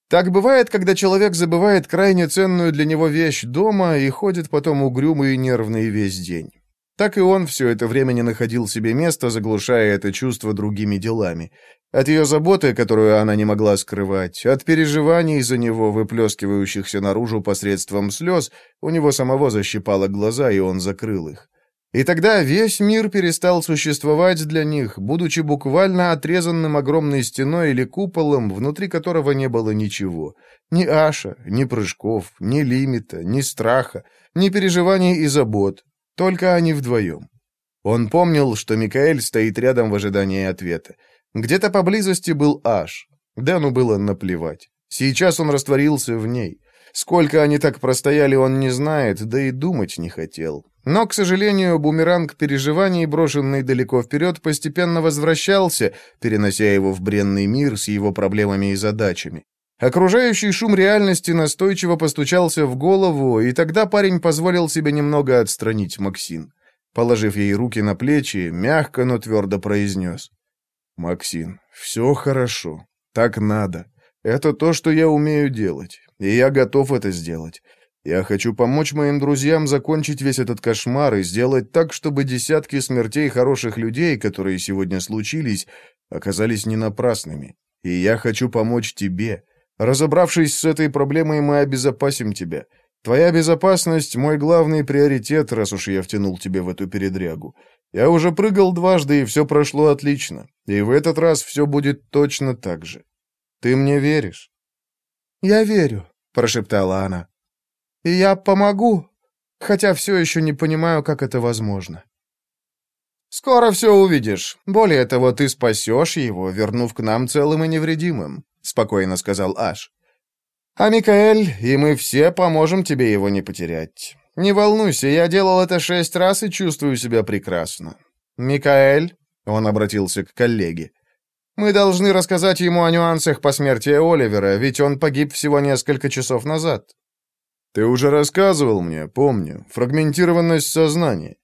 Так бывает, когда человек забывает крайне ценную для него вещь дома и ходит потом угрюмый и нервный весь день. Так и он все это время не находил себе места, заглушая это чувство другими делами. От ее заботы, которую она не могла скрывать, от переживаний за него, выплескивающихся наружу посредством слез, у него самого защипало глаза, и он закрыл их. И тогда весь мир перестал существовать для них, будучи буквально отрезанным огромной стеной или куполом, внутри которого не было ничего. Ни Аша, ни прыжков, ни лимита, ни страха, ни переживаний и забот. Только они вдвоем. Он помнил, что Микаэль стоит рядом в ожидании ответа. Где-то поблизости был Аш. Дэну было наплевать. Сейчас он растворился в ней. Сколько они так простояли, он не знает, да и думать не хотел. Но, к сожалению, бумеранг переживаний, брошенный далеко вперед, постепенно возвращался, перенося его в бренный мир с его проблемами и задачами. Окружающий шум реальности настойчиво постучался в голову, и тогда парень позволил себе немного отстранить Максин. Положив ей руки на плечи, мягко, но твердо произнес. «Максим, все хорошо. Так надо. Это то, что я умею делать. И я готов это сделать. Я хочу помочь моим друзьям закончить весь этот кошмар и сделать так, чтобы десятки смертей хороших людей, которые сегодня случились, оказались не напрасными. И я хочу помочь тебе. Разобравшись с этой проблемой, мы обезопасим тебя. Твоя безопасность — мой главный приоритет, раз уж я втянул тебя в эту передрягу. Я уже прыгал дважды, и все прошло отлично. И в этот раз все будет точно так же. Ты мне веришь?» «Я верю», — прошептала она. «И я помогу, хотя все еще не понимаю, как это возможно». «Скоро все увидишь. Более того, ты спасешь его, вернув к нам целым и невредимым», — спокойно сказал Аш. «А Микаэль, и мы все поможем тебе его не потерять. Не волнуйся, я делал это шесть раз и чувствую себя прекрасно. Микаэль, он обратился к коллеге. Мы должны рассказать ему о нюансах посмертия Оливера, ведь он погиб всего несколько часов назад». «Ты уже рассказывал мне, помню. Фрагментированность сознания».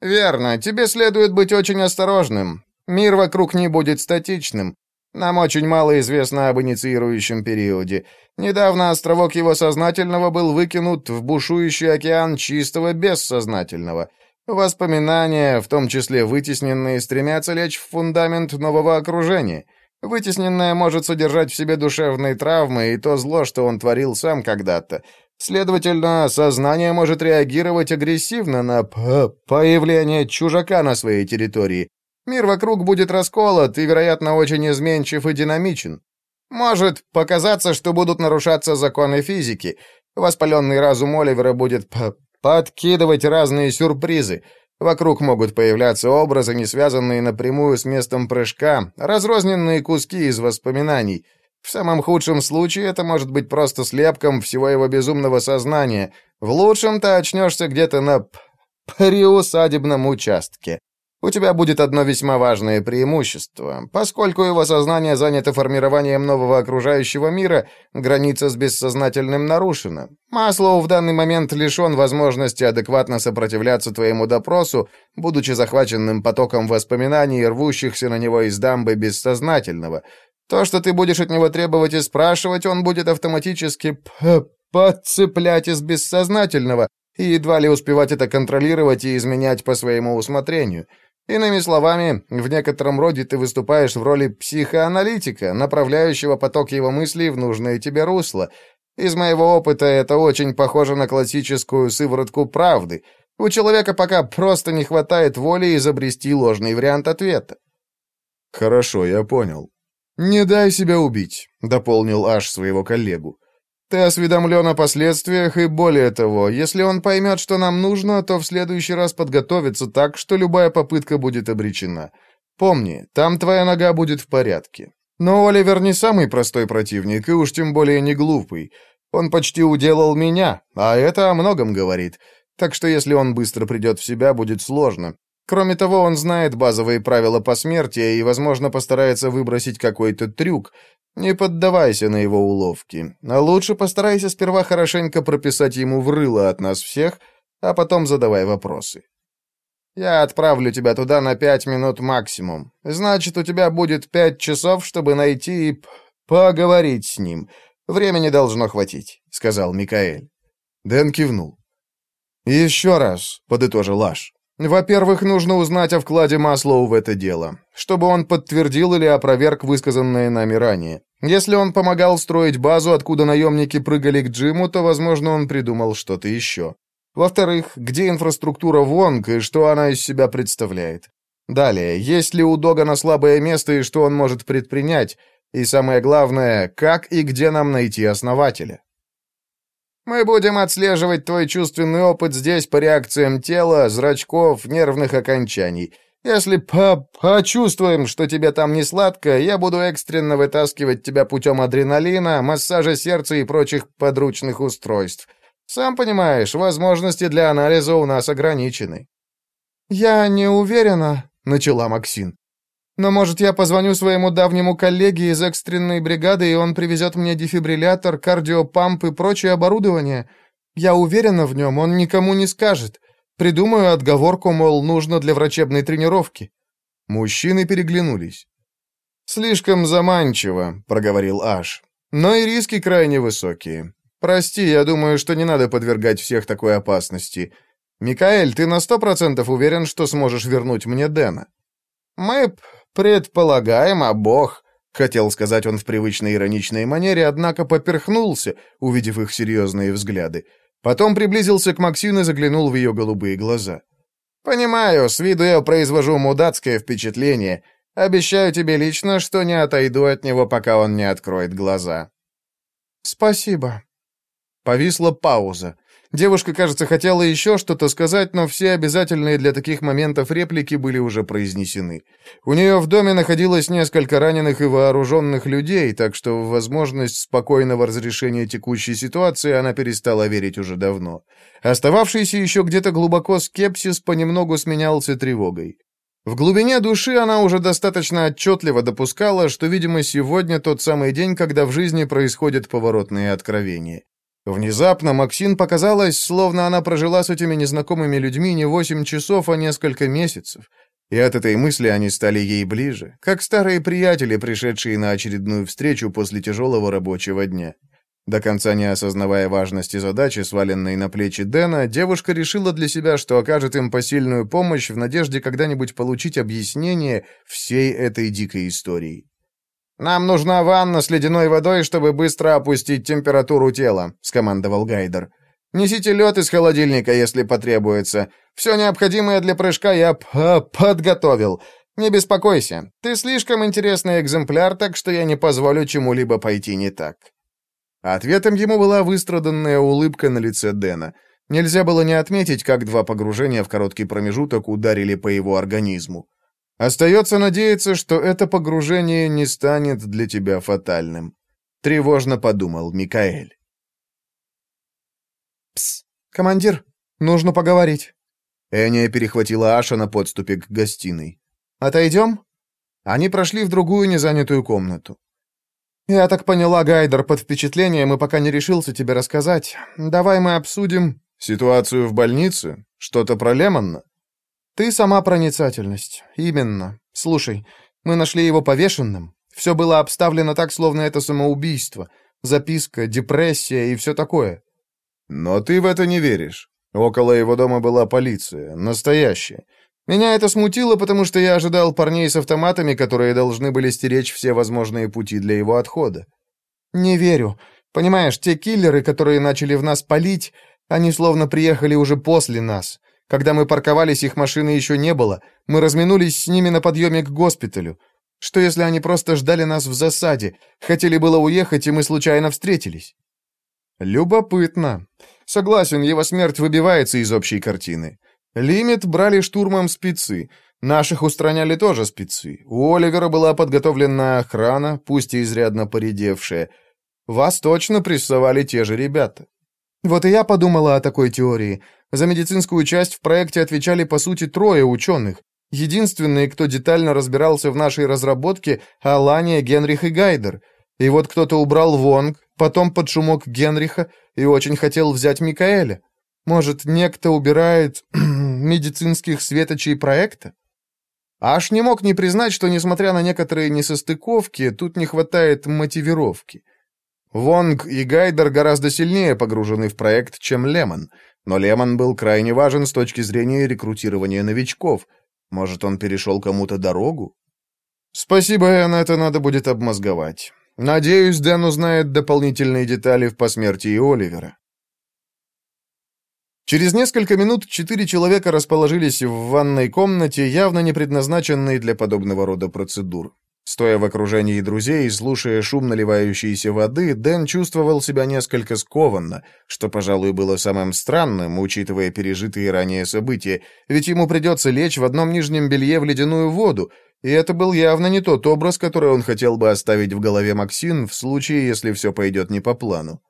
«Верно. Тебе следует быть очень осторожным. Мир вокруг не будет статичным. Нам очень мало известно об инициирующем периоде. Недавно островок его сознательного был выкинут в бушующий океан чистого бессознательного. Воспоминания, в том числе вытесненные, стремятся лечь в фундамент нового окружения. Вытесненное может содержать в себе душевные травмы и то зло, что он творил сам когда-то. Следовательно, сознание может реагировать агрессивно на появление чужака на своей территории, Мир вокруг будет расколот и, вероятно, очень изменчив и динамичен. Может показаться, что будут нарушаться законы физики. Воспаленный разум Оливера будет подкидывать разные сюрпризы. Вокруг могут появляться образы, не связанные напрямую с местом прыжка, разрозненные куски из воспоминаний. В самом худшем случае это может быть просто слепком всего его безумного сознания. В лучшем ты очнешься где-то на приусадебном участке. У тебя будет одно весьма важное преимущество. Поскольку его сознание занято формированием нового окружающего мира, граница с бессознательным нарушена. Маслоу в данный момент лишен возможности адекватно сопротивляться твоему допросу, будучи захваченным потоком воспоминаний, рвущихся на него из дамбы бессознательного. То, что ты будешь от него требовать и спрашивать, он будет автоматически подцеплять из бессознательного, и едва ли успевать это контролировать и изменять по своему усмотрению. Иными словами, в некотором роде ты выступаешь в роли психоаналитика, направляющего поток его мыслей в нужное тебе русло. Из моего опыта это очень похоже на классическую сыворотку правды. У человека пока просто не хватает воли изобрести ложный вариант ответа. «Хорошо, я понял». «Не дай себя убить», — дополнил Аш своего коллегу. Ты осведомлен о последствиях, и более того, если он поймет, что нам нужно, то в следующий раз подготовится так, что любая попытка будет обречена. Помни, там твоя нога будет в порядке. Но Оливер не самый простой противник, и уж тем более не глупый. Он почти уделал меня, а это о многом говорит. Так что если он быстро придет в себя, будет сложно. Кроме того, он знает базовые правила посмертия и, возможно, постарается выбросить какой-то трюк, не поддавайся на его уловки, а лучше постарайся сперва хорошенько прописать ему в рыло от нас всех, а потом задавай вопросы. Я отправлю тебя туда на пять минут максимум. Значит, у тебя будет пять часов, чтобы найти и поговорить с ним. Времени должно хватить», — сказал Микаэль. Дэн кивнул. «Еще раз», — подытожил Аш. Во-первых, нужно узнать о вкладе Маслоу в это дело, чтобы он подтвердил или опроверг высказанное нами ранее. Если он помогал строить базу, откуда наемники прыгали к Джиму, то, возможно, он придумал что-то еще. Во-вторых, где инфраструктура Вонг и что она из себя представляет? Далее, есть ли у Догана слабое место и что он может предпринять? И самое главное, как и где нам найти основателя? Мы будем отслеживать твой чувственный опыт здесь по реакциям тела, зрачков, нервных окончаний. Если по почувствуем, что тебе там не сладко, я буду экстренно вытаскивать тебя путем адреналина, массажа сердца и прочих подручных устройств. Сам понимаешь, возможности для анализа у нас ограничены». «Я не уверена», — начала Максин. Но, может, я позвоню своему давнему коллеге из экстренной бригады, и он привезет мне дефибриллятор, кардиопамп и прочее оборудование. Я уверена в нем, он никому не скажет. Придумаю отговорку, мол, нужно для врачебной тренировки». Мужчины переглянулись. «Слишком заманчиво», — проговорил Аш. «Но и риски крайне высокие. Прости, я думаю, что не надо подвергать всех такой опасности. Микаэль, ты на сто процентов уверен, что сможешь вернуть мне Дэна?» «Мы «Предполагаем, а бог...» — хотел сказать он в привычной ироничной манере, однако поперхнулся, увидев их серьезные взгляды. Потом приблизился к Максин и заглянул в ее голубые глаза. «Понимаю, с виду я произвожу мудацкое впечатление. Обещаю тебе лично, что не отойду от него, пока он не откроет глаза». «Спасибо». Повисла пауза. Девушка, кажется, хотела еще что-то сказать, но все обязательные для таких моментов реплики были уже произнесены. У нее в доме находилось несколько раненых и вооруженных людей, так что в возможность спокойного разрешения текущей ситуации она перестала верить уже давно. Остававшийся еще где-то глубоко скепсис понемногу сменялся тревогой. В глубине души она уже достаточно отчетливо допускала, что, видимо, сегодня тот самый день, когда в жизни происходят поворотные откровения. Внезапно Максин показалось, словно она прожила с этими незнакомыми людьми не восемь часов, а несколько месяцев. И от этой мысли они стали ей ближе, как старые приятели, пришедшие на очередную встречу после тяжелого рабочего дня. До конца не осознавая важности задачи, сваленной на плечи Дэна, девушка решила для себя, что окажет им посильную помощь в надежде когда-нибудь получить объяснение всей этой дикой истории. «Нам нужна ванна с ледяной водой, чтобы быстро опустить температуру тела», — скомандовал Гайдер. «Несите лед из холодильника, если потребуется. Все необходимое для прыжка я подготовил. Не беспокойся, ты слишком интересный экземпляр, так что я не позволю чему-либо пойти не так». Ответом ему была выстраданная улыбка на лице Дэна. Нельзя было не отметить, как два погружения в короткий промежуток ударили по его организму. Остается надеяться, что это погружение не станет для тебя фатальным. Тревожно подумал Микаэль. «Пс, командир, нужно поговорить». Эния перехватила Аша на подступе к гостиной. «Отойдем?» Они прошли в другую незанятую комнату. «Я так поняла, Гайдер, под впечатлением и пока не решился тебе рассказать. Давай мы обсудим...» «Ситуацию в больнице? Что-то про Лемонна?» «Ты сама проницательность. Именно. Слушай, мы нашли его повешенным. Все было обставлено так, словно это самоубийство. Записка, депрессия и все такое». «Но ты в это не веришь. Около его дома была полиция. Настоящая. Меня это смутило, потому что я ожидал парней с автоматами, которые должны были стеречь все возможные пути для его отхода. Не верю. Понимаешь, те киллеры, которые начали в нас палить, они словно приехали уже после нас. Когда мы парковались, их машины еще не было. Мы разминулись с ними на подъеме к госпиталю. Что если они просто ждали нас в засаде, хотели было уехать, и мы случайно встретились? Любопытно. Согласен, его смерть выбивается из общей картины. Лимит брали штурмом спецы. Наших устраняли тоже спецы. У Оливера была подготовлена охрана, пусть и изрядно поредевшая. Вас точно прессовали те же ребята. Вот и я подумала о такой теории. За медицинскую часть в проекте отвечали, по сути, трое ученых. Единственные, кто детально разбирался в нашей разработке, Алания, Генрих и Гайдер. И вот кто-то убрал Вонг, потом под шумок Генриха и очень хотел взять Микаэля. Может, некто убирает *clears throat* медицинских светочей проекта? Аж не мог не признать, что, несмотря на некоторые несостыковки, тут не хватает мотивировки. Вонг и Гайдер гораздо сильнее погружены в проект, чем Лемон, но Лемон был крайне важен с точки зрения рекрутирования новичков. Может, он перешел кому-то дорогу? Спасибо, Эн, это надо будет обмозговать. Надеюсь, Дэн узнает дополнительные детали в посмертии Оливера. Через несколько минут четыре человека расположились в ванной комнате, явно не предназначенной для подобного рода процедур. Стоя в окружении друзей слушая шум наливающейся воды, Дэн чувствовал себя несколько скованно, что, пожалуй, было самым странным, учитывая пережитые ранее события, ведь ему придется лечь в одном нижнем белье в ледяную воду, и это был явно не тот образ, который он хотел бы оставить в голове Максин в случае, если все пойдет не по плану.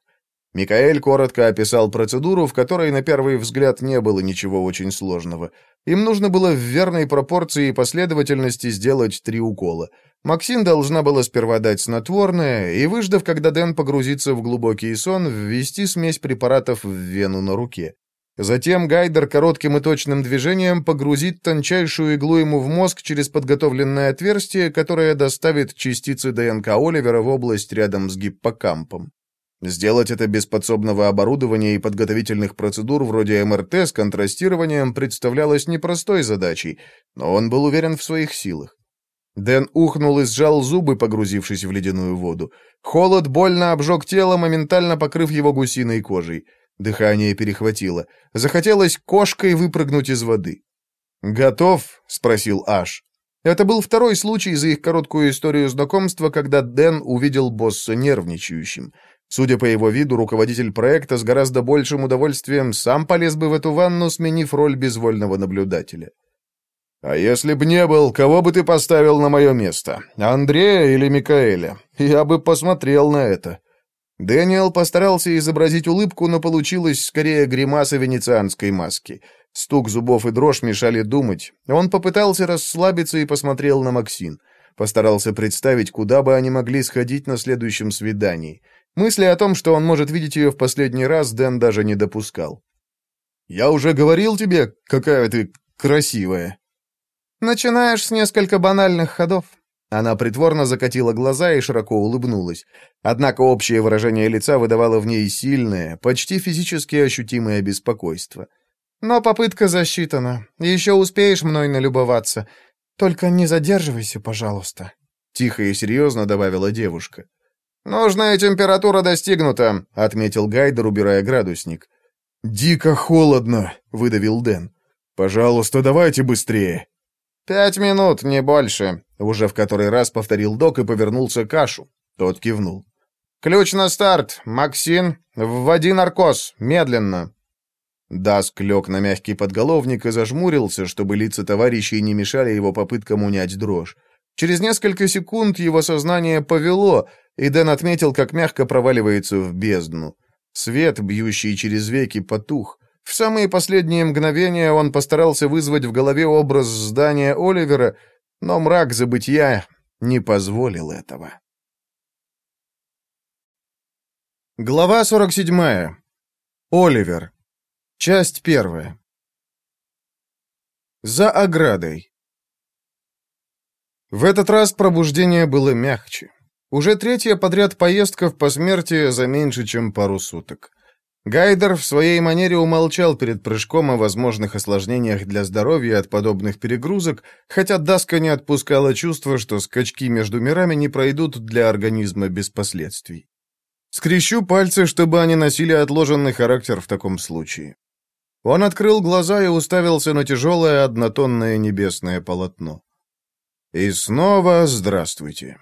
Микаэль коротко описал процедуру, в которой на первый взгляд не было ничего очень сложного. Им нужно было в верной пропорции и последовательности сделать три укола. Максин должна была сперва дать снотворное и, выждав, когда Дэн погрузится в глубокий сон, ввести смесь препаратов в вену на руке. Затем Гайдер коротким и точным движением погрузит тончайшую иглу ему в мозг через подготовленное отверстие, которое доставит частицы ДНК Оливера в область рядом с гиппокампом. Сделать это без подсобного оборудования и подготовительных процедур вроде МРТ с контрастированием представлялось непростой задачей, но он был уверен в своих силах. Дэн ухнул и сжал зубы, погрузившись в ледяную воду. Холод больно обжег тело, моментально покрыв его гусиной кожей. Дыхание перехватило. Захотелось кошкой выпрыгнуть из воды. «Готов?» — спросил Аш. Это был второй случай за их короткую историю знакомства, когда Дэн увидел босса нервничающим — Судя по его виду, руководитель проекта с гораздо большим удовольствием сам полез бы в эту ванну, сменив роль безвольного наблюдателя. «А если б не был, кого бы ты поставил на мое место? Андрея или Микаэля? Я бы посмотрел на это». Дэниел постарался изобразить улыбку, но получилось скорее гримаса венецианской маски. Стук зубов и дрожь мешали думать. Он попытался расслабиться и посмотрел на Максин. Постарался представить, куда бы они могли сходить на следующем свидании. Мысли о том, что он может видеть ее в последний раз, Дэн даже не допускал. «Я уже говорил тебе, какая ты красивая». «Начинаешь с несколько банальных ходов». Она притворно закатила глаза и широко улыбнулась. Однако общее выражение лица выдавало в ней сильное, почти физически ощутимое беспокойство. «Но попытка засчитана. Еще успеешь мной налюбоваться. «Только не задерживайся, пожалуйста», — тихо и серьезно добавила девушка. «Нужная температура достигнута», — отметил Гайдер, убирая градусник. «Дико холодно», — выдавил Дэн. «Пожалуйста, давайте быстрее». «Пять минут, не больше», — уже в который раз повторил док и повернулся к Ашу. Тот кивнул. «Ключ на старт. Максин, вводи наркоз. Медленно». Даск лег на мягкий подголовник и зажмурился, чтобы лица товарищей не мешали его попыткам унять дрожь. Через несколько секунд его сознание повело, и Дэн отметил, как мягко проваливается в бездну. Свет, бьющий через веки, потух. В самые последние мгновения он постарался вызвать в голове образ здания Оливера, но мрак забытья не позволил этого. Глава 47. Оливер. Часть первая. За оградой. В этот раз пробуждение было мягче. Уже третья подряд поездка в посмертие за меньше, чем пару суток. Гайдер в своей манере умолчал перед прыжком о возможных осложнениях для здоровья от подобных перегрузок, хотя Даска не отпускала чувство, что скачки между мирами не пройдут для организма без последствий. Скрещу пальцы, чтобы они носили отложенный характер в таком случае. Он открыл глаза и уставился на тяжелое однотонное небесное полотно. И снова здравствуйте.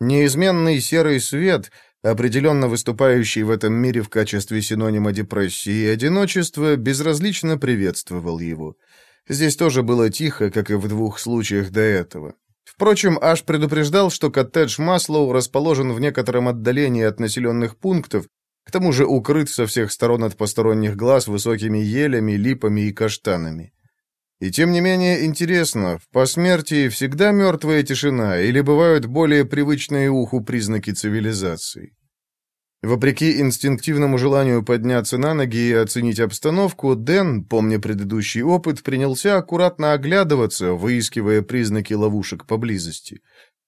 Неизменный серый свет, определенно выступающий в этом мире в качестве синонима депрессии и одиночества, безразлично приветствовал его. Здесь тоже было тихо, как и в двух случаях до этого. Впрочем, Аш предупреждал, что коттедж Маслоу расположен в некотором отдалении от населенных пунктов, к тому же укрыт со всех сторон от посторонних глаз высокими елями, липами и каштанами. И тем не менее интересно, в посмертии всегда мертвая тишина или бывают более привычные уху признаки цивилизации? Вопреки инстинктивному желанию подняться на ноги и оценить обстановку, Дэн, помня предыдущий опыт, принялся аккуратно оглядываться, выискивая признаки ловушек поблизости.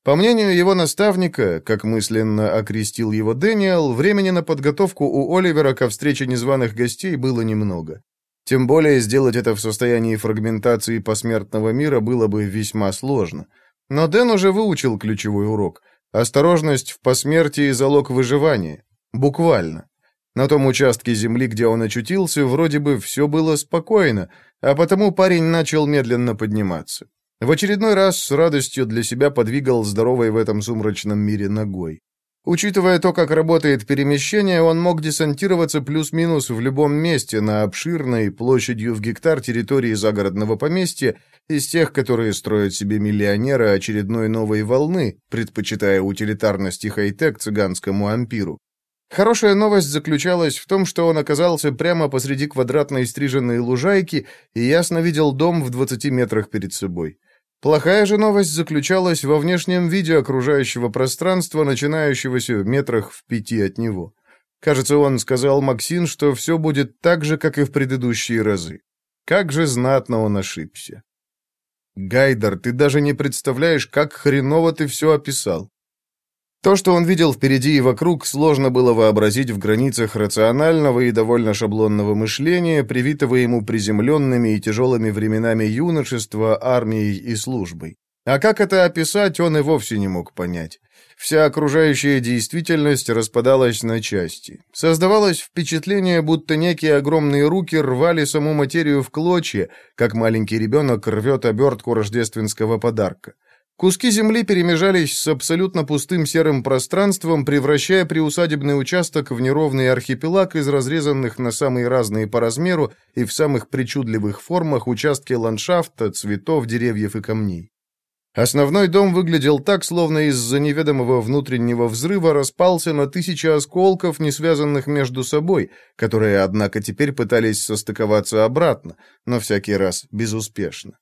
По мнению его наставника, как мысленно окрестил его Дэниел, времени на подготовку у Оливера ко встрече незваных гостей было немного. Тем более сделать это в состоянии фрагментации посмертного мира было бы весьма сложно. Но Дэн уже выучил ключевой урок. Осторожность в посмертии – залог выживания. Буквально. На том участке земли, где он очутился, вроде бы все было спокойно, а потому парень начал медленно подниматься. В очередной раз с радостью для себя подвигал здоровой в этом сумрачном мире ногой. Учитывая то, как работает перемещение, он мог десантироваться плюс-минус в любом месте на обширной, площадью в гектар территории загородного поместья, из тех, которые строят себе миллионеры очередной новой волны, предпочитая утилитарность и хай-тек цыганскому ампиру. Хорошая новость заключалась в том, что он оказался прямо посреди квадратной стриженной лужайки и ясно видел дом в 20 метрах перед собой. Плохая же новость заключалась во внешнем виде окружающего пространства, начинающегося в метрах в пяти от него. Кажется, он сказал Максин, что все будет так же, как и в предыдущие разы. Как же знатно он ошибся. Гайдер, ты даже не представляешь, как хреново ты все описал. То, что он видел впереди и вокруг, сложно было вообразить в границах рационального и довольно шаблонного мышления, привитого ему приземленными и тяжелыми временами юношества, армией и службой. А как это описать, он и вовсе не мог понять. Вся окружающая действительность распадалась на части. Создавалось впечатление, будто некие огромные руки рвали саму материю в клочья, как маленький ребенок рвет обертку рождественского подарка. Куски земли перемежались с абсолютно пустым серым пространством, превращая приусадебный участок в неровный архипелаг из разрезанных на самые разные по размеру и в самых причудливых формах участки ландшафта, цветов, деревьев и камней. Основной дом выглядел так, словно из-за неведомого внутреннего взрыва распался на тысячи осколков, не связанных между собой, которые, однако, теперь пытались состыковаться обратно, но всякий раз безуспешно.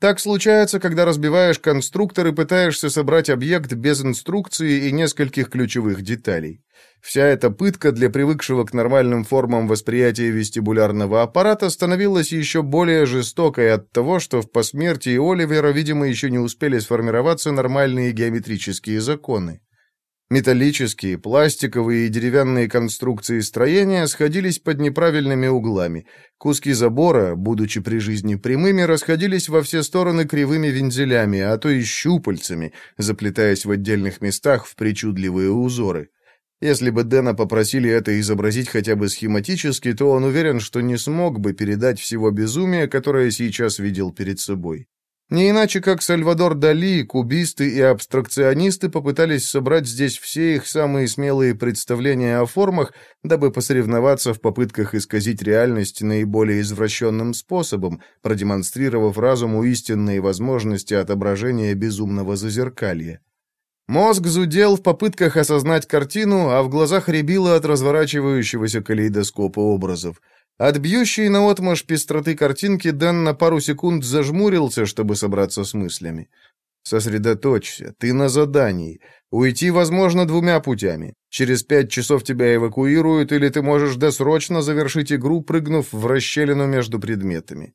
Так случается, когда разбиваешь конструктор и пытаешься собрать объект без инструкции и нескольких ключевых деталей. Вся эта пытка для привыкшего к нормальным формам восприятия вестибулярного аппарата становилась еще более жестокой от того, что в посмертии Оливера, видимо, еще не успели сформироваться нормальные геометрические законы. Металлические, пластиковые и деревянные конструкции строения сходились под неправильными углами. Куски забора, будучи при жизни прямыми, расходились во все стороны кривыми вензелями, а то и щупальцами, заплетаясь в отдельных местах в причудливые узоры. Если бы Дэна попросили это изобразить хотя бы схематически, то он уверен, что не смог бы передать всего безумия, которое сейчас видел перед собой. Не иначе, как Сальвадор Дали, кубисты и абстракционисты попытались собрать здесь все их самые смелые представления о формах, дабы посоревноваться в попытках исказить реальность наиболее извращенным способом, продемонстрировав разуму истинные возможности отображения безумного зазеркалья. Мозг зудел в попытках осознать картину, а в глазах рябило от разворачивающегося калейдоскопа образов. От бьющей наотмашь пестроты картинки Дэн на пару секунд зажмурился, чтобы собраться с мыслями. «Сосредоточься, ты на задании. Уйти возможно двумя путями. Через пять часов тебя эвакуируют, или ты можешь досрочно завершить игру, прыгнув в расщелину между предметами».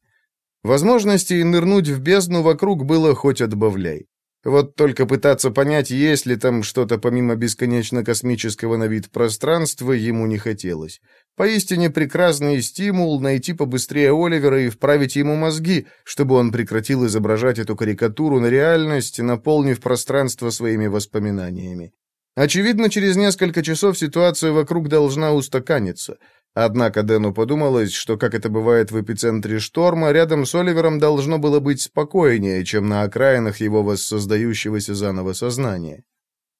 Возможностей нырнуть в бездну вокруг было хоть отбавляй. Вот только пытаться понять, есть ли там что-то помимо бесконечно космического на вид пространства, ему не хотелось. Поистине прекрасный стимул найти побыстрее Оливера и вправить ему мозги, чтобы он прекратил изображать эту карикатуру на реальность, наполнив пространство своими воспоминаниями. Очевидно, через несколько часов ситуация вокруг должна устаканиться. Однако Дэну подумалось, что, как это бывает в эпицентре шторма, рядом с Оливером должно было быть спокойнее, чем на окраинах его воссоздающегося заново сознания.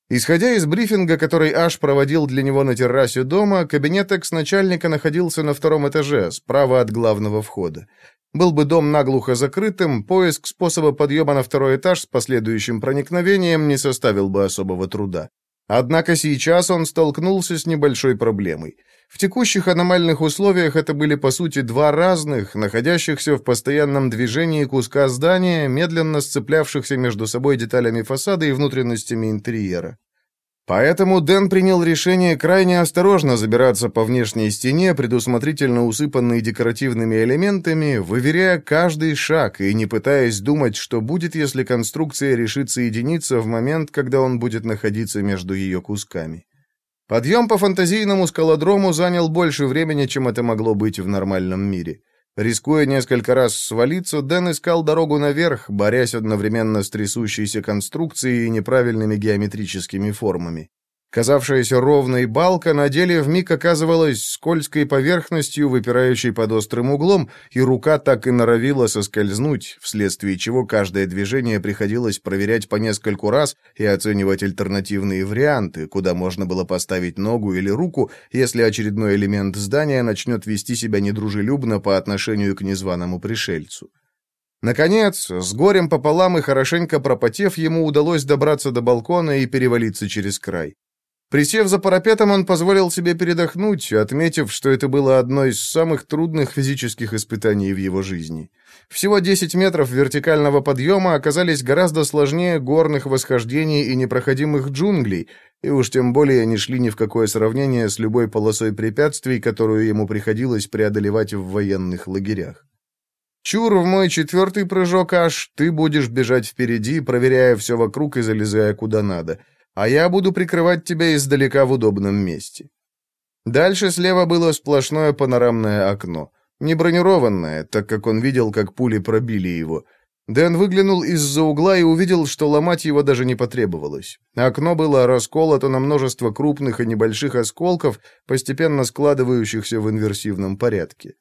Исходя из брифинга, который Аш проводил для него на террасе дома, кабинет экс-начальника находился на втором этаже, справа от главного входа. Был бы дом наглухо закрытым, поиск способа подъема на второй этаж с последующим проникновением не составил бы особого труда. Однако сейчас он столкнулся с небольшой проблемой. В текущих аномальных условиях это были, по сути, два разных, находящихся в постоянном движении куска здания, медленно сцеплявшихся между собой деталями фасада и внутренностями интерьера. Поэтому Дэн принял решение крайне осторожно забираться по внешней стене, предусмотрительно усыпанной декоративными элементами, выверяя каждый шаг и не пытаясь думать, что будет, если конструкция решит соединиться в момент, когда он будет находиться между ее кусками. Подъем по фантазийному скалодрому занял больше времени, чем это могло быть в нормальном мире. Рискуя несколько раз свалиться, Дэн искал дорогу наверх, борясь одновременно с трясущейся конструкцией и неправильными геометрическими формами. Казавшаяся ровной балка на деле вмиг оказывалась скользкой поверхностью, выпирающей под острым углом, и рука так и норовила соскользнуть, вследствие чего каждое движение приходилось проверять по нескольку раз и оценивать альтернативные варианты, куда можно было поставить ногу или руку, если очередной элемент здания начнет вести себя недружелюбно по отношению к незваному пришельцу. Наконец, с горем пополам и хорошенько пропотев, ему удалось добраться до балкона и перевалиться через край. Присев за парапетом, он позволил себе передохнуть, отметив, что это было одно из самых трудных физических испытаний в его жизни. Всего 10 метров вертикального подъема оказались гораздо сложнее горных восхождений и непроходимых джунглей, и уж тем более не шли ни в какое сравнение с любой полосой препятствий, которую ему приходилось преодолевать в военных лагерях. Чур, в мой четвертый прыжок аж, ты будешь бежать впереди, проверяя все вокруг и залезая куда надо — а я буду прикрывать тебя издалека в удобном месте. Дальше слева было сплошное панорамное окно. Не бронированное, так как он видел, как пули пробили его. Дэн выглянул из-за угла и увидел, что ломать его даже не потребовалось. Окно было расколото на множество крупных и небольших осколков, постепенно складывающихся в инверсивном порядке.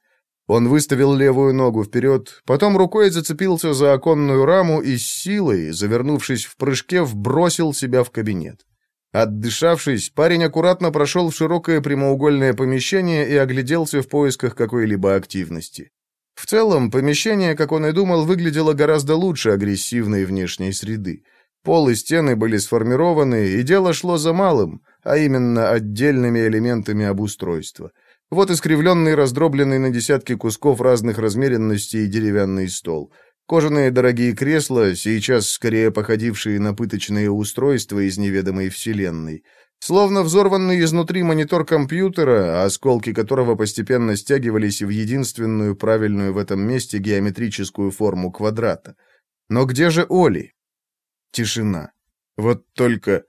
Он выставил левую ногу вперед, потом рукой зацепился за оконную раму и с силой, завернувшись в прыжке, вбросил себя в кабинет. Отдышавшись, парень аккуратно прошел в широкое прямоугольное помещение и огляделся в поисках какой-либо активности. В целом, помещение, как он и думал, выглядело гораздо лучше агрессивной внешней среды. Пол и стены были сформированы, и дело шло за малым, а именно отдельными элементами обустройства. Вот искривленный, раздробленный на десятки кусков разных размеренностей деревянный стол. Кожаные дорогие кресла, сейчас скорее походившие на пыточные устройства из неведомой вселенной. Словно взорванный изнутри монитор компьютера, осколки которого постепенно стягивались в единственную правильную в этом месте геометрическую форму квадрата. Но где же Оли? Тишина. Вот только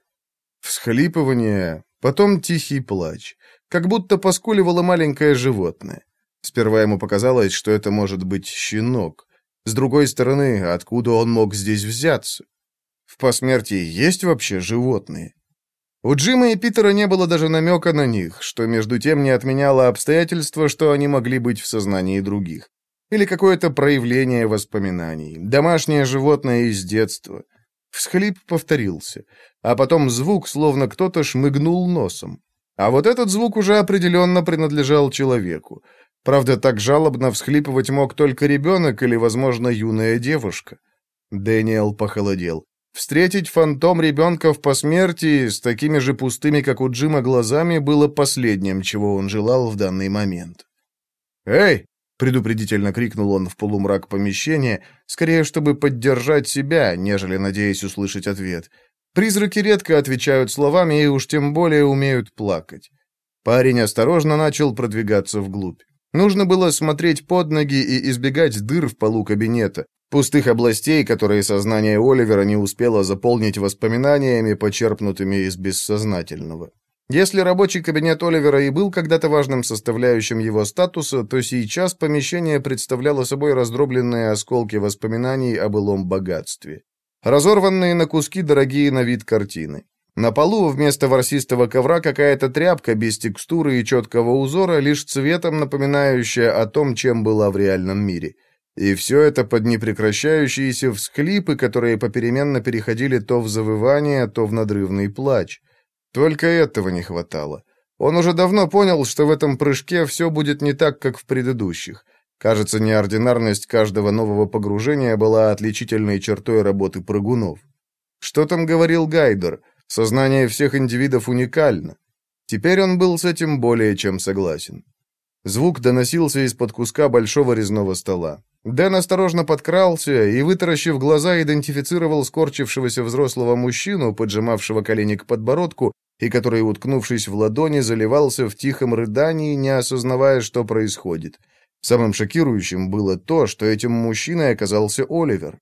всхлипывание, потом тихий плач, как будто поскуливало маленькое животное. Сперва ему показалось, что это может быть щенок. С другой стороны, откуда он мог здесь взяться? В посмертии есть вообще животные? У Джима и Питера не было даже намека на них, что между тем не отменяло обстоятельства, что они могли быть в сознании других. Или какое-то проявление воспоминаний, домашнее животное из детства. Всхлип повторился, а потом звук, словно кто-то шмыгнул носом. А вот этот звук уже определенно принадлежал человеку. Правда, так жалобно всхлипывать мог только ребенок или, возможно, юная девушка. Дэниел похолодел. Встретить фантом ребенка в посмертии с такими же пустыми, как у Джима, глазами было последним, чего он желал в данный момент. «Эй!» — предупредительно крикнул он в полумрак помещения, скорее, чтобы поддержать себя, нежели надеясь услышать ответ. Призраки редко отвечают словами и уж тем более умеют плакать. Парень осторожно начал продвигаться вглубь. Нужно было смотреть под ноги и избегать дыр в полу кабинета, Пустых областей, которые сознание Оливера не успело заполнить воспоминаниями, почерпнутыми из бессознательного. Если рабочий кабинет Оливера и был когда-то важным составляющим его статуса, то сейчас помещение представляло собой раздробленные осколки воспоминаний о былом богатстве. Разорванные на куски дорогие на вид картины. На полу вместо ворсистого ковра какая-то тряпка без текстуры и четкого узора, лишь цветом напоминающая о том, чем была в реальном мире – и все это под непрекращающиеся всхлипы, которые попеременно переходили то в завывание, то в надрывный плач. Только этого не хватало. Он уже давно понял, что в этом прыжке все будет не так, как в предыдущих. Кажется, неординарность каждого нового погружения была отличительной чертой работы прыгунов. Что там говорил Гайдер? Сознание всех индивидов уникально. Теперь он был с этим более чем согласен. Звук доносился из-под куска большого резного стола. Дэн осторожно подкрался и, вытаращив глаза, идентифицировал скорчившегося взрослого мужчину, поджимавшего колени к подбородку, и который, уткнувшись в ладони, заливался в тихом рыдании, не осознавая, что происходит. Самым шокирующим было то, что этим мужчиной оказался Оливер.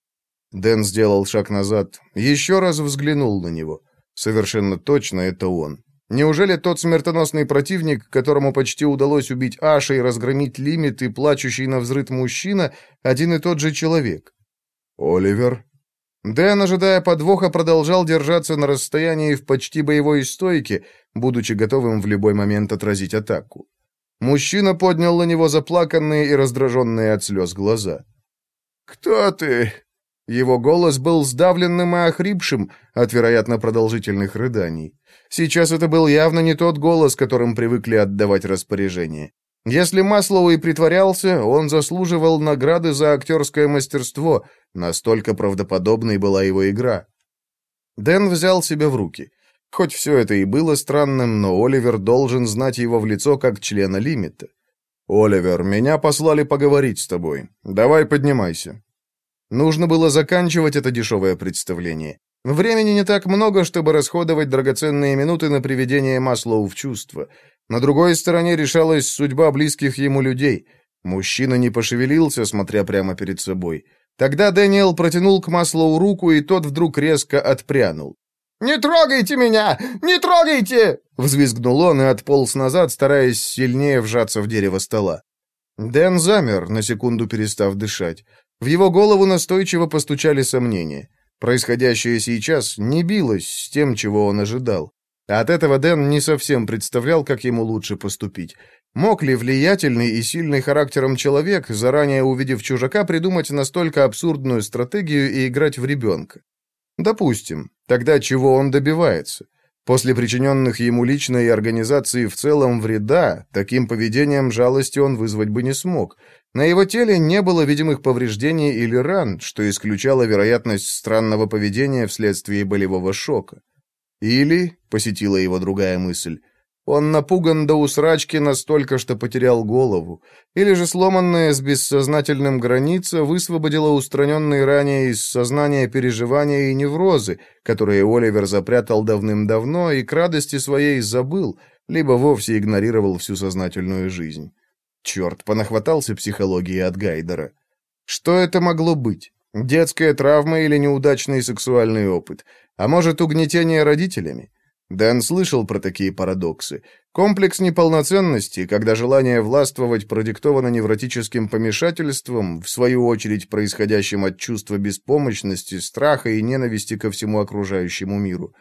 Дэн сделал шаг назад, еще раз взглянул на него. Совершенно точно это он. Неужели тот смертоносный противник, которому почти удалось убить Аша и разгромить лимит и плачущий на взрыв мужчина, один и тот же человек? Оливер? Дэн, ожидая подвоха, продолжал держаться на расстоянии в почти боевой стойке, будучи готовым в любой момент отразить атаку. Мужчина поднял на него заплаканные и раздраженные от слез глаза. «Кто ты?» Его голос был сдавленным и охрипшим от, вероятно, продолжительных рыданий. Сейчас это был явно не тот голос, которым привыкли отдавать распоряжение. Если Маслоу и притворялся, он заслуживал награды за актерское мастерство, настолько правдоподобной была его игра. Дэн взял себя в руки. Хоть все это и было странным, но Оливер должен знать его в лицо как члена лимита. «Оливер, меня послали поговорить с тобой. Давай поднимайся». Нужно было заканчивать это дешевое представление. Времени не так много, чтобы расходовать драгоценные минуты на приведение Маслоу в чувство. На другой стороне решалась судьба близких ему людей. Мужчина не пошевелился, смотря прямо перед собой. Тогда Дэниел протянул к Маслоу руку, и тот вдруг резко отпрянул. «Не трогайте меня! Не трогайте!» Взвизгнул он и отполз назад, стараясь сильнее вжаться в дерево стола. Дэн замер, на секунду перестав дышать. В его голову настойчиво постучали сомнения. Происходящее сейчас не билось с тем, чего он ожидал. От этого Дэн не совсем представлял, как ему лучше поступить. Мог ли влиятельный и сильный характером человек, заранее увидев чужака, придумать настолько абсурдную стратегию и играть в ребенка? Допустим. Тогда чего он добивается? После причиненных ему лично и организации в целом вреда, таким поведением жалости он вызвать бы не смог. На его теле не было видимых повреждений или ран, что исключало вероятность странного поведения вследствие болевого шока. Или, посетила его другая мысль, он напуган до усрачки настолько, что потерял голову. Или же сломанная с бессознательным граница высвободила устраненные ранее из сознания переживания и неврозы, которые Оливер запрятал давным-давно и к радости своей забыл, либо вовсе игнорировал всю сознательную жизнь. Черт, понахватался психологии от Гайдера. Что это могло быть? Детская травма или неудачный сексуальный опыт? А может, угнетение родителями? Дэн слышал про такие парадоксы. Комплекс неполноценности, когда желание властвовать продиктовано невротическим помешательством, в свою очередь происходящим от чувства беспомощности, страха и ненависти ко всему окружающему миру.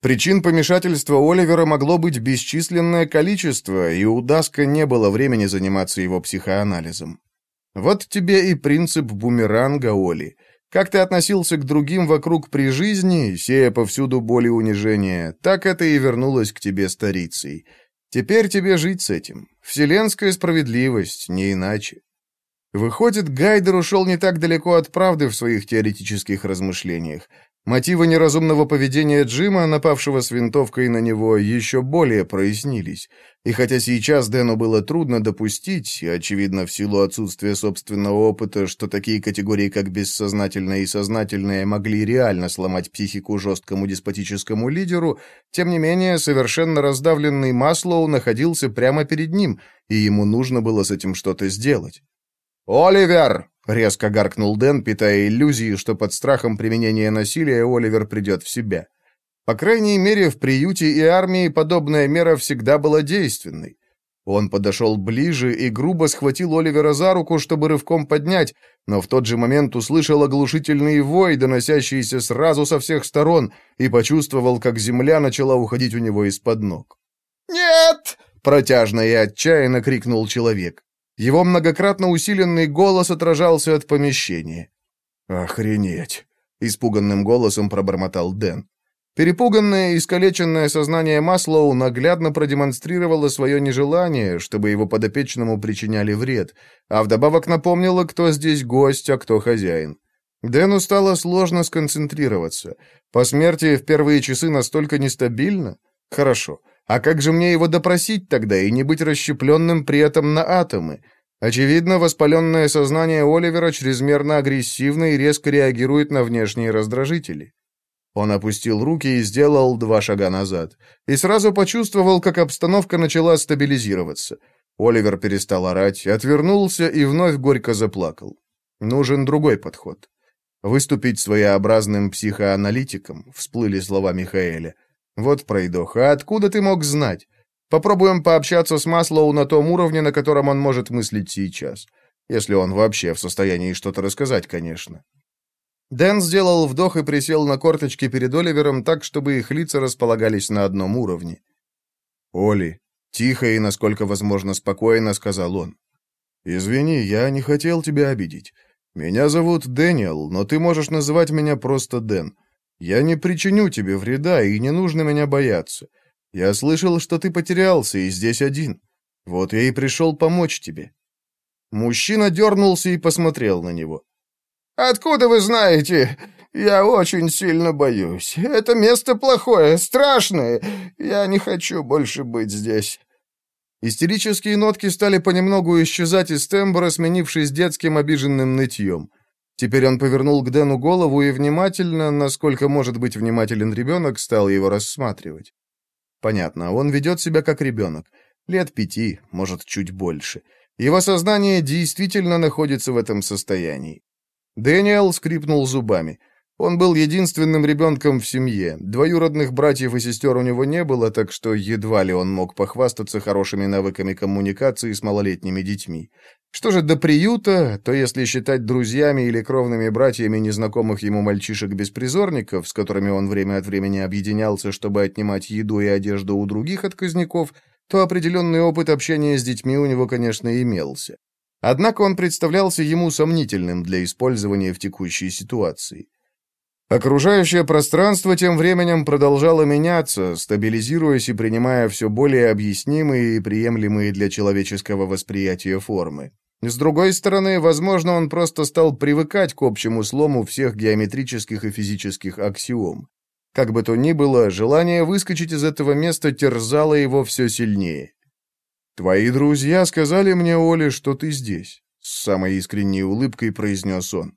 Причин помешательства Оливера могло быть бесчисленное количество, и у Даска не было времени заниматься его психоанализом. Вот тебе и принцип бумеранга, Оли — как ты относился к другим вокруг при жизни, сея повсюду боль и унижение, так это и вернулось к тебе старицей. Теперь тебе жить с этим. Вселенская справедливость, не иначе. Выходит, Гайдер ушел не так далеко от правды в своих теоретических размышлениях. Мотивы неразумного поведения Джима, напавшего с винтовкой на него, еще более прояснились. И хотя сейчас Дэну было трудно допустить, очевидно, в силу отсутствия собственного опыта, что такие категории, как бессознательное и сознательное, могли реально сломать психику жесткому деспотическому лидеру, тем не менее, совершенно раздавленный Маслоу находился прямо перед ним, и ему нужно было с этим что-то сделать. «Оливер!» — резко гаркнул Дэн, питая иллюзии, что под страхом применения насилия Оливер придет в себя. По крайней мере, в приюте и армии подобная мера всегда была действенной. Он подошел ближе и грубо схватил Оливера за руку, чтобы рывком поднять, но в тот же момент услышал оглушительный вой, доносящийся сразу со всех сторон, и почувствовал, как земля начала уходить у него из-под ног. «Нет!» — протяжно и отчаянно крикнул человек. Его многократно усиленный голос отражался от помещения. «Охренеть!» — испуганным голосом пробормотал Дэн. Перепуганное и искалеченное сознание Маслоу наглядно продемонстрировало свое нежелание, чтобы его подопечному причиняли вред, а вдобавок напомнило, кто здесь гость, а кто хозяин. Дэну стало сложно сконцентрироваться. По смерти в первые часы настолько нестабильно? Хорошо. А как же мне его допросить тогда и не быть расщепленным при этом на атомы? Очевидно, воспаленное сознание Оливера чрезмерно агрессивно и резко реагирует на внешние раздражители. Он опустил руки и сделал два шага назад. И сразу почувствовал, как обстановка начала стабилизироваться. Оливер перестал орать, отвернулся и вновь горько заплакал. Нужен другой подход. Выступить своеобразным психоаналитиком, всплыли слова Михаэля. «Вот пройдох, а откуда ты мог знать? Попробуем пообщаться с Маслоу на том уровне, на котором он может мыслить сейчас. Если он вообще в состоянии что-то рассказать, конечно». Дэн сделал вдох и присел на корточки перед Оливером так, чтобы их лица располагались на одном уровне. «Оли», — тихо и, насколько возможно, спокойно сказал он. «Извини, я не хотел тебя обидеть. Меня зовут Дэниел, но ты можешь называть меня просто Дэн. Я не причиню тебе вреда, и не нужно меня бояться. Я слышал, что ты потерялся и здесь один. Вот я и пришел помочь тебе». Мужчина дернулся и посмотрел на него. «Откуда вы знаете? Я очень сильно боюсь. Это место плохое, страшное. Я не хочу больше быть здесь». Истерические нотки стали понемногу исчезать из тембра, сменившись детским обиженным нытьем. Теперь он повернул к Дэну голову и внимательно, насколько может быть внимателен ребенок, стал его рассматривать. Понятно, он ведет себя как ребенок. Лет пяти, может, чуть больше. Его сознание действительно находится в этом состоянии. Дэниел скрипнул зубами. Он был единственным ребенком в семье. Двоюродных братьев и сестер у него не было, так что едва ли он мог похвастаться хорошими навыками коммуникации с малолетними детьми. Что же до приюта, то если считать друзьями или кровными братьями незнакомых ему мальчишек-беспризорников, с которыми он время от времени объединялся, чтобы отнимать еду и одежду у других отказников, то определенный опыт общения с детьми у него, конечно, имелся. Однако он представлялся ему сомнительным для использования в текущей ситуации. Окружающее пространство тем временем продолжало меняться, стабилизируясь и принимая все более объяснимые и приемлемые для человеческого восприятия формы. С другой стороны, возможно, он просто стал привыкать к общему слому всех геометрических и физических аксиом. Как бы то ни было, желание выскочить из этого места терзало его все сильнее. «Твои друзья сказали мне, Оля, что ты здесь», — с самой искренней улыбкой произнес он.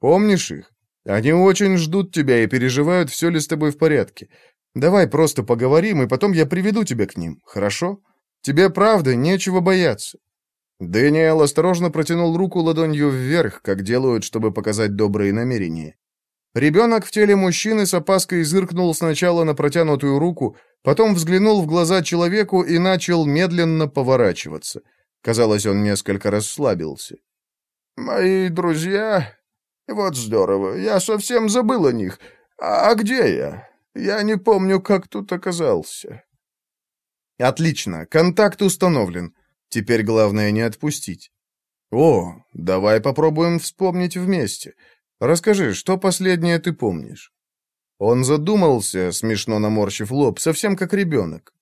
«Помнишь их? Они очень ждут тебя и переживают, все ли с тобой в порядке. Давай просто поговорим, и потом я приведу тебя к ним, хорошо? Тебе, правда, нечего бояться». Дэниел осторожно протянул руку ладонью вверх, как делают, чтобы показать добрые намерения. Ребенок в теле мужчины с опаской зыркнул сначала на протянутую руку, потом взглянул в глаза человеку и начал медленно поворачиваться. Казалось, он несколько расслабился. «Мои друзья? Вот здорово, я совсем забыл о них. А где я? Я не помню, как тут оказался». «Отлично, контакт установлен. Теперь главное не отпустить. О, давай попробуем вспомнить вместе. Расскажи, что последнее ты помнишь? Он задумался, смешно наморщив лоб, совсем как ребенок.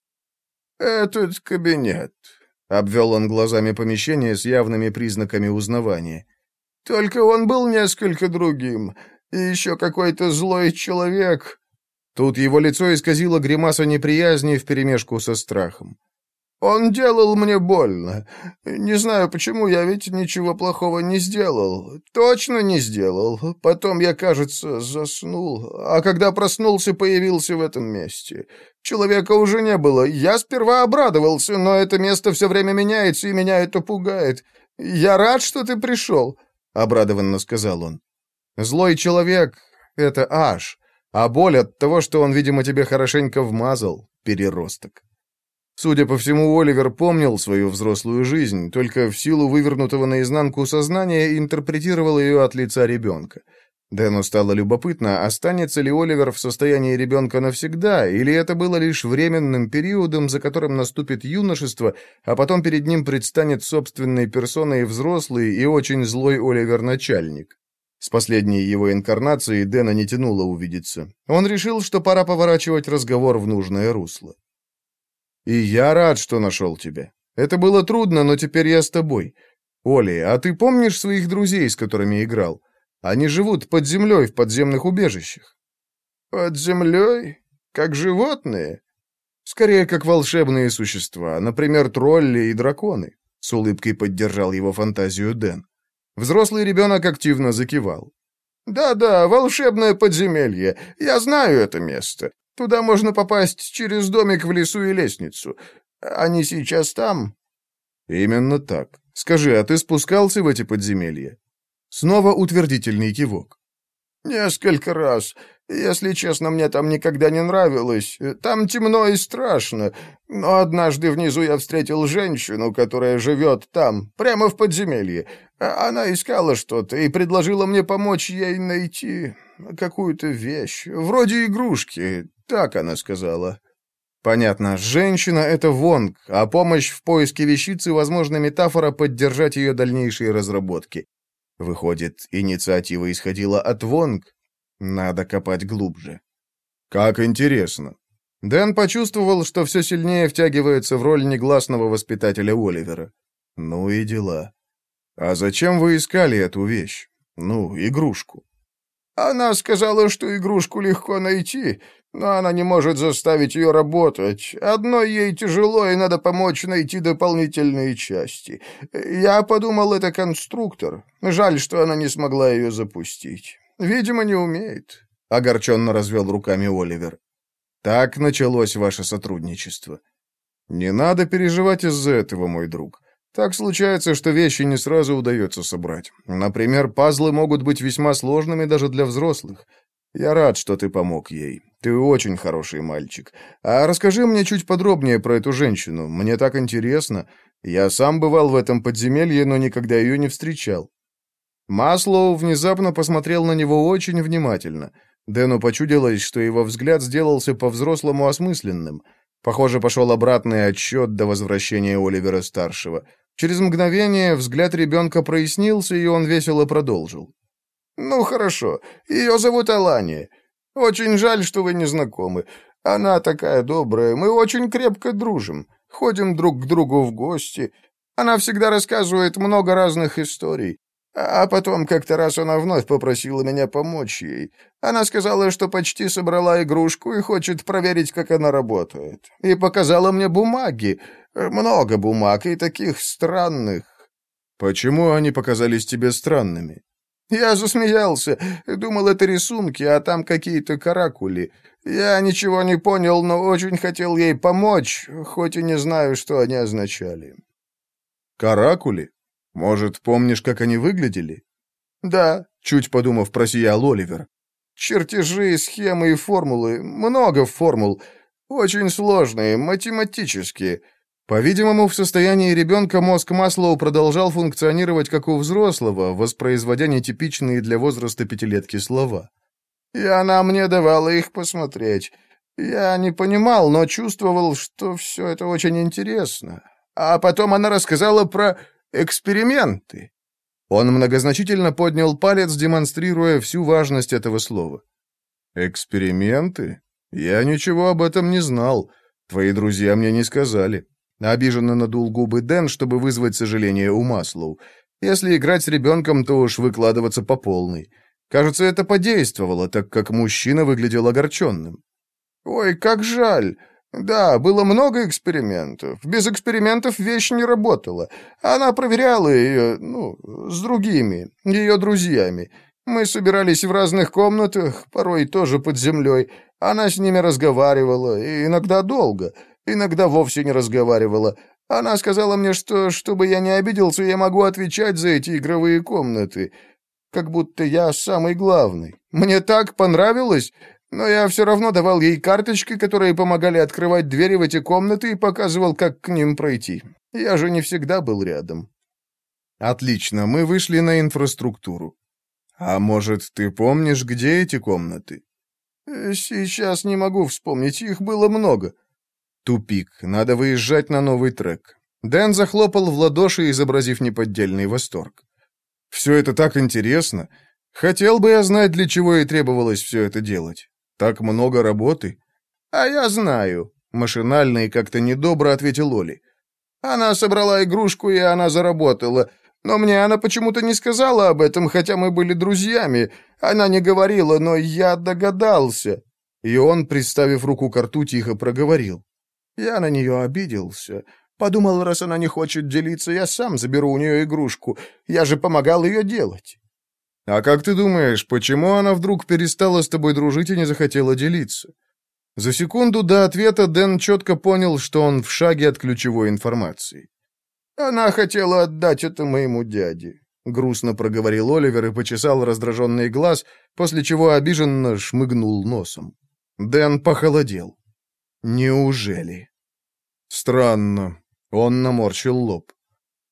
«Этот кабинет», — обвел он глазами помещение с явными признаками узнавания. «Только он был несколько другим, и еще какой-то злой человек». Тут его лицо исказило гримаса неприязни вперемешку со страхом. Он делал мне больно. Не знаю почему, я ведь ничего плохого не сделал. Точно не сделал. Потом я, кажется, заснул. А когда проснулся, появился в этом месте. Человека уже не было. Я сперва обрадовался, но это место все время меняется, и меня это пугает. Я рад, что ты пришел, — обрадованно сказал он. Злой человек — это Аш, а боль от того, что он, видимо, тебе хорошенько вмазал, переросток. Судя по всему, Оливер помнил свою взрослую жизнь, только в силу вывернутого наизнанку сознания интерпретировал ее от лица ребенка. Дэну стало любопытно, останется ли Оливер в состоянии ребенка навсегда, или это было лишь временным периодом, за которым наступит юношество, а потом перед ним предстанет собственной персоной взрослый и очень злой Оливер-начальник. С последней его инкарнацией Дэна не тянуло увидеться. Он решил, что пора поворачивать разговор в нужное русло. И я рад, что нашел тебя. Это было трудно, но теперь я с тобой. Оли, а ты помнишь своих друзей, с которыми играл? Они живут под землей в подземных убежищах. Под землей? Как животные? Скорее, как волшебные существа, например, тролли и драконы. С улыбкой поддержал его фантазию Дэн. Взрослый ребенок активно закивал. «Да-да, волшебное подземелье. Я знаю это место. Туда можно попасть через домик в лесу и лестницу. Они сейчас там?» «Именно так. Скажи, а ты спускался в эти подземелья?» Снова утвердительный кивок. «Несколько раз. Если честно, мне там никогда не нравилось. Там темно и страшно. Но однажды внизу я встретил женщину, которая живет там, прямо в подземелье. Она искала что-то и предложила мне помочь ей найти какую-то вещь, вроде игрушки, так она сказала. Понятно, женщина — это Вонг, а помощь в поиске вещицы, возможно, метафора поддержать ее дальнейшие разработки. Выходит, инициатива исходила от Вонг? Надо копать глубже. Как интересно. Дэн почувствовал, что все сильнее втягивается в роль негласного воспитателя Оливера. Ну и дела. А зачем вы искали эту вещь? Ну, игрушку. Она сказала, что игрушку легко найти, но она не может заставить ее работать. Одной ей тяжело, и надо помочь найти дополнительные части. Я подумал, это конструктор. Жаль, что она не смогла ее запустить. Видимо, не умеет. Огорченно развел руками Оливер. Так началось ваше сотрудничество. Не надо переживать из-за этого, мой друг. Так случается, что вещи не сразу удается собрать. Например, пазлы могут быть весьма сложными даже для взрослых. Я рад, что ты помог ей. Ты очень хороший мальчик. А расскажи мне чуть подробнее про эту женщину. Мне так интересно. Я сам бывал в этом подземелье, но никогда ее не встречал. Маслоу внезапно посмотрел на него очень внимательно. Дэну почудилось, что его взгляд сделался по-взрослому осмысленным. Похоже, пошел обратный отсчет до возвращения Оливера-старшего. Через мгновение взгляд ребенка прояснился, и он весело продолжил. «Ну, хорошо. Ее зовут Алания. Очень жаль, что вы не знакомы. Она такая добрая, мы очень крепко дружим. Ходим друг к другу в гости. Она всегда рассказывает много разных историй. А потом как-то раз она вновь попросила меня помочь ей. Она сказала, что почти собрала игрушку и хочет проверить, как она работает. И показала мне бумаги. Много бумаг и таких странных. Почему они показались тебе странными? Я засмеялся, думал, это рисунки, а там какие-то каракули. Я ничего не понял, но очень хотел ей помочь, хоть и не знаю, что они означали. Каракули? Может, помнишь, как они выглядели? Да, чуть подумав, просиял Оливер. Чертежи, схемы и формулы, много формул, очень сложные, математические. По-видимому, в состоянии ребенка мозг Маслоу продолжал функционировать как у взрослого, воспроизводя нетипичные для возраста пятилетки слова. И она мне давала их посмотреть. Я не понимал, но чувствовал, что все это очень интересно. А потом она рассказала про эксперименты. Он многозначительно поднял палец, демонстрируя всю важность этого слова. «Эксперименты? Я ничего об этом не знал. Твои друзья мне не сказали». Обиженно надул губы Дэн, чтобы вызвать сожаление у Маслоу. Если играть с ребенком, то уж выкладываться по полной. Кажется, это подействовало, так как мужчина выглядел огорченным. «Ой, как жаль! Да, было много экспериментов. Без экспериментов вещь не работала. Она проверяла ее, ну, с другими, ее друзьями. Мы собирались в разных комнатах, порой тоже под землей. Она с ними разговаривала, и иногда долго иногда вовсе не разговаривала. Она сказала мне, что, чтобы я не обиделся, я могу отвечать за эти игровые комнаты. Как будто я самый главный. Мне так понравилось, но я все равно давал ей карточки, которые помогали открывать двери в эти комнаты и показывал, как к ним пройти. Я же не всегда был рядом. Отлично, мы вышли на инфраструктуру. А может, ты помнишь, где эти комнаты? Э, сейчас не могу вспомнить, их было много. Тупик. Надо выезжать на новый трек. Дэн захлопал в ладоши, изобразив неподдельный восторг. «Все это так интересно. Хотел бы я знать, для чего и требовалось все это делать. Так много работы». «А я знаю», — машинально и как-то недобро ответил Оли. «Она собрала игрушку, и она заработала. Но мне она почему-то не сказала об этом, хотя мы были друзьями. Она не говорила, но я догадался». И он, приставив руку к рту, тихо проговорил. Я на нее обиделся. Подумал, раз она не хочет делиться, я сам заберу у нее игрушку. Я же помогал ее делать. А как ты думаешь, почему она вдруг перестала с тобой дружить и не захотела делиться? За секунду до ответа Дэн четко понял, что он в шаге от ключевой информации. «Она хотела отдать это моему дяде», — грустно проговорил Оливер и почесал раздраженный глаз, после чего обиженно шмыгнул носом. Дэн похолодел. «Неужели?» «Странно». Он наморщил лоб.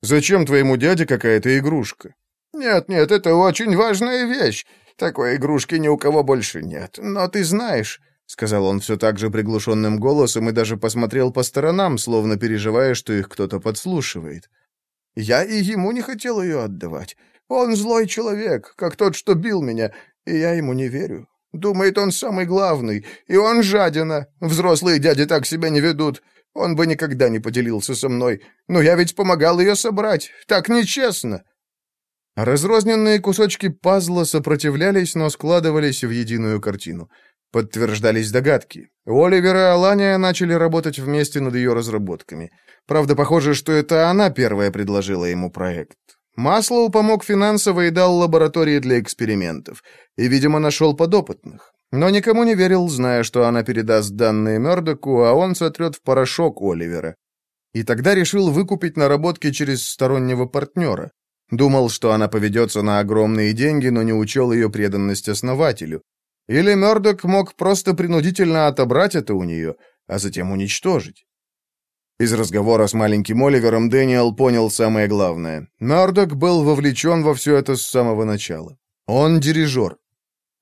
«Зачем твоему дяде какая-то игрушка?» «Нет-нет, это очень важная вещь. Такой игрушки ни у кого больше нет. Но ты знаешь...» — сказал он все так же приглушенным голосом и даже посмотрел по сторонам, словно переживая, что их кто-то подслушивает. «Я и ему не хотел ее отдавать. Он злой человек, как тот, что бил меня, и я ему не верю. Думает, он самый главный, и он жадина. Взрослые дяди так себя не ведут. Он бы никогда не поделился со мной. Но я ведь помогал ее собрать. Так нечестно. Разрозненные кусочки пазла сопротивлялись, но складывались в единую картину. Подтверждались догадки. Оливер и Алания начали работать вместе над ее разработками. Правда, похоже, что это она первая предложила ему проект. Маслоу помог финансово и дал лаборатории для экспериментов. И, видимо, нашел подопытных. Но никому не верил, зная, что она передаст данные Мёрдоку, а он сотрет в порошок Оливера. И тогда решил выкупить наработки через стороннего партнера. Думал, что она поведется на огромные деньги, но не учел ее преданность основателю. Или Мёрдок мог просто принудительно отобрать это у нее, а затем уничтожить. Из разговора с маленьким Оливером Дэниел понял самое главное. Мёрдок был вовлечен во все это с самого начала. Он дирижер.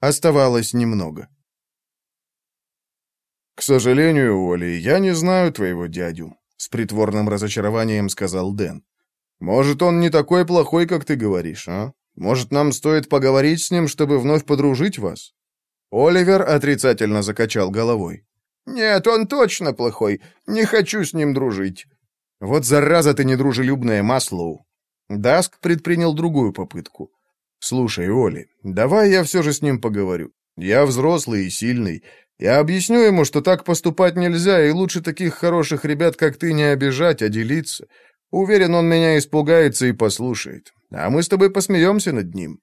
Оставалось немного. «К сожалению, Оли, я не знаю твоего дядю», — с притворным разочарованием сказал Дэн. «Может, он не такой плохой, как ты говоришь, а? Может, нам стоит поговорить с ним, чтобы вновь подружить вас?» Оливер отрицательно закачал головой. «Нет, он точно плохой. Не хочу с ним дружить». Вот зараза ты недружелюбная, Маслоу. Даск предпринял другую попытку. «Слушай, Оли, давай я все же с ним поговорю. Я взрослый и сильный. Я объясню ему, что так поступать нельзя, и лучше таких хороших ребят, как ты, не обижать, а делиться. Уверен, он меня испугается и послушает. А мы с тобой посмеемся над ним».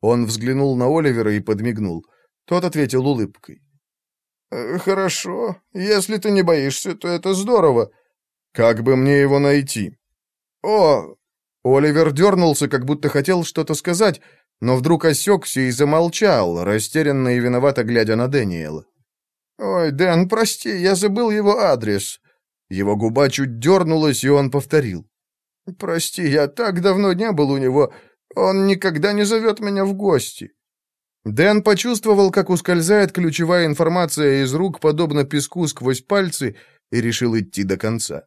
Он взглянул на Оливера и подмигнул. Тот ответил улыбкой. «Э, «Хорошо. Если ты не боишься, то это здорово. Как бы мне его найти?» «О, Оливер дернулся, как будто хотел что-то сказать, но вдруг осекся и замолчал, растерянно и виновато глядя на Дэниела. «Ой, Дэн, прости, я забыл его адрес». Его губа чуть дернулась, и он повторил. «Прости, я так давно не был у него. Он никогда не зовет меня в гости». Дэн почувствовал, как ускользает ключевая информация из рук, подобно песку сквозь пальцы, и решил идти до конца.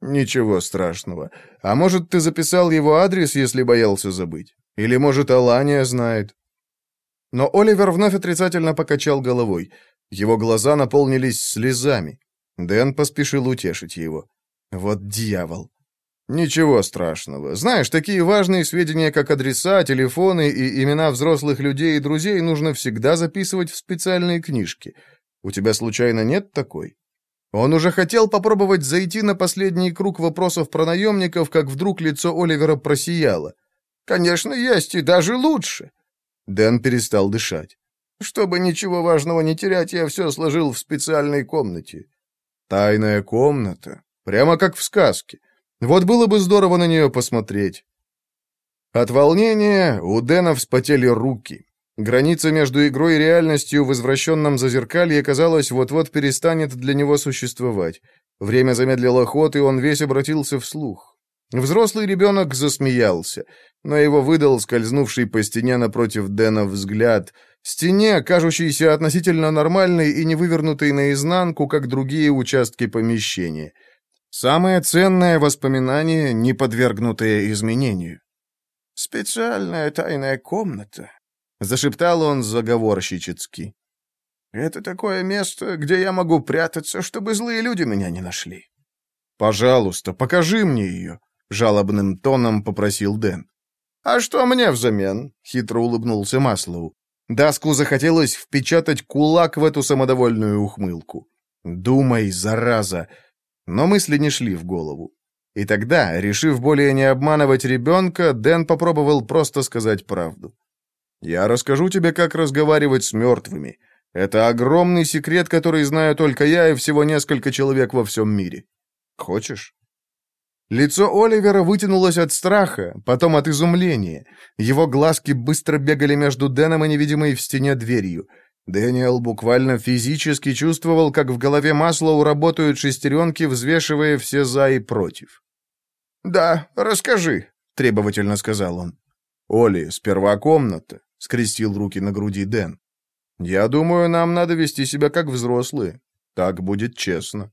«Ничего страшного. А может, ты записал его адрес, если боялся забыть? Или, может, Алания знает?» Но Оливер вновь отрицательно покачал головой. Его глаза наполнились слезами. Дэн поспешил утешить его. «Вот дьявол!» «Ничего страшного. Знаешь, такие важные сведения, как адреса, телефоны и имена взрослых людей и друзей, нужно всегда записывать в специальные книжки. У тебя случайно нет такой?» Он уже хотел попробовать зайти на последний круг вопросов про наемников, как вдруг лицо Оливера просияло. «Конечно, есть, и даже лучше!» Дэн перестал дышать. «Чтобы ничего важного не терять, я все сложил в специальной комнате». «Тайная комната? Прямо как в сказке. Вот было бы здорово на нее посмотреть». От волнения у Дэна вспотели руки. Граница между игрой и реальностью в извращенном зазеркалье, казалось, вот-вот перестанет для него существовать. Время замедлило ход, и он весь обратился вслух. Взрослый ребенок засмеялся, но его выдал скользнувший по стене напротив Дэна взгляд. Стене, кажущейся относительно нормальной и не вывернутой наизнанку, как другие участки помещения. Самое ценное воспоминание, не подвергнутое изменению. «Специальная тайная комната», — зашептал он заговорщически. «Это такое место, где я могу прятаться, чтобы злые люди меня не нашли». «Пожалуйста, покажи мне ее», — жалобным тоном попросил Дэн. «А что мне взамен?» — хитро улыбнулся Маслоу. Даску захотелось впечатать кулак в эту самодовольную ухмылку. «Думай, зараза!» Но мысли не шли в голову. И тогда, решив более не обманывать ребенка, Дэн попробовал просто сказать правду. Я расскажу тебе, как разговаривать с мертвыми. Это огромный секрет, который знаю только я и всего несколько человек во всем мире. Хочешь?» Лицо Оливера вытянулось от страха, потом от изумления. Его глазки быстро бегали между Дэном и невидимой в стене дверью. Дэниел буквально физически чувствовал, как в голове Маслоу работают шестеренки, взвешивая все «за» и «против». «Да, расскажи», — требовательно сказал он. «Оли, сперва комната. — скрестил руки на груди Дэн. «Я думаю, нам надо вести себя как взрослые. Так будет честно».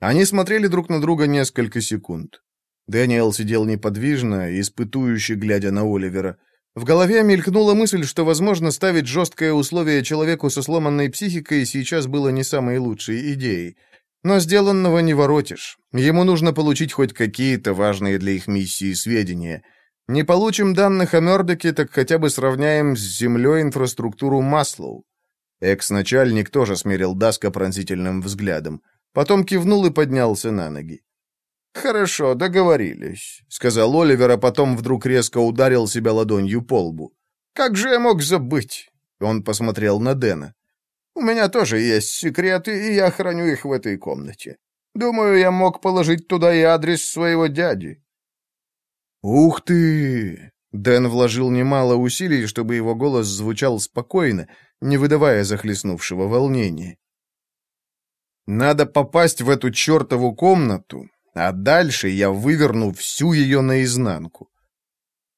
Они смотрели друг на друга несколько секунд. Дэниел сидел неподвижно, испытующе глядя на Оливера. В голове мелькнула мысль, что, возможно, ставить жесткое условие человеку со сломанной психикой сейчас было не самой лучшей идеей. Но сделанного не воротишь. Ему нужно получить хоть какие-то важные для их миссии сведения — не получим данных о Мёрдоке, так хотя бы сравняем с землей инфраструктуру Маслоу. Экс-начальник тоже смерил Даска пронзительным взглядом. Потом кивнул и поднялся на ноги. «Хорошо, договорились», — сказал Оливер, а потом вдруг резко ударил себя ладонью по лбу. «Как же я мог забыть?» Он посмотрел на Дэна. «У меня тоже есть секреты, и я храню их в этой комнате. Думаю, я мог положить туда и адрес своего дяди. «Ух ты!» Дэн вложил немало усилий, чтобы его голос звучал спокойно, не выдавая захлестнувшего волнения. «Надо попасть в эту чертову комнату, а дальше я выверну всю ее наизнанку».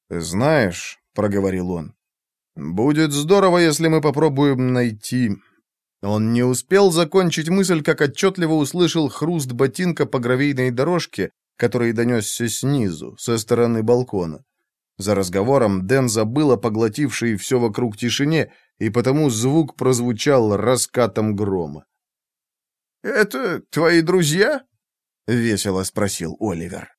«Знаешь», — проговорил он, — «будет здорово, если мы попробуем найти...» Он не успел закончить мысль, как отчетливо услышал хруст ботинка по гравийной дорожке, который донесся снизу, со стороны балкона. За разговором Дэн забыл о поглотившей все вокруг тишине, и потому звук прозвучал раскатом грома. «Это твои друзья?» — весело спросил Оливер.